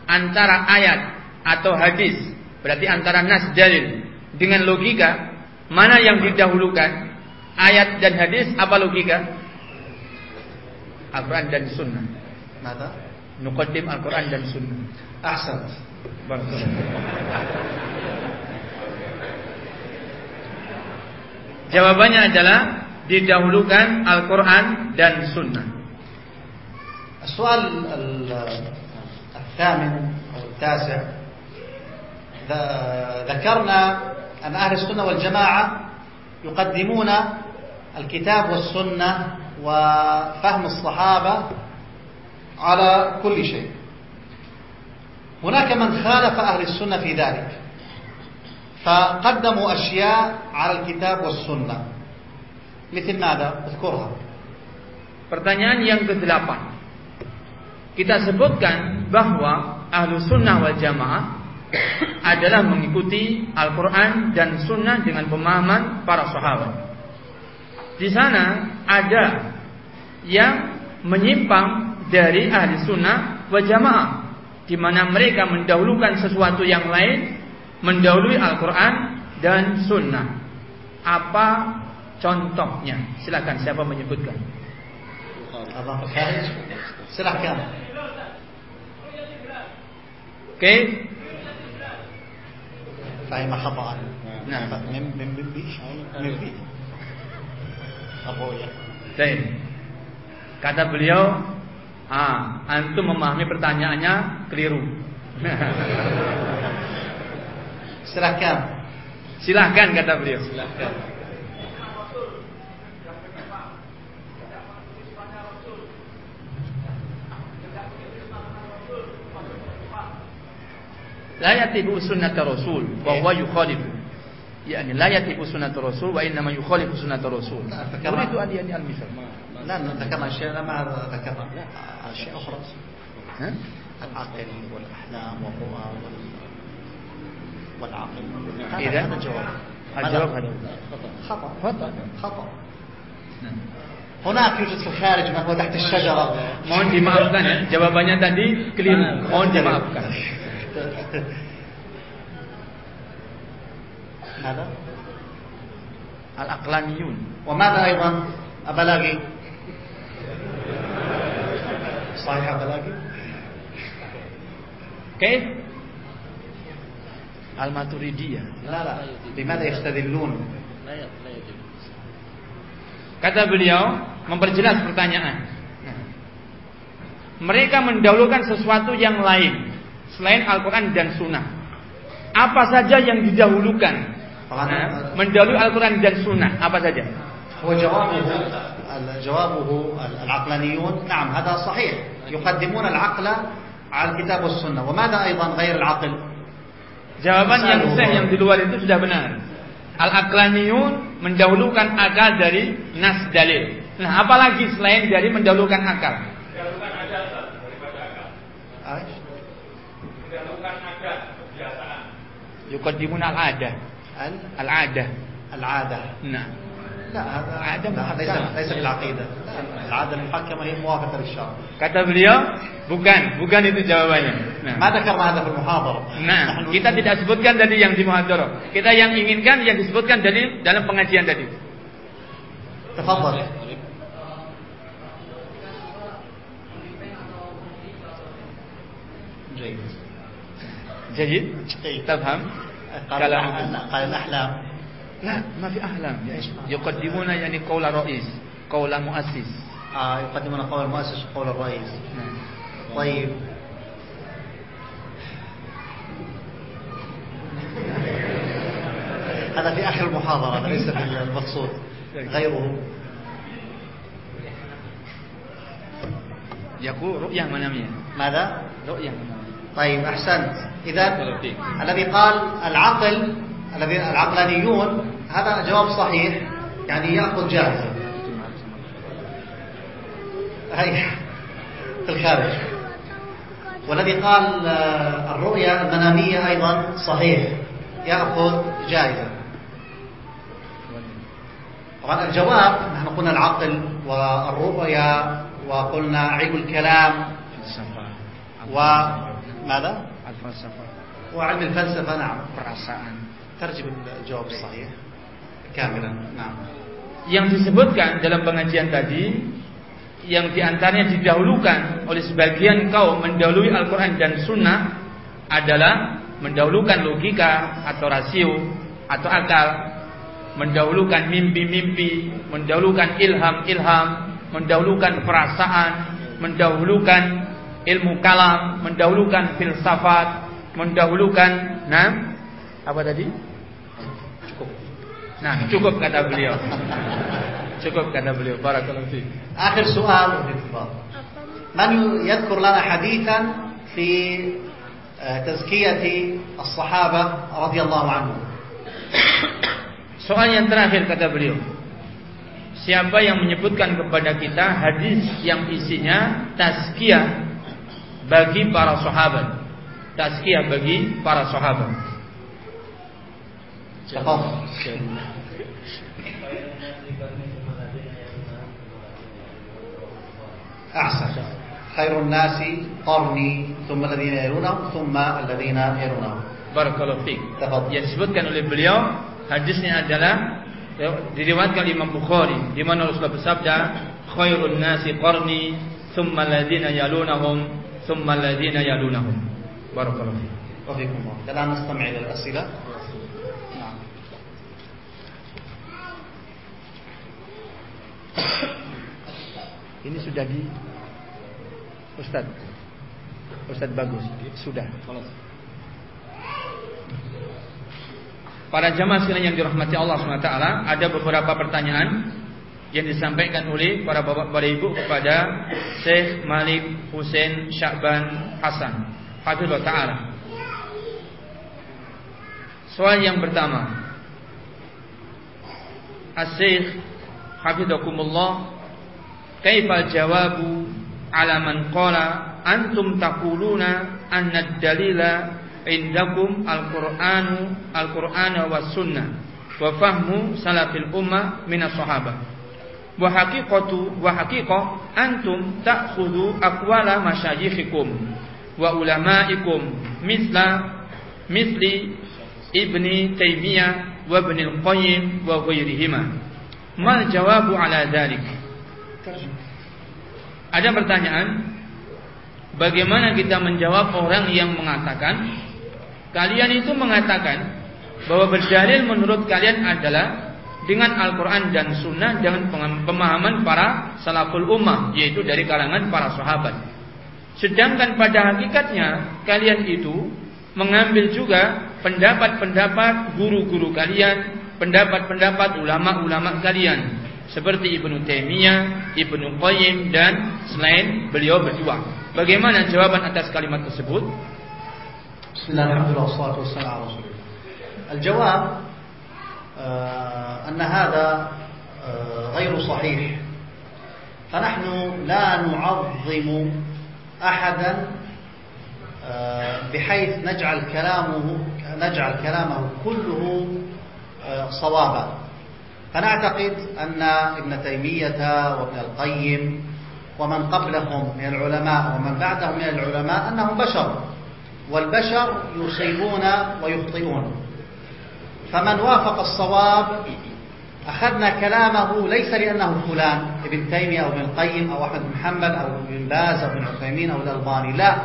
antara ayat atau hadis, berarti antara nas dalil dengan logika, mana yang didahulukan? Ayat dan hadis apa logika? Al-Qur'an dan sunnah. Mata? Nukodim Al-Qur'an dan sunnah. Ahsan. أحسنت Barakallahu. Jawabannya adalah didahulukan Al-Quran dan Sunnah. السؤال ال- الثامن أو التاسع ذكرنا أن أهل السنة والجماعة يقدمون الكتاب والسنة وفهم الصحابة على كل شيء هناك من خالف أهل السنة في ذلك فقدموا أشياء على الكتاب والسنة مثل ماذا؟ اذكرها Pertanyaan yang kedelapan. Kita sebutkan bahwa ahlu sunnah wal jamaah [COUGHS] adalah mengikuti Al-Quran dan sunnah dengan pemahaman para sahabat. Di sana ada yang menyimpang dari ahli sunnah wal jamaah. di mana mereka mendahulukan sesuatu yang lain mendahului Al-Qur'an dan sunnah. Apa contohnya? Silakan siapa menyebutkan? Silakan. Oke. Saya mahabbah. Nah, mem mem mim bi. Apa ya? Kata beliau Ha, antum memahami pertanyaannya keliru. Silakan. Silakan kata beliau. Silakan. La yatibu sunnat Rasul wa huwa yukhalif. Ya'ni la yatibu sunnat Rasul wa inna ma yukhalif sunnat Rasul. Uridu an yani al-misal. لا ذكرنا أشياء لا ما ذكرنا أشياء أخرى ها؟ العقل والأحلام والرؤى وال- والعقل إذا؟ هذا الجواب الجواب هذا خطأ خطأ. خطأ Nah. هناك يوجد في الخارج من هو تحت الشجرة Mohon dimaafkan ya, jawabannya tadi keliru. Mohon dimaafkan. هذا Al-aqlaniyun. وماذا أيضا Sahih ada lagi? Oke? Okay? Al-Maturidiyah. La. Bimada yastadillun. Kata beliau memperjelas pertanyaan. Nah. Mereka mendahulukan sesuatu yang lain selain Al-Qur'an dan Sunnah. Apa saja yang didahulukan? Nah, mendahului Al-Qur'an dan Sunnah apa saja? جوابه العقلانيون نعم هذا صحيح يقدمون العقل على الكتاب والسنة وماذا أيضا غير العقل Jawaban yang sah yang di luar itu sudah benar. Al-Aqlaniyun mendahulukan akal dari nas dalil. Nah, apalagi selain dari mendahulukan akal? أيش؟ Yuqaddimun al-adah. ال- Al-adah. العادة Nah, لا هذا عادة لا، ليس محكمة. ليس بالعقيدة العادة المحكمة هي الموافقة للشرع kata beliau, bukan, bukan itu jawabannya. Nah, ما ذكرنا هذا في المحاضرة Nah, نحن- kita tidak sebutkan tadi yang di muhadharah. Kita yang inginkan yang disebutkan dari dalam pengajian tadi. تفضل جيد Jadi, tafham? قال Kalau الأح- قال الأحلام لا ما في أحلام. يقدمون يعني قول رئيس قول مؤسس آه يقدمون قول المؤسس وقول الرئيس. طيب. هذا في آخر المحاضرة هذا ليس في المقصود. غيره. يقول رؤية منامية. ماذا؟ رؤية منامية. طيب أحسنت. إذا الذي قال العقل الذي العقلانيون هذا جواب صحيح يعني يأخذ جائزة. هي في الخارج. والذي قال آه، الرؤيا المنامية أيضا صحيح يأخذ جائزة. طبعا الجواب نحن قلنا العقل والرؤيا وقلنا علم الكلام. وماذا؟ الفلسفة. وعلم الفلسفة نعم. perasaan Tarjim jawab iya, sahih iya. nah. Yang disebutkan dalam pengajian tadi yang di antaranya didahulukan oleh sebagian kaum mendahului Al-Quran dan Sunnah adalah mendahulukan logika atau rasio atau akal, mendahulukan mimpi-mimpi, mendahulukan ilham-ilham, mendahulukan perasaan, mendahulukan ilmu kalam, mendahulukan filsafat, mendahulukan nah apa tadi? Nah, cukup kata beliau. cukup kata beliau. Barakallahu fiik. Akhir soal Man yadhkur lana hadithan fi eh, tazkiyati as-sahaba radhiyallahu anhu. Soal yang terakhir kata beliau. Siapa yang menyebutkan kepada kita hadis yang isinya tazkiyah bagi para sahabat? Tazkiyah bagi para sahabat. Jawab. أعسر خير الناس قرني ثم الذين يرونهم ثم الذين يرونهم بارك الله فيك. تفضل. يسبتكن oleh beliau hadisnya adalah diriwayatkan Imam Bukhari بخاري ديوان Rasulullah bersabda خير الناس قرني ثم الذين يلونهم ثم الذين يلونهم بارك الله فيك وفيكم الله الآن نستمع إلى الأسئلة نعم Ini sudah di Ustaz Ustaz bagus. Sudah. Para jamaah sekalian yang dirahmati Allah SWT Ada beberapa pertanyaan Yang disampaikan oleh para bapak para ibu Kepada Syekh Malik Hussein Syakban Hasan. Hafizullah Ta'ala. Soal yang pertama. As-Syekh Hafizakumullah Kaifa jawabu ala man qala antum taquluna anna ad-dalila indakum al-Qur'anu al-Qur'ana was sunnah wa fahmu salafil ummah min as-sahabah wa haqiqatu wa haqiqah antum ta'khudhu aqwala masyayikhikum wa ulamaikum misla misli ibni taimiyah wa ibn al-qayyim wa ghairihima mal jawabu ala dhalik ada pertanyaan? Bagaimana kita menjawab orang yang mengatakan Kalian itu mengatakan Bahwa berdalil menurut kalian adalah Dengan Al-Quran dan Sunnah Dengan pemahaman para salaful ummah Yaitu dari kalangan para sahabat. Sedangkan pada hakikatnya Kalian itu mengambil juga Pendapat-pendapat guru-guru kalian Pendapat-pendapat ulama-ulama kalian seperti Ibnu Taimiyah, Ibnu Qayyim dan selain beliau berdua. Bagaimana jawaban atas kalimat tersebut? Bismillahirrahmanirrahim. Wassalatu wassalamu ala Rasulillah. الجواب أن هذا غير صحيح فنحن لا نعظم أحدا بحيث نجعل كلامه نجعل كلامه كله صوابا فنعتقد أن ابن تيمية وابن القيم ومن قبلهم من العلماء ومن بعدهم من العلماء أنهم بشر والبشر يصيبون ويخطئون فمن وافق الصواب أخذنا كلامه ليس لأنه فلان ابن تيمية أو ابن القيم أو أحمد محمد أو ابن باز أو ابن عثيمين أو الألباني لا.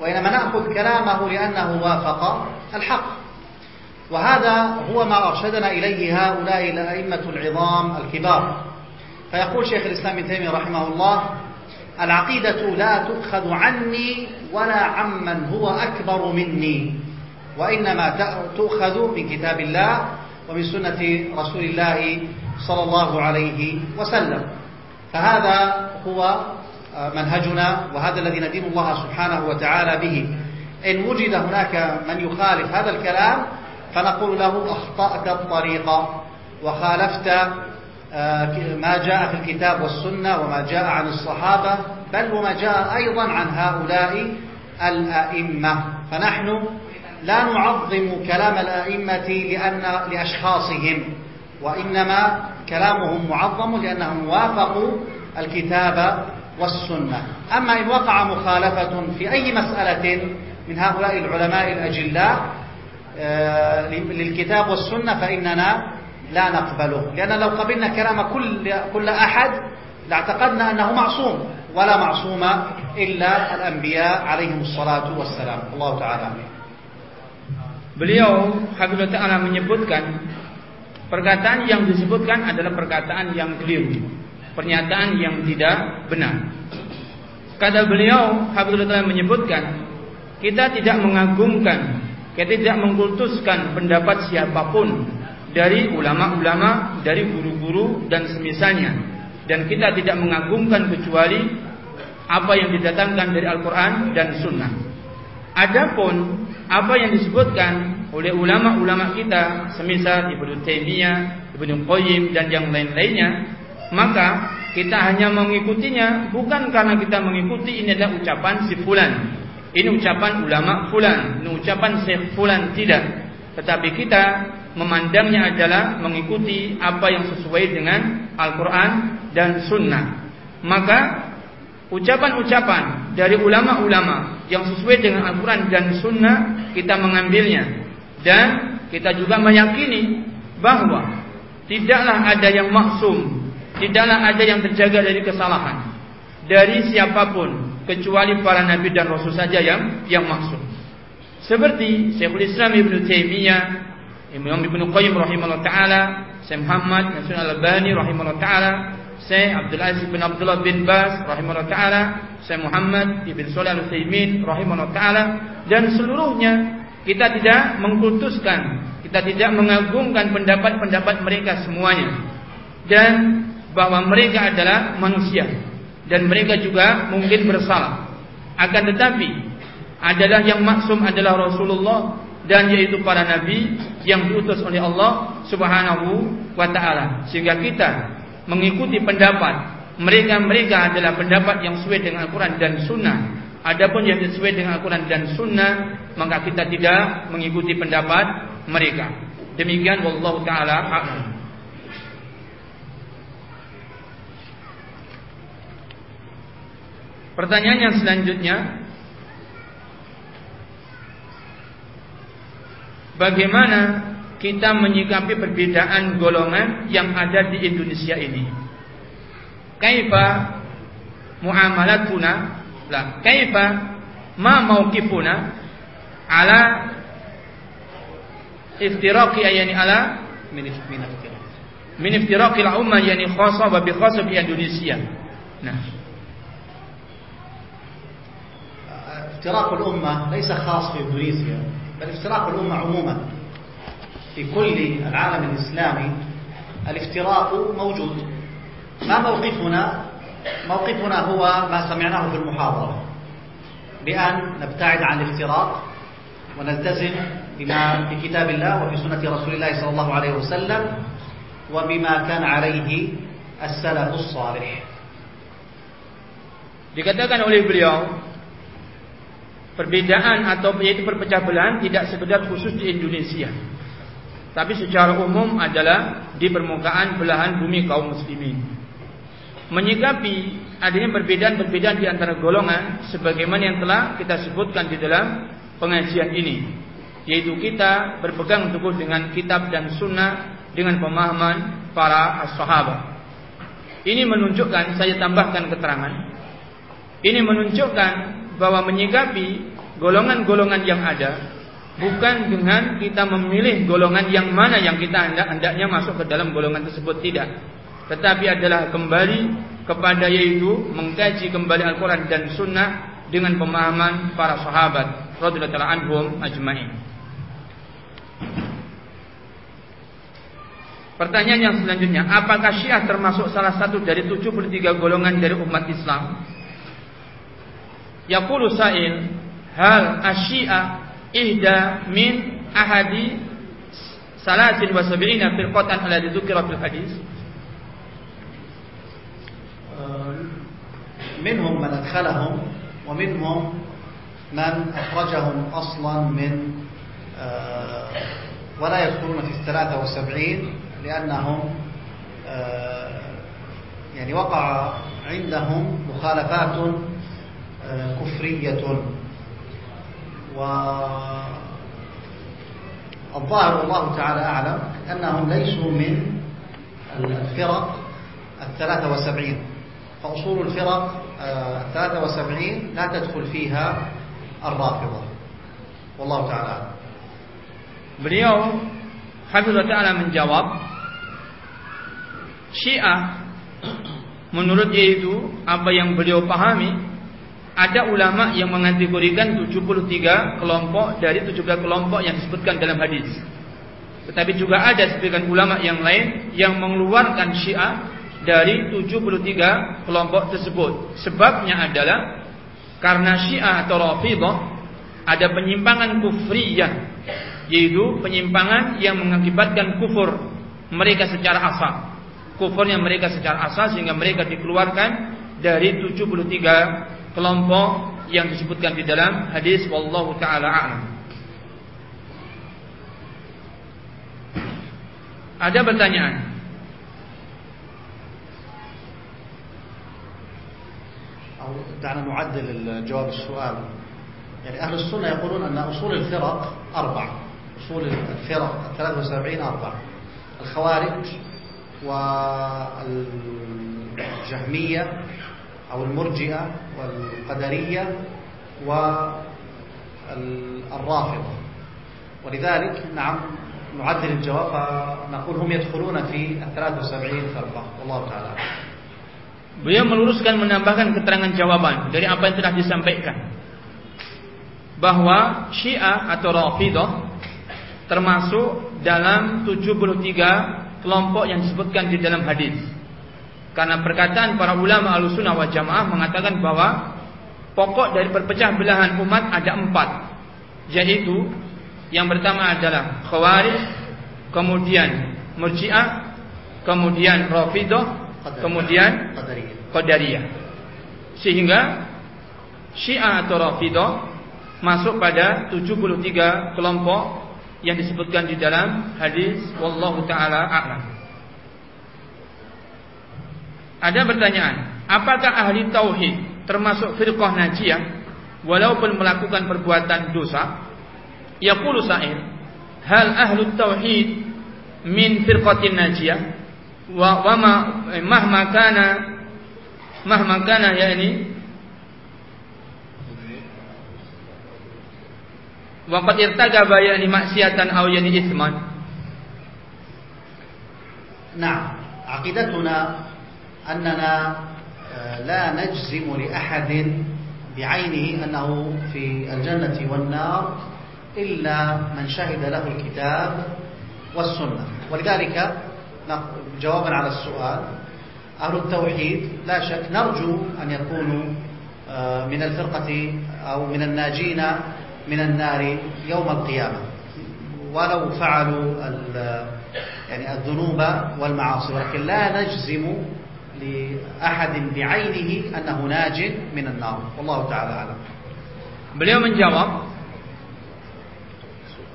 وإنما نأخذ كلامه لأنه وافق الحق. وهذا هو ما أرشدنا إليه هؤلاء الأئمة العظام الكبار. فيقول شيخ الإسلام ابن تيمية رحمه الله العقيدة لا تؤخذ عني ولا عمن هو أكبر مني وإنما تؤخذ من كتاب الله ومن سنة رسول الله صلى الله عليه وسلم. فهذا هو منهجنا وهذا الذي ندين الله سبحانه وتعالى به. إن وجد هناك من يخالف هذا الكلام فنقول له أخطأت الطريق وخالفت آه، ما جاء في الكتاب والسنة وما جاء عن الصحابة بل وما جاء أيضا عن هؤلاء الأئمة. فنحن لا نعظم كلام الأئمة لأن لأشخاصهم وإنما كلامهم معظم لأنهم وافقوا الكتاب والسنة. أما إن وقع مخالفة في أي مسألة من هؤلاء العلماء الأجلاء للكتاب والسنة فإننا لا نقبله لأن لو قبلنا كلام كل, كل أحد لاعتقدنا أنه معصوم ولا معصوم إلا الأنبياء عليهم الصلاة والسلام الله تعالى Beliau Habibullah Ta'ala menyebutkan Perkataan yang disebutkan adalah perkataan yang keliru Pernyataan yang tidak benar Kata beliau Habibullah Ta'ala menyebutkan Kita tidak mengagumkan Kita tidak mengkultuskan pendapat siapapun Dari ulama-ulama Dari guru-guru dan semisalnya Dan kita tidak mengagumkan kecuali Apa yang didatangkan dari Al-Quran dan Sunnah Adapun apa yang disebutkan oleh ulama-ulama kita semisal Ibnu Taimiyah, Ibnu Qayyim dan yang lain-lainnya, maka kita hanya mengikutinya bukan karena kita mengikuti ini adalah ucapan si fulan. Ini ucapan ulama fulan, ini ucapan syekh fulan tidak. Tetapi kita memandangnya adalah mengikuti apa yang sesuai dengan Al-Qur'an dan sunnah. Maka ucapan-ucapan dari ulama-ulama yang sesuai dengan Al-Quran dan Sunnah kita mengambilnya dan kita juga meyakini bahwa tidaklah ada yang maksum, tidaklah ada yang terjaga dari kesalahan dari siapapun kecuali para nabi dan rasul saja yang yang maksum. Seperti Syekhul Islam Ibn Taimiyah, Imam Ibn Qayyim rahimahullah taala, Syekh Muhammad Nasrul Al-Albani rahimahullah taala, Syekh Abdul Aziz bin Abdullah bin Bas rahimahullah taala, Syekh Muhammad bin Shalih Al-Utsaimin rahimahullah taala dan seluruhnya kita tidak mengkultuskan, kita tidak mengagungkan pendapat-pendapat mereka semuanya dan bahwa mereka adalah manusia dan mereka juga mungkin bersalah. Akan tetapi adalah yang maksum adalah Rasulullah dan yaitu para nabi yang diutus oleh Allah Subhanahu wa taala. Sehingga kita mengikuti pendapat mereka-mereka adalah pendapat yang sesuai dengan Al-Quran dan Sunnah. Adapun yang sesuai dengan Al-Quran dan Sunnah, maka kita tidak mengikuti pendapat mereka. Demikian wallahu taala a'lam. Pertanyaan yang selanjutnya Bagaimana kita menyikapi perbedaan golongan yang ada di Indonesia ini. Kaifa muamalatuna la kaifa ma mauqifuna ala iftiraqi yani ala min min iftiraq min iftiraqil umma yani khassa wa bi khassa di Indonesia. Nah. افتراق الأمة ليس خاص في إندونيسيا بل افتراق الأمة عموما. في كل العالم الإسلامي الافتراق موجود. ما موقفنا؟ موقفنا هو ما سمعناه في المحاضرة بأن نبتعد عن الافتراق ونلتزم بما في كتاب الله وفي سنة رسول الله صلى الله عليه وسلم وبما كان عليه السلف الصالح. Dikatakan oleh beliau Perbedaan atau yaitu perpecah belahan tidak sekedar khusus di Indonesia Tapi secara umum adalah di permukaan belahan bumi kaum muslimin. Menyikapi adanya perbedaan-perbedaan di antara golongan sebagaimana yang telah kita sebutkan di dalam pengajian ini, yaitu kita berpegang teguh dengan kitab dan sunnah dengan pemahaman para sahabat. Ini menunjukkan saya tambahkan keterangan. Ini menunjukkan bahwa menyikapi golongan-golongan yang ada bukan dengan kita memilih golongan yang mana yang kita hendak hendaknya masuk ke dalam golongan tersebut tidak tetapi adalah kembali kepada yaitu mengkaji kembali Al-Quran dan Sunnah dengan pemahaman para sahabat radhiyallahu anhum ajma'in. Pertanyaan yang selanjutnya, apakah Syiah termasuk salah satu dari 73 golongan dari umat Islam? يقول سائل هل الشيعة إهدى من أحد ثلاث وسبعين فرقة alladhi ذكر في الحديث؟ آه، منهم من أدخلهم ومنهم من أخرجهم أصلا من آه، ولا يدخلون في الثلاثة وسبعين لأنهم آه، يعني وقع عندهم مخالفات كفرية. والظاهر والله تعالى أعلم أنهم ليسوا من الفرق الثلاثة وسبعين. فأصول الفرق الثلاثة وسبعين لا تدخل فيها الرافضة. والله تعالى Beliau Hafizah Ta'ala menjawab Syiah Menurut yaitu Apa yang beliau pahami Ada ulama yang mengategorikan 73 kelompok Dari 17 kelompok yang disebutkan dalam hadis Tetapi juga ada sebagian ulama yang lain Yang mengeluarkan syiah dari 73 kelompok tersebut. Sebabnya adalah karena Syiah atau Rafidah ada penyimpangan kufriyah yaitu penyimpangan yang mengakibatkan kufur mereka secara asal. Kufurnya mereka secara asal sehingga mereka dikeluarkan dari 73 kelompok yang disebutkan di dalam hadis wallahu taala a'lam. Ada pertanyaan? أو دعنا نعدل جواب السؤال يعني أهل السنة يقولون أن أصول الفرق أربع أصول الفرق الثلاثة وسبعين أربع الخوارج والجهمية أو المرجئة والقدرية والرافضة ولذلك نعم نعدل الجواب فنقول هم يدخلون في الثلاثة وسبعين فرقة والله تعالى Beliau meluruskan menambahkan keterangan jawaban dari apa yang telah disampaikan. Bahwa Syiah atau Rafidah termasuk dalam 73 kelompok yang disebutkan di dalam hadis. Karena perkataan para ulama Ahlussunnah wal Jamaah mengatakan bahwa pokok dari perpecah belahan umat ada empat, yaitu yang pertama adalah Khawarij, kemudian Murji'ah, kemudian Rafidah, kemudian Qadariyah. Sehingga Syiah atau Rafidah masuk pada 73 kelompok yang disebutkan di dalam hadis wallahu taala a'lam. Ada pertanyaan, apakah ahli tauhid termasuk firqah najiyah walaupun melakukan perbuatan dosa? Yaqulu sa'il, hal ahli tauhid min firqatin najiyah wa wa ma mahma kana mahma kana yakni wa qad irtaga ba yakni maksiatan aw yakni isman. Nah, aqidatuna أننا لا نجزم لأحد بعينه أنه في الجنة والنار إلا من شهد له الكتاب والسنة. ولذلك جوابا على السؤال أهل التوحيد لا شك نرجو أن يكونوا من الفرقة أو من الناجين من النار يوم القيامة. ولو فعلوا يعني الذنوب والمعاصي ولكن لا نجزم لأحد بعينه أنه ناج من النار والله تعالى أعلم Beliau menjawab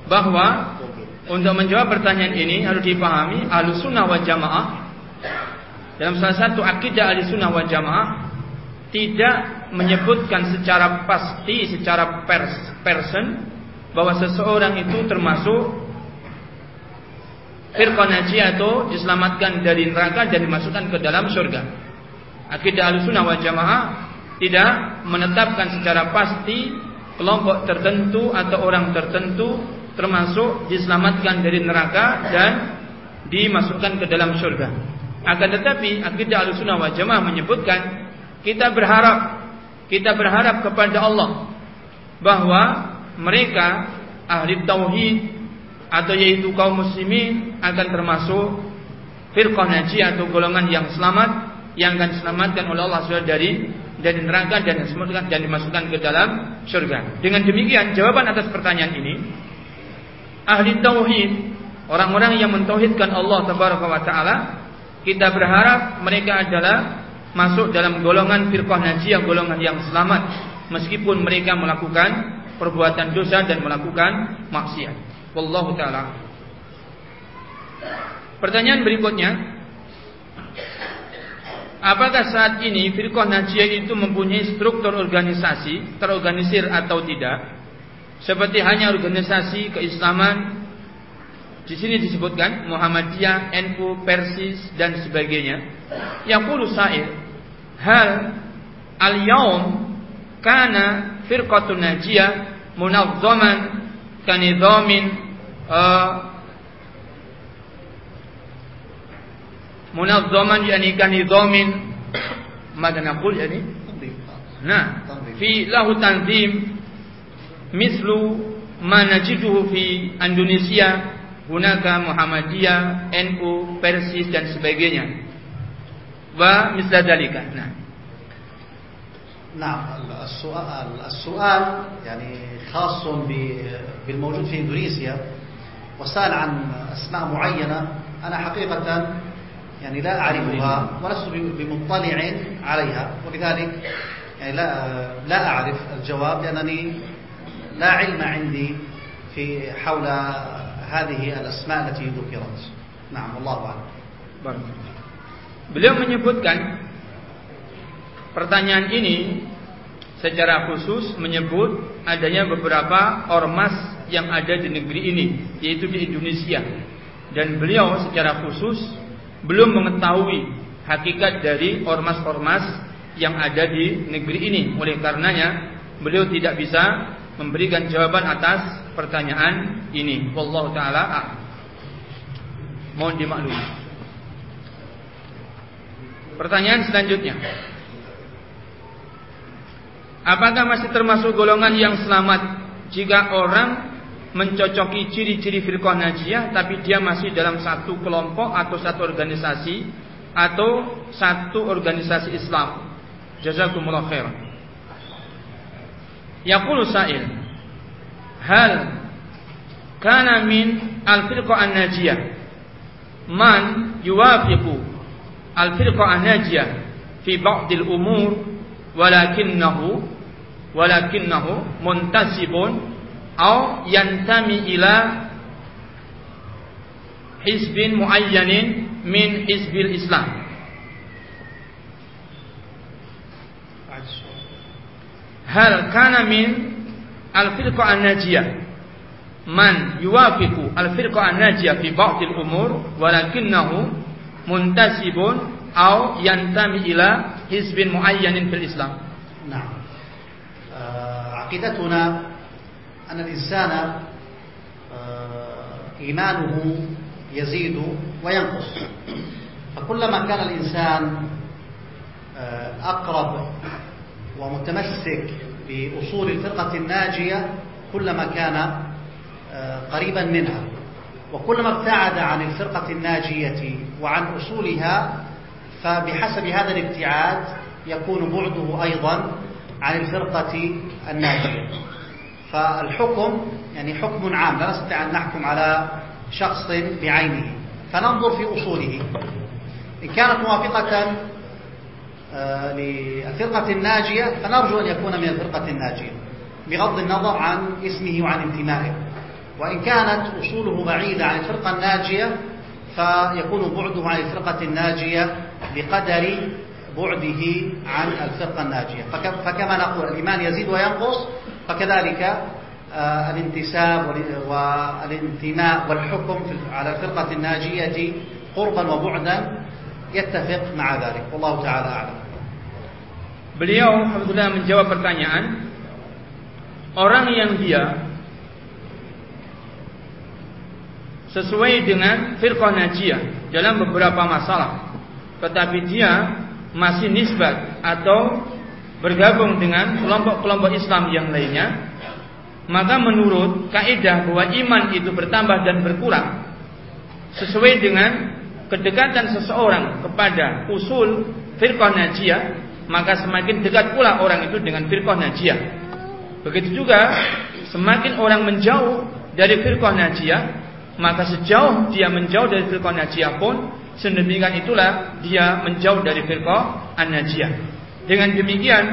bahwa untuk menjawab pertanyaan ini harus dipahami ahlu sunnah wal jamaah dalam salah satu akidah ahli sunnah wal jamaah tidak menyebutkan secara pasti secara pers person bahwa seseorang itu termasuk firqah najiyah atau diselamatkan dari neraka dan dimasukkan ke dalam surga. Akidah Ahlussunnah wal Jamaah tidak menetapkan secara pasti kelompok tertentu atau orang tertentu termasuk diselamatkan dari neraka dan dimasukkan ke dalam surga. Akan tetapi akidah Ahlussunnah wal Jamaah menyebutkan kita berharap kita berharap kepada Allah bahwa mereka ahli tauhid atau yaitu kaum muslimin akan termasuk firqah naji atau golongan yang selamat yang akan diselamatkan oleh Allah SWT dari dari neraka dan diselamatkan dan dimasukkan ke dalam surga. Dengan demikian jawaban atas pertanyaan ini ahli tauhid, orang-orang yang mentauhidkan Allah tabaraka wa taala, kita berharap mereka adalah masuk dalam golongan firqah najiyah, golongan yang selamat meskipun mereka melakukan perbuatan dosa dan melakukan maksiat. Wallahu taala. Pertanyaan berikutnya, Apakah saat ini firqah Najiyah itu mempunyai struktur organisasi, terorganisir atau tidak? Seperti hanya organisasi keislaman di sini disebutkan Muhammadiyah, NU, Persis dan sebagainya. Yang puluh sa'il hal al-yaum kana firqatun najiyah munazzaman kanidhamin uh, munazzaman yani kan nizamin ماذا نقول يعني نعم في له تنظيم مثل ما نجده في Indonesia hunaka Muhammadiyah, NU, Persis dan sebagainya. Wa misla dalika. Nah. نعم السؤال السؤال يعني خاص بالموجود في اندونيسيا وسال عن أسماء معينة أنا حقيقة يعني لا أعرفها ولست بمطلع عليها ولذلك يعني لا لا أعرف الجواب لأنني لا علم عندي في حول هذه الأسماء التي ذكرت. نعم والله أعلم. Beliau menyebutkan pertanyaan ini secara khusus menyebut adanya beberapa ormas yang ada di negeri ini, yaitu di Indonesia. Dan beliau secara khusus belum mengetahui hakikat dari ormas-ormas yang ada di negeri ini. Oleh karenanya, beliau tidak bisa memberikan jawaban atas pertanyaan ini. Wallahu taala Mohon dimaklumi. Pertanyaan selanjutnya. Apakah masih termasuk golongan yang selamat jika orang mencocoki ciri-ciri firqah najiyah tapi dia masih dalam satu kelompok atau satu organisasi atau satu organisasi Islam. Jazakumullah khair. Yaqulu sa'il hal kana min al-firqah an-najiyah man yuwafiqu al-firqah an-najiyah fi ba'd al-umur walakinnahu walakinnahu muntasibun au yantami ila hizbin muayyanin min hizbil Islam. Hal kana min al-firqa an-najiyah man yuwafiqu al-firqa an-najiyah fi ba'dil umur walakinnahu muntasibun au yantami ila hizbin muayyanin fil Islam. Nah. Uh, eh, akidatuna أن الإنسان آه، إيمانه يزيد وينقص. فكلما كان الإنسان آه، أقرب ومتمسك بأصول الفرقة الناجية كلما كان آه، قريبا منها. وكلما ابتعد عن الفرقة الناجية وعن أصولها فبحسب هذا الابتعاد يكون بعده أيضا عن الفرقة الناجية. فالحكم يعني حكم عام لا نستطيع أن نحكم على شخص بعينه. فننظر في أصوله. إن كانت موافقة آه، للفرقة الناجية فنرجو أن يكون من الفرقة الناجية بغض النظر عن اسمه وعن انتمائه. وإن كانت أصوله بعيدة عن الفرقة الناجية فيكون بعده عن الفرقة الناجية بقدر بعده عن الفرقة الناجية. فكما نقول الإيمان يزيد وينقص فكذلك آه، الانتساب والانتماء والحكم على الفرقة الناجية قربا وبعدا يتفق مع ذلك والله تعالى أعلم Beliau alhamdulillah menjawab pertanyaan orang yang dia sesuai dengan firqah najiyah dalam beberapa masalah tetapi dia masih nisbat atau bergabung dengan kelompok-kelompok Islam yang lainnya, maka menurut kaidah bahwa iman itu bertambah dan berkurang sesuai dengan kedekatan seseorang kepada usul firqah najiyah, maka semakin dekat pula orang itu dengan firqah najiyah. Begitu juga semakin orang menjauh dari firqah najiyah, maka sejauh dia menjauh dari firqah najiyah pun sedemikian itulah dia menjauh dari firqah an-najiyah. Dengan demikian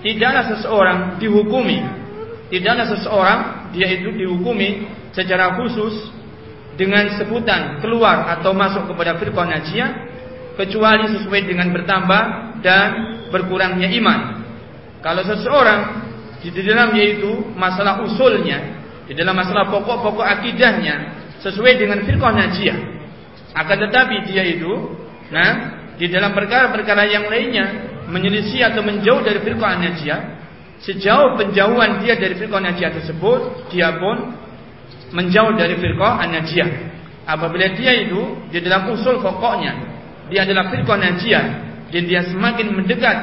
tidaklah seseorang dihukumi tidaklah seseorang dia itu dihukumi secara khusus dengan sebutan keluar atau masuk kepada firqah najiyah kecuali sesuai dengan bertambah dan berkurangnya iman. Kalau seseorang di dalam yaitu masalah usulnya, di dalam masalah pokok-pokok akidahnya sesuai dengan firqah najiyah. Akan tetapi dia itu nah di dalam perkara-perkara yang lainnya menyelisih atau menjauh dari firqah najiyah Sejauh penjauhan dia dari firqah najiyah tersebut, dia pun menjauh dari firqah najiyah. Apabila dia itu di dalam usul pokoknya dia adalah firqah najiyah dan dia semakin mendekat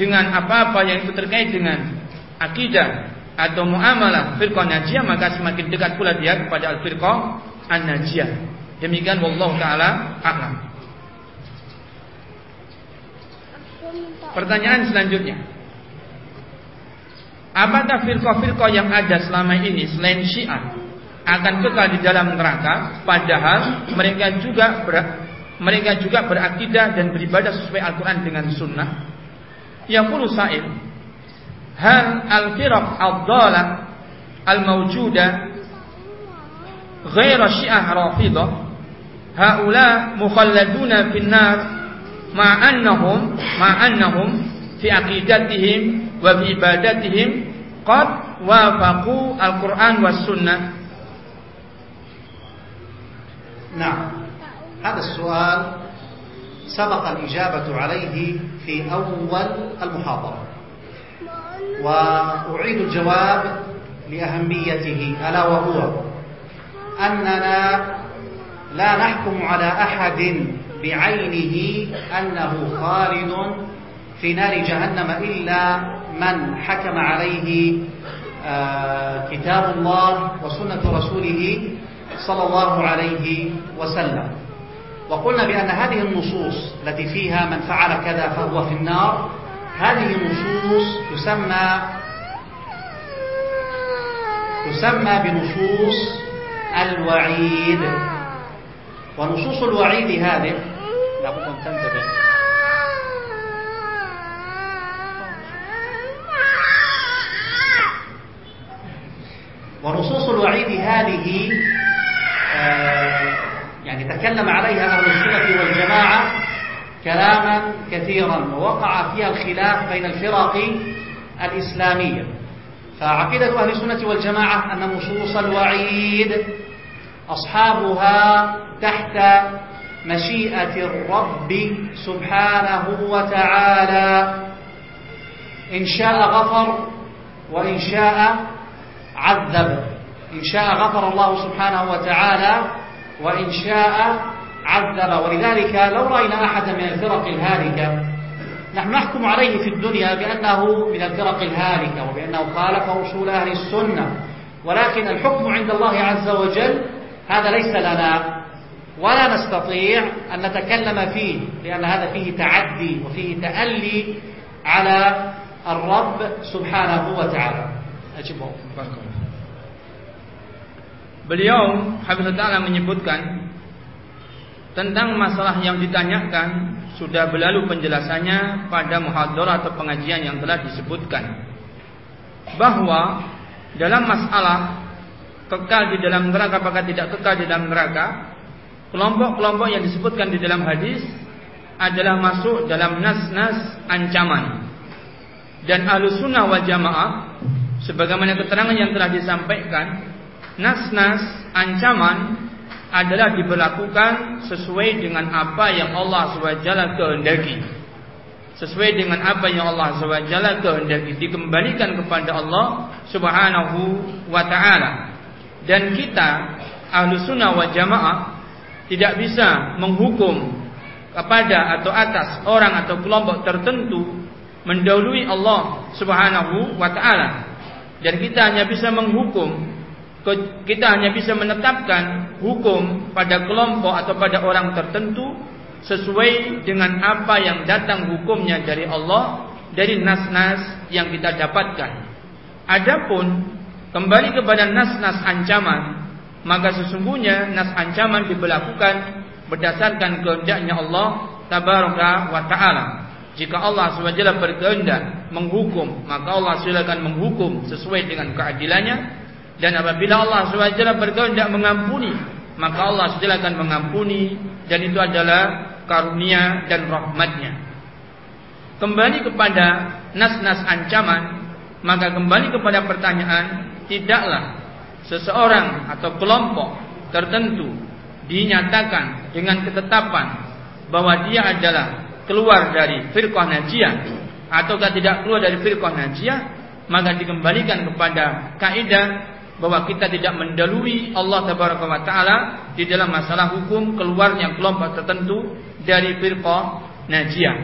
dengan apa-apa yang itu terkait dengan akidah atau muamalah firqah najiyah maka semakin dekat pula dia kepada al-firqah an-najiyah. Demikian wallahu taala a'lam. Pertanyaan selanjutnya. Apakah firqah-firqah yang ada selama ini selain Syiah akan kekal di dalam neraka padahal mereka juga ber, mereka juga berakidah dan beribadah sesuai Al-Qur'an dengan sunnah? Yaqulu sa'il hal al-firaq ad-dalah al-mawjudah ghaira Syiah Rafidah haula mukhalladuna fin nar ma'annahum ma'annahum fi aqidatihim wa bi ibadatihim qad wafaqu al-Qur'an was sunnah. نعم هذا السؤال سبق الإجابة عليه في أول المحاضرة وأعيد الجواب لأهميته ألا وهو أننا لا نحكم على أحد بعينه أنه خالد في نار جهنم إلا من حكم عليه آه، كتاب الله وسنة رسوله صلى الله عليه وسلم. وقلنا بأن هذه النصوص التي فيها من فعل كذا فهو في النار هذه نصوص تسمى تسمى بنصوص الوعيد. ونصوص الوعيد هذه لابد أن تنتبه. ونصوص الوعيد هذه آه، يعني تكلم عليها أهل السنة والجماعة كلاما كثيرا ووقع فيها الخلاف بين الفرق الإسلامية. فعقيدة أهل السنة والجماعة أن نصوص الوعيد أصحابها تحت مشيئة الرب سبحانه وتعالى. إن شاء غفر وإن شاء عذب. إن شاء غفر الله سبحانه وتعالى وإن شاء عذب. ولذلك لو رأينا أحدا من الفرق الهالكة نحن نحكم عليه في الدنيا بأنه من الفرق الهالكة وبأنه خالف أصول أهل السنة. ولكن الحكم عند الله عز وجل هذا ليس لنا ولا نستطيع أن نتكلم فيه لأن هذا فيه تعدي وفيه تألي على الرب سبحانه وتعالى أجبه Beliau Habib Ta'ala menyebutkan tentang masalah yang ditanyakan sudah berlalu penjelasannya pada muhadharah atau pengajian yang telah disebutkan bahwa dalam masalah kekal di dalam neraka apakah tidak kekal di dalam neraka Kelompok-kelompok yang disebutkan di dalam hadis adalah masuk dalam nas-nas ancaman dan ahlu sunnah wal jamaah sebagaimana keterangan yang telah disampaikan nas-nas ancaman adalah diberlakukan sesuai dengan apa yang Allah SWT kehendaki. Sesuai dengan apa yang Allah SWT kehendaki dikembalikan kepada Allah Subhanahu wa taala. Dan kita ahlu sunnah wa jamaah tidak bisa menghukum kepada atau atas orang atau kelompok tertentu mendahului Allah Subhanahu wa taala dan kita hanya bisa menghukum kita hanya bisa menetapkan hukum pada kelompok atau pada orang tertentu sesuai dengan apa yang datang hukumnya dari Allah dari nas-nas yang kita dapatkan. Adapun kembali kepada nas-nas ancaman, maka sesungguhnya nas ancaman diberlakukan berdasarkan kehendaknya Allah tabaraka wa taala. Jika Allah SWT berkehendak menghukum, maka Allah silakan menghukum sesuai dengan keadilannya dan apabila Allah SWT berkehendak mengampuni, maka Allah SWT akan mengampuni dan itu adalah karunia dan rahmatnya. Kembali kepada nas-nas ancaman, maka kembali kepada pertanyaan, tidaklah seseorang atau kelompok tertentu dinyatakan dengan ketetapan bahwa dia adalah keluar dari firqah najiyah ataukah tidak keluar dari firqah najiyah maka dikembalikan kepada kaidah bahwa kita tidak mendalui Allah Tabaraka wa taala di dalam masalah hukum keluarnya kelompok tertentu dari firqah najiyah.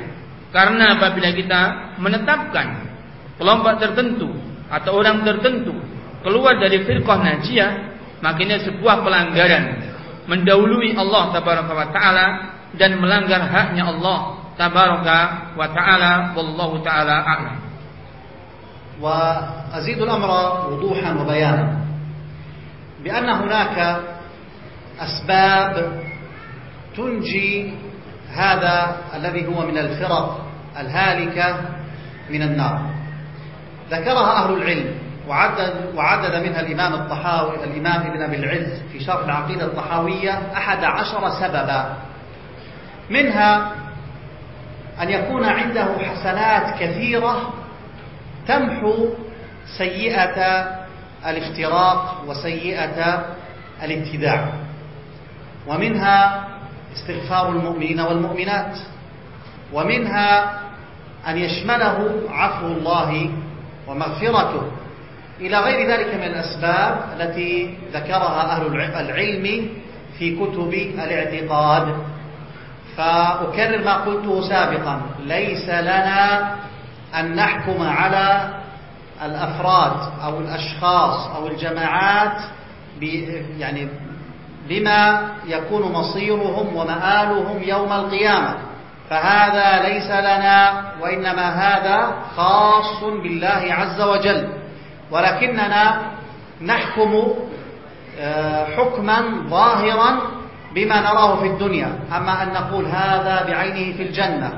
Karena apabila kita menetapkan kelompok tertentu atau orang tertentu keluar dari firqah najiyah, maka ini sebuah pelanggaran mendahului Allah Tabaraka wa taala dan melanggar haknya Allah Tabaraka wa taala wallahu taala a'lam. وأزيد الأمر وضوحا وبيانا بأن هناك أسباب تنجي هذا الذي هو من الفرق الهالكة من النار ذكرها أهل العلم وعدد, وعدد منها الإمام الطحاوي الإمام ابن أبي العز في شرح العقيدة الطحاوية أحد عشر سببا. منها أن يكون عنده حسنات كثيرة تمحو سيئة الافتراق وسيئة الابتداع. ومنها استغفار المؤمنين والمؤمنات. ومنها أن يشمله عفو الله ومغفرته. إلى غير ذلك من الأسباب التي ذكرها أهل العلم في كتب الاعتقاد. فأكرر ما قلته سابقا ليس لنا أن نحكم على الأفراد أو الأشخاص أو الجماعات يعني بما يكون مصيرهم ومآلهم يوم القيامة. فهذا ليس لنا وإنما هذا خاص بالله عز وجل. ولكننا نحكم آه، حكما ظاهرا بما نراه في الدنيا. أما أن نقول هذا بعينه في الجنة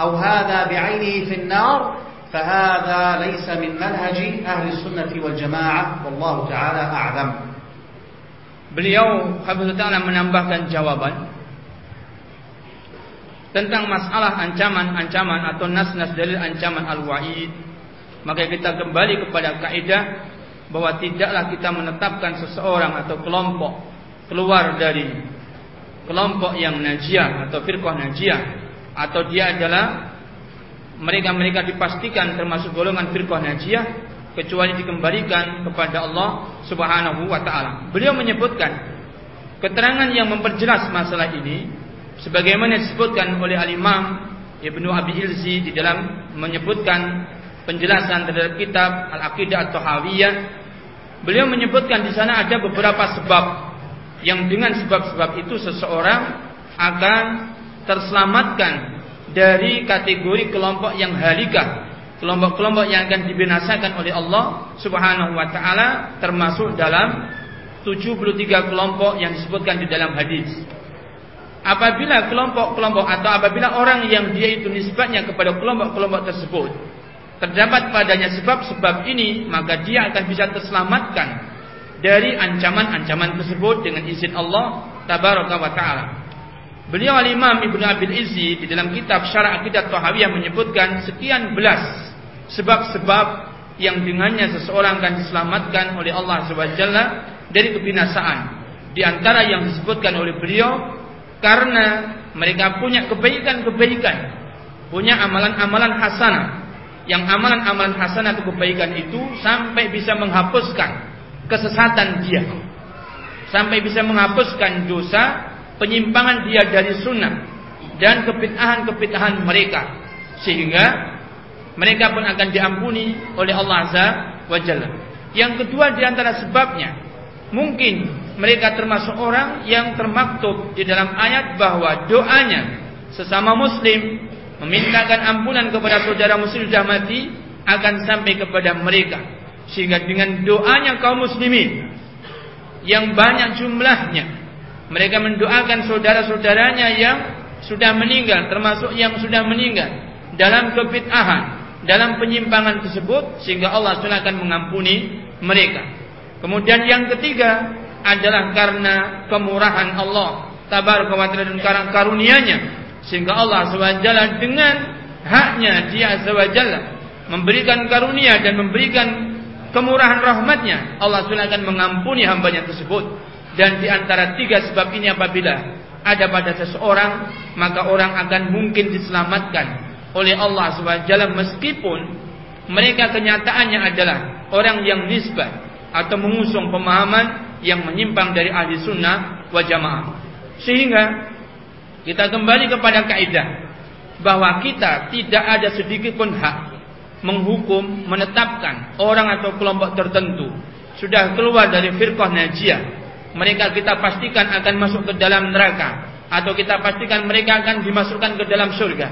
أو هذا بعينه في النار فهذا ليس من منهج أهل السنة والجماعة والله تعالى أعلم. Beliau Habibullah Ta'ala menambahkan jawaban tentang masalah ancaman-ancaman atau nas-nas dalil ancaman al-wa'id. Maka kita kembali kepada kaidah bahwa tidaklah kita menetapkan seseorang atau kelompok keluar dari kelompok yang najiyah atau firqah najiyah atau dia adalah mereka-mereka dipastikan termasuk golongan firqah najiyah kecuali dikembalikan kepada Allah Subhanahu wa taala. Beliau menyebutkan keterangan yang memperjelas masalah ini sebagaimana disebutkan oleh Al-Imam Ibnu Abi Ilzi di dalam menyebutkan penjelasan terhadap kitab Al-Aqidah At-Tahawiyah. Beliau menyebutkan di sana ada beberapa sebab yang dengan sebab-sebab itu seseorang akan terselamatkan dari kategori kelompok yang halikah, kelompok-kelompok yang akan dibinasakan oleh Allah Subhanahu wa taala termasuk dalam 73 kelompok yang disebutkan di dalam hadis. Apabila kelompok-kelompok atau apabila orang yang dia itu nisbatnya kepada kelompok-kelompok tersebut terdapat padanya sebab-sebab ini, maka dia akan bisa terselamatkan dari ancaman-ancaman tersebut dengan izin Allah tabaraka wa taala. Beliau al-Imam Ibnu Abil Izzi di dalam kitab Syarah Aqidah Tahawiyah menyebutkan sekian belas sebab-sebab yang dengannya seseorang akan diselamatkan oleh Allah Subhanahu dari kebinasaan. Di antara yang disebutkan oleh beliau karena mereka punya kebaikan-kebaikan, punya amalan-amalan hasanah. Yang amalan-amalan hasanah atau kebaikan itu sampai bisa menghapuskan kesesatan dia. Sampai bisa menghapuskan dosa penyimpangan dia dari sunnah dan kebid'ahan-kebid'ahan mereka sehingga mereka pun akan diampuni oleh Allah Azza wa Jalla. Yang kedua di antara sebabnya mungkin mereka termasuk orang yang termaktub di dalam ayat bahwa doanya sesama muslim memintakan ampunan kepada saudara muslim sudah mati akan sampai kepada mereka sehingga dengan doanya kaum muslimin yang banyak jumlahnya mereka mendoakan saudara-saudaranya yang sudah meninggal termasuk yang sudah meninggal dalam kebid'ahan dalam penyimpangan tersebut sehingga Allah SWT akan mengampuni mereka. Kemudian yang ketiga adalah karena kemurahan Allah tabaraka wa dan sehingga Allah SWT dengan haknya Dia SWT memberikan karunia dan memberikan kemurahan rahmatnya Allah SWT akan mengampuni hambanya tersebut dan di antara tiga sebab ini apabila ada pada seseorang maka orang akan mungkin diselamatkan oleh Allah SWT meskipun mereka kenyataannya adalah orang yang nisbah atau mengusung pemahaman yang menyimpang dari ahli sunnah wa jamaah. Sehingga kita kembali kepada kaidah bahwa kita tidak ada sedikit pun hak menghukum, menetapkan orang atau kelompok tertentu sudah keluar dari firqah najiyah. Mereka kita pastikan akan masuk ke dalam neraka atau kita pastikan mereka akan dimasukkan ke dalam surga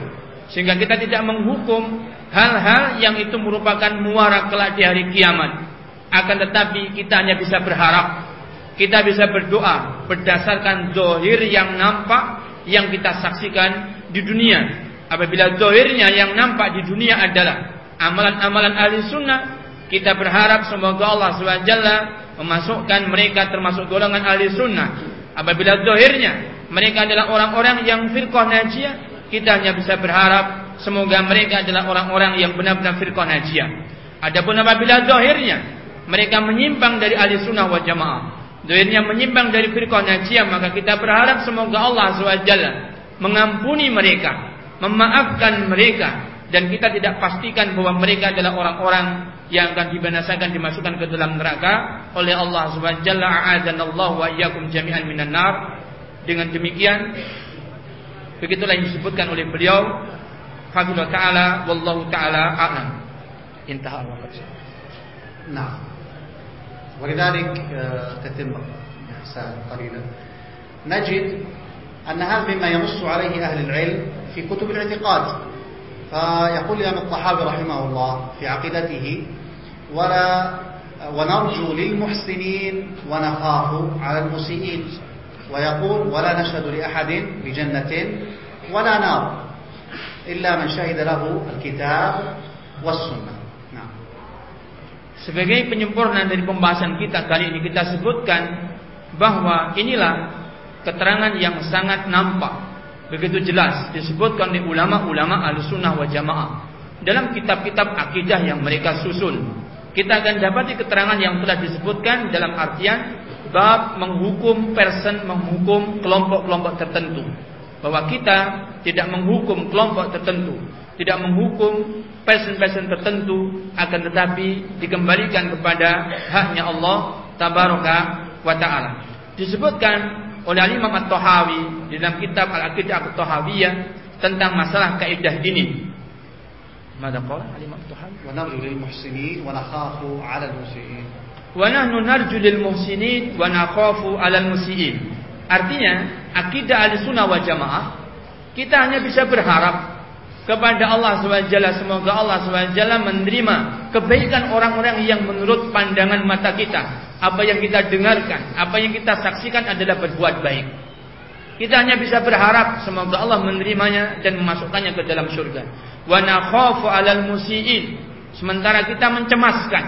sehingga kita tidak menghukum hal-hal yang itu merupakan muara kelak di hari kiamat. Akan tetapi kita hanya bisa berharap, kita bisa berdoa berdasarkan zohir yang nampak yang kita saksikan di dunia. Apabila zohirnya yang nampak di dunia adalah amalan-amalan ahli sunnah, kita berharap semoga Allah SWT memasukkan mereka termasuk golongan ahli sunnah. Apabila zohirnya mereka adalah orang-orang yang firqah najiyah, kita hanya bisa berharap semoga mereka adalah orang-orang yang benar-benar firqah najiyah. Adapun apabila zahirnya mereka menyimpang dari ahli sunnah wal jamaah, duitnya menyimpang dari firqah najiyah maka kita berharap semoga Allah SWT mengampuni mereka memaafkan mereka dan kita tidak pastikan bahwa mereka adalah orang-orang yang akan dibinasakan dimasukkan ke dalam neraka oleh Allah SWT Allah wa iyyakum jami'an minan nar. Dengan demikian begitulah yang disebutkan oleh beliau. Hafizah ta'ala wallahu ta'ala a'lam. Intahal nah. ولذلك تتم إحسان قليلا. نجد أن هذا مما ينص عليه أهل العلم في كتب الاعتقاد. فيقول الإمام الطحاوي رحمه الله في عقيدته ولا ونرجو للمحسنين ونخاف على المسيئين. ويقول ولا نشهد لأحد بجنة ولا نار إلا من شهد له الكتاب والسنة. Sebagai penyempurna dari pembahasan kita kali ini kita sebutkan bahwa inilah keterangan yang sangat nampak begitu jelas disebutkan oleh ulama-ulama al-sunnah wa jamaah dalam kitab-kitab akidah yang mereka susun kita akan dapati keterangan yang telah disebutkan dalam artian bab menghukum person, menghukum kelompok-kelompok tertentu. Bahwa kita tidak menghukum kelompok tertentu, tidak menghukum pesan-pesan tertentu akan tetapi dikembalikan kepada haknya Allah tabaraka wa taala. Disebutkan oleh Imam At-Tahawi di dalam kitab Al-Aqidah At-Tahawiyah tentang masalah kaidah ini ماذا قال علي مقتحل ونرجو للمحسنين ونخاف على المسيئين ونحن نرجو للمحسنين ونخاف على المسيئين artinya akidah al-sunnah wal jamaah kita hanya bisa berharap kepada Allah SWT semoga Allah SWT menerima kebaikan orang-orang yang menurut pandangan mata kita. Apa yang kita dengarkan apa yang kita saksikan adalah berbuat baik. Kita hanya bisa berharap semoga Allah menerimanya dan memasukkannya ke dalam surga wa nakhafu 'alal musiiin sementara kita mencemaskan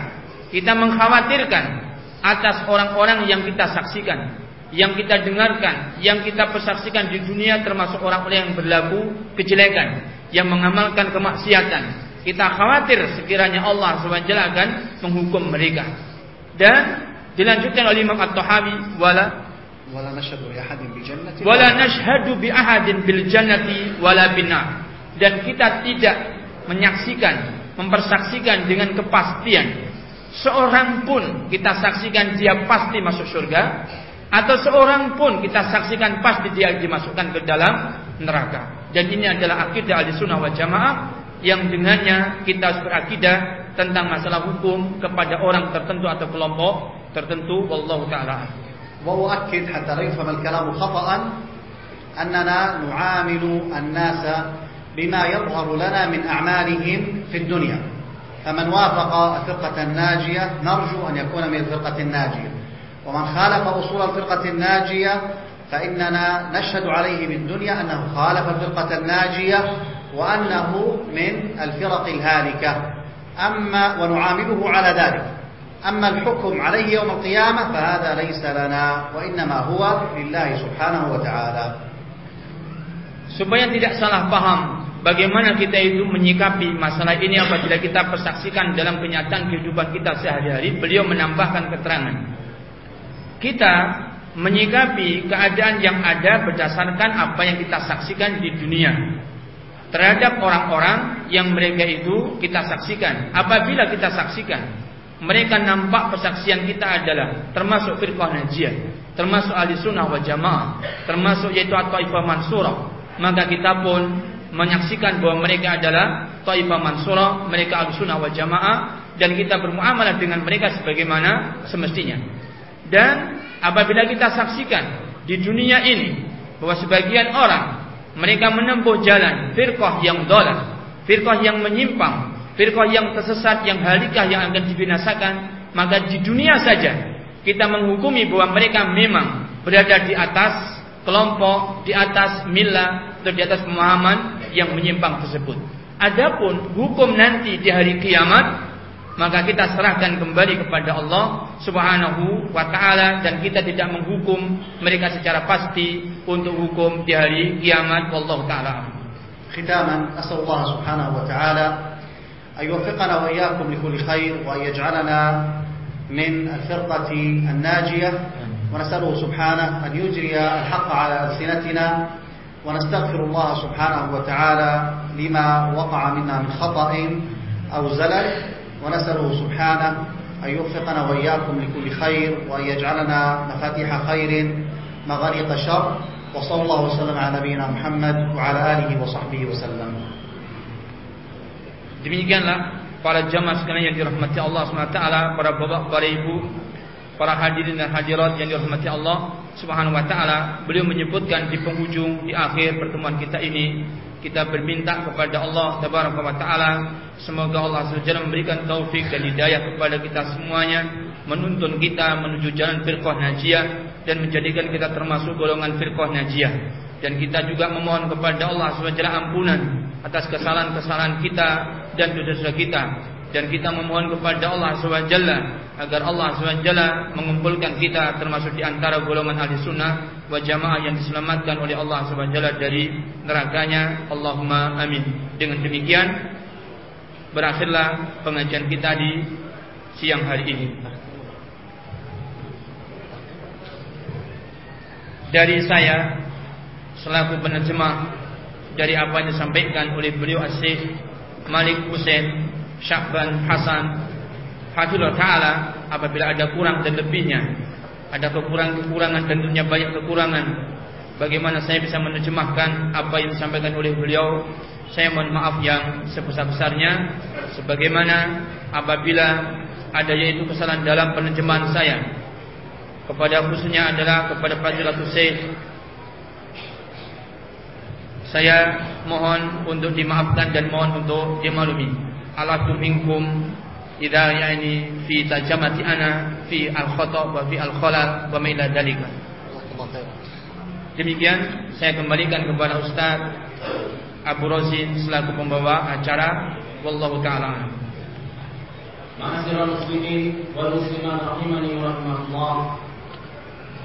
kita mengkhawatirkan atas orang-orang yang kita saksikan, yang kita dengarkan, yang kita persaksikan di dunia termasuk orang-orang yang berlaku kejelekan, yang mengamalkan kemaksiatan. Kita khawatir sekiranya Allah SWT akan menghukum mereka. Dan dilanjutkan oleh Imam At-Tahawi wala wala nashhadu bi ahadin bil jannati wala nashhadu bi ahadin bil jannati wala binar dan kita tidak menyaksikan mempersaksikan dengan kepastian seorang pun kita saksikan dia pasti masuk surga atau seorang pun kita saksikan pasti dia dimasukkan ke dalam neraka. dan ini adalah akidah al-sunnah wal jamaah yang dengannya kita berakidah tentang masalah hukum kepada orang tertentu atau kelompok tertentu wallahu taala وأؤكد حتى لا يفهم الكلام خطأ أننا نعامل الناس بما يظهر لنا من أعمالهم في الدنيا فمن وافق الفرقة الناجية نرجو أن يكون من الفرقة الناجية ومن خالف أصول الفرقة الناجية فإننا نشهد عليه بالدنيا أنه خالف الفرقة الناجية وأنه من الفرق الهالكة. أما ونعامله على ذلك. أما الحكم عليه يوم القيامة فهذا ليس لنا وإنما هو لله سبحانه وتعالى. Supaya tidak salah paham bagaimana kita itu menyikapi masalah ini apabila kita persaksikan dalam kenyataan kehidupan kita sehari-hari beliau menambahkan keterangan. Kita menyikapi keadaan yang ada berdasarkan apa yang kita saksikan di dunia. Terhadap orang-orang yang mereka itu kita saksikan. Apabila kita saksikan mereka nampak persaksian kita adalah termasuk firqah najiyah termasuk ahli sunnah wa jamaah termasuk yaitu at-taifah mansurah. Maka kita pun menyaksikan bahwa mereka adalah taifah mansurah, mereka al-sunnah wal jamaah dan kita bermuamalah dengan mereka sebagaimana semestinya. Dan apabila kita saksikan di dunia ini bahwa sebagian orang mereka menempuh jalan firqah yang dolar, firqah yang menyimpang, firqah yang tersesat, yang halikah yang akan dibinasakan, maka di dunia saja kita menghukumi bahwa mereka memang berada di atas kelompok di atas milah atau di atas pemahaman yang menyimpang tersebut. Adapun hukum nanti di hari kiamat maka kita serahkan kembali kepada Allah Subhanahu wa taala dan kita tidak menghukum mereka secara pasti untuk hukum di hari kiamat. Wallahu taala. ختاما أسأل الله سبحانه وتعالى أن يوفقنا وإياكم لكل خير وأن يجعلنا من الفرقة الناجية ونسأله سبحانه أن يجري الحق على ألسنتنا ونستغفر الله سبحانه وتعالى لما وقع منا من خطأ أو زلل ونسأله سبحانه أن يوفقنا وإياكم لكل خير وأن يجعلنا مفاتيح خير مغاليق شر وصلى الله وسلم على نبينا محمد وعلى آله وصحبه وسلم Demikianlah para jamaah sekalian yang dirahmati Allah SWT, para bapak, para ibu, para hadirin dan hadirat yang dirahmati Allah Subhanahu wa taala, beliau menyebutkan di penghujung di akhir pertemuan kita ini kita berminta kepada Allah taala semoga Allah SWT memberikan taufik dan hidayah kepada kita semuanya menuntun kita menuju jalan firqah najiyah dan menjadikan kita termasuk golongan firqah najiyah. Dan kita juga memohon kepada Allah SWT ampunan atas kesalahan-kesalahan kita dan dosa-dosa kita dan kita memohon kepada Allah SWT agar Allah SWT mengumpulkan kita termasuk di antara golongan ahli sunnah wa jamaah yang diselamatkan oleh Allah SWT dari nerakanya. Allahumma amin. Dengan demikian berakhirlah pengajian kita di siang hari ini. Dari saya selaku penerjemah dari apa yang disampaikan oleh beliau Asyik Malik Hussein Syakban Hasan Hafizullah Ta'ala apabila ada kurang dan lebihnya ada kekurangan-kekurangan tentunya banyak kekurangan bagaimana saya bisa menerjemahkan apa yang disampaikan oleh beliau saya mohon maaf yang sebesar-besarnya sebagaimana apabila ada yaitu kesalahan dalam penerjemahan saya kepada khususnya adalah kepada Fadilatul Syekh saya mohon untuk dimaafkan dan mohon untuk dimaklumi ala minkum idza yani fi tajamati ana fi al khata wa fi al khalal wa ma ila dalika. Demikian saya kembalikan kepada Ustaz Abu Rozin selaku pembawa acara wallahu taala. Ma'asyiral muslimin wal muslimat rahimani wa rahimakumullah.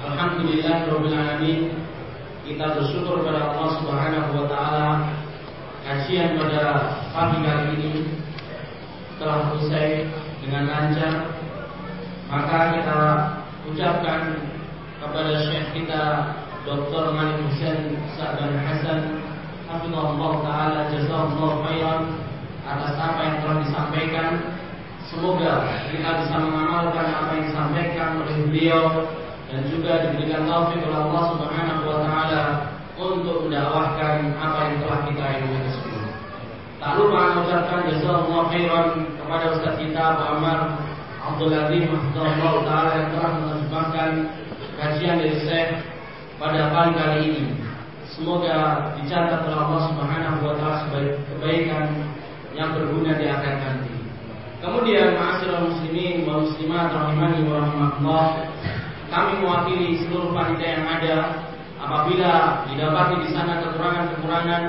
Alhamdulillahirabbil alamin. Kita bersyukur kepada Allah Subhanahu wa taala kajian pada pagi kali ini telah selesai dengan lancar maka kita ucapkan kepada Syekh kita Dr. Malik Hussein Sa'ban Hasan Hafizullah Ta'ala Jazallah khairan atas apa yang telah disampaikan Semoga kita bisa mengamalkan apa yang disampaikan oleh beliau dan juga diberikan taufik oleh Allah Subhanahu wa taala untuk mendakwahkan apa yang telah kita ilmu tersebut. Tak lupa mengucapkan jazakallahu khairan kepada Ustaz kita Pak Amar Abdul Aziz Mahfuzullah Ta'ala yang telah menerjemahkan kajian dari Syekh pada pagi kali ini. Semoga dicatat oleh Allah Subhanahu wa taala sebagai kebaikan yang berguna di akhir nanti. Kemudian ma'asyiral muslimin wa muslimat rahimani wa rahimakumullah, kami mewakili seluruh panitia yang ada apabila didapati di sana kekurangan-kekurangan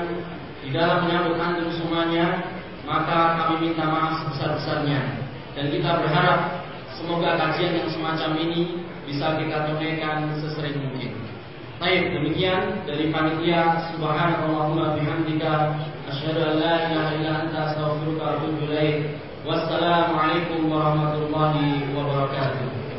dalam menyambut antum semuanya, maka kami minta maaf sebesar-besarnya. Dan kita berharap semoga kajian yang semacam ini bisa kita tunaikan sesering mungkin. Baik, demikian dari panitia subhanallahumma bihamdika asyhadu an la ilaha illa anta astaghfiruka wa atubu ilaik. Wassalamualaikum warahmatullahi wabarakatuh.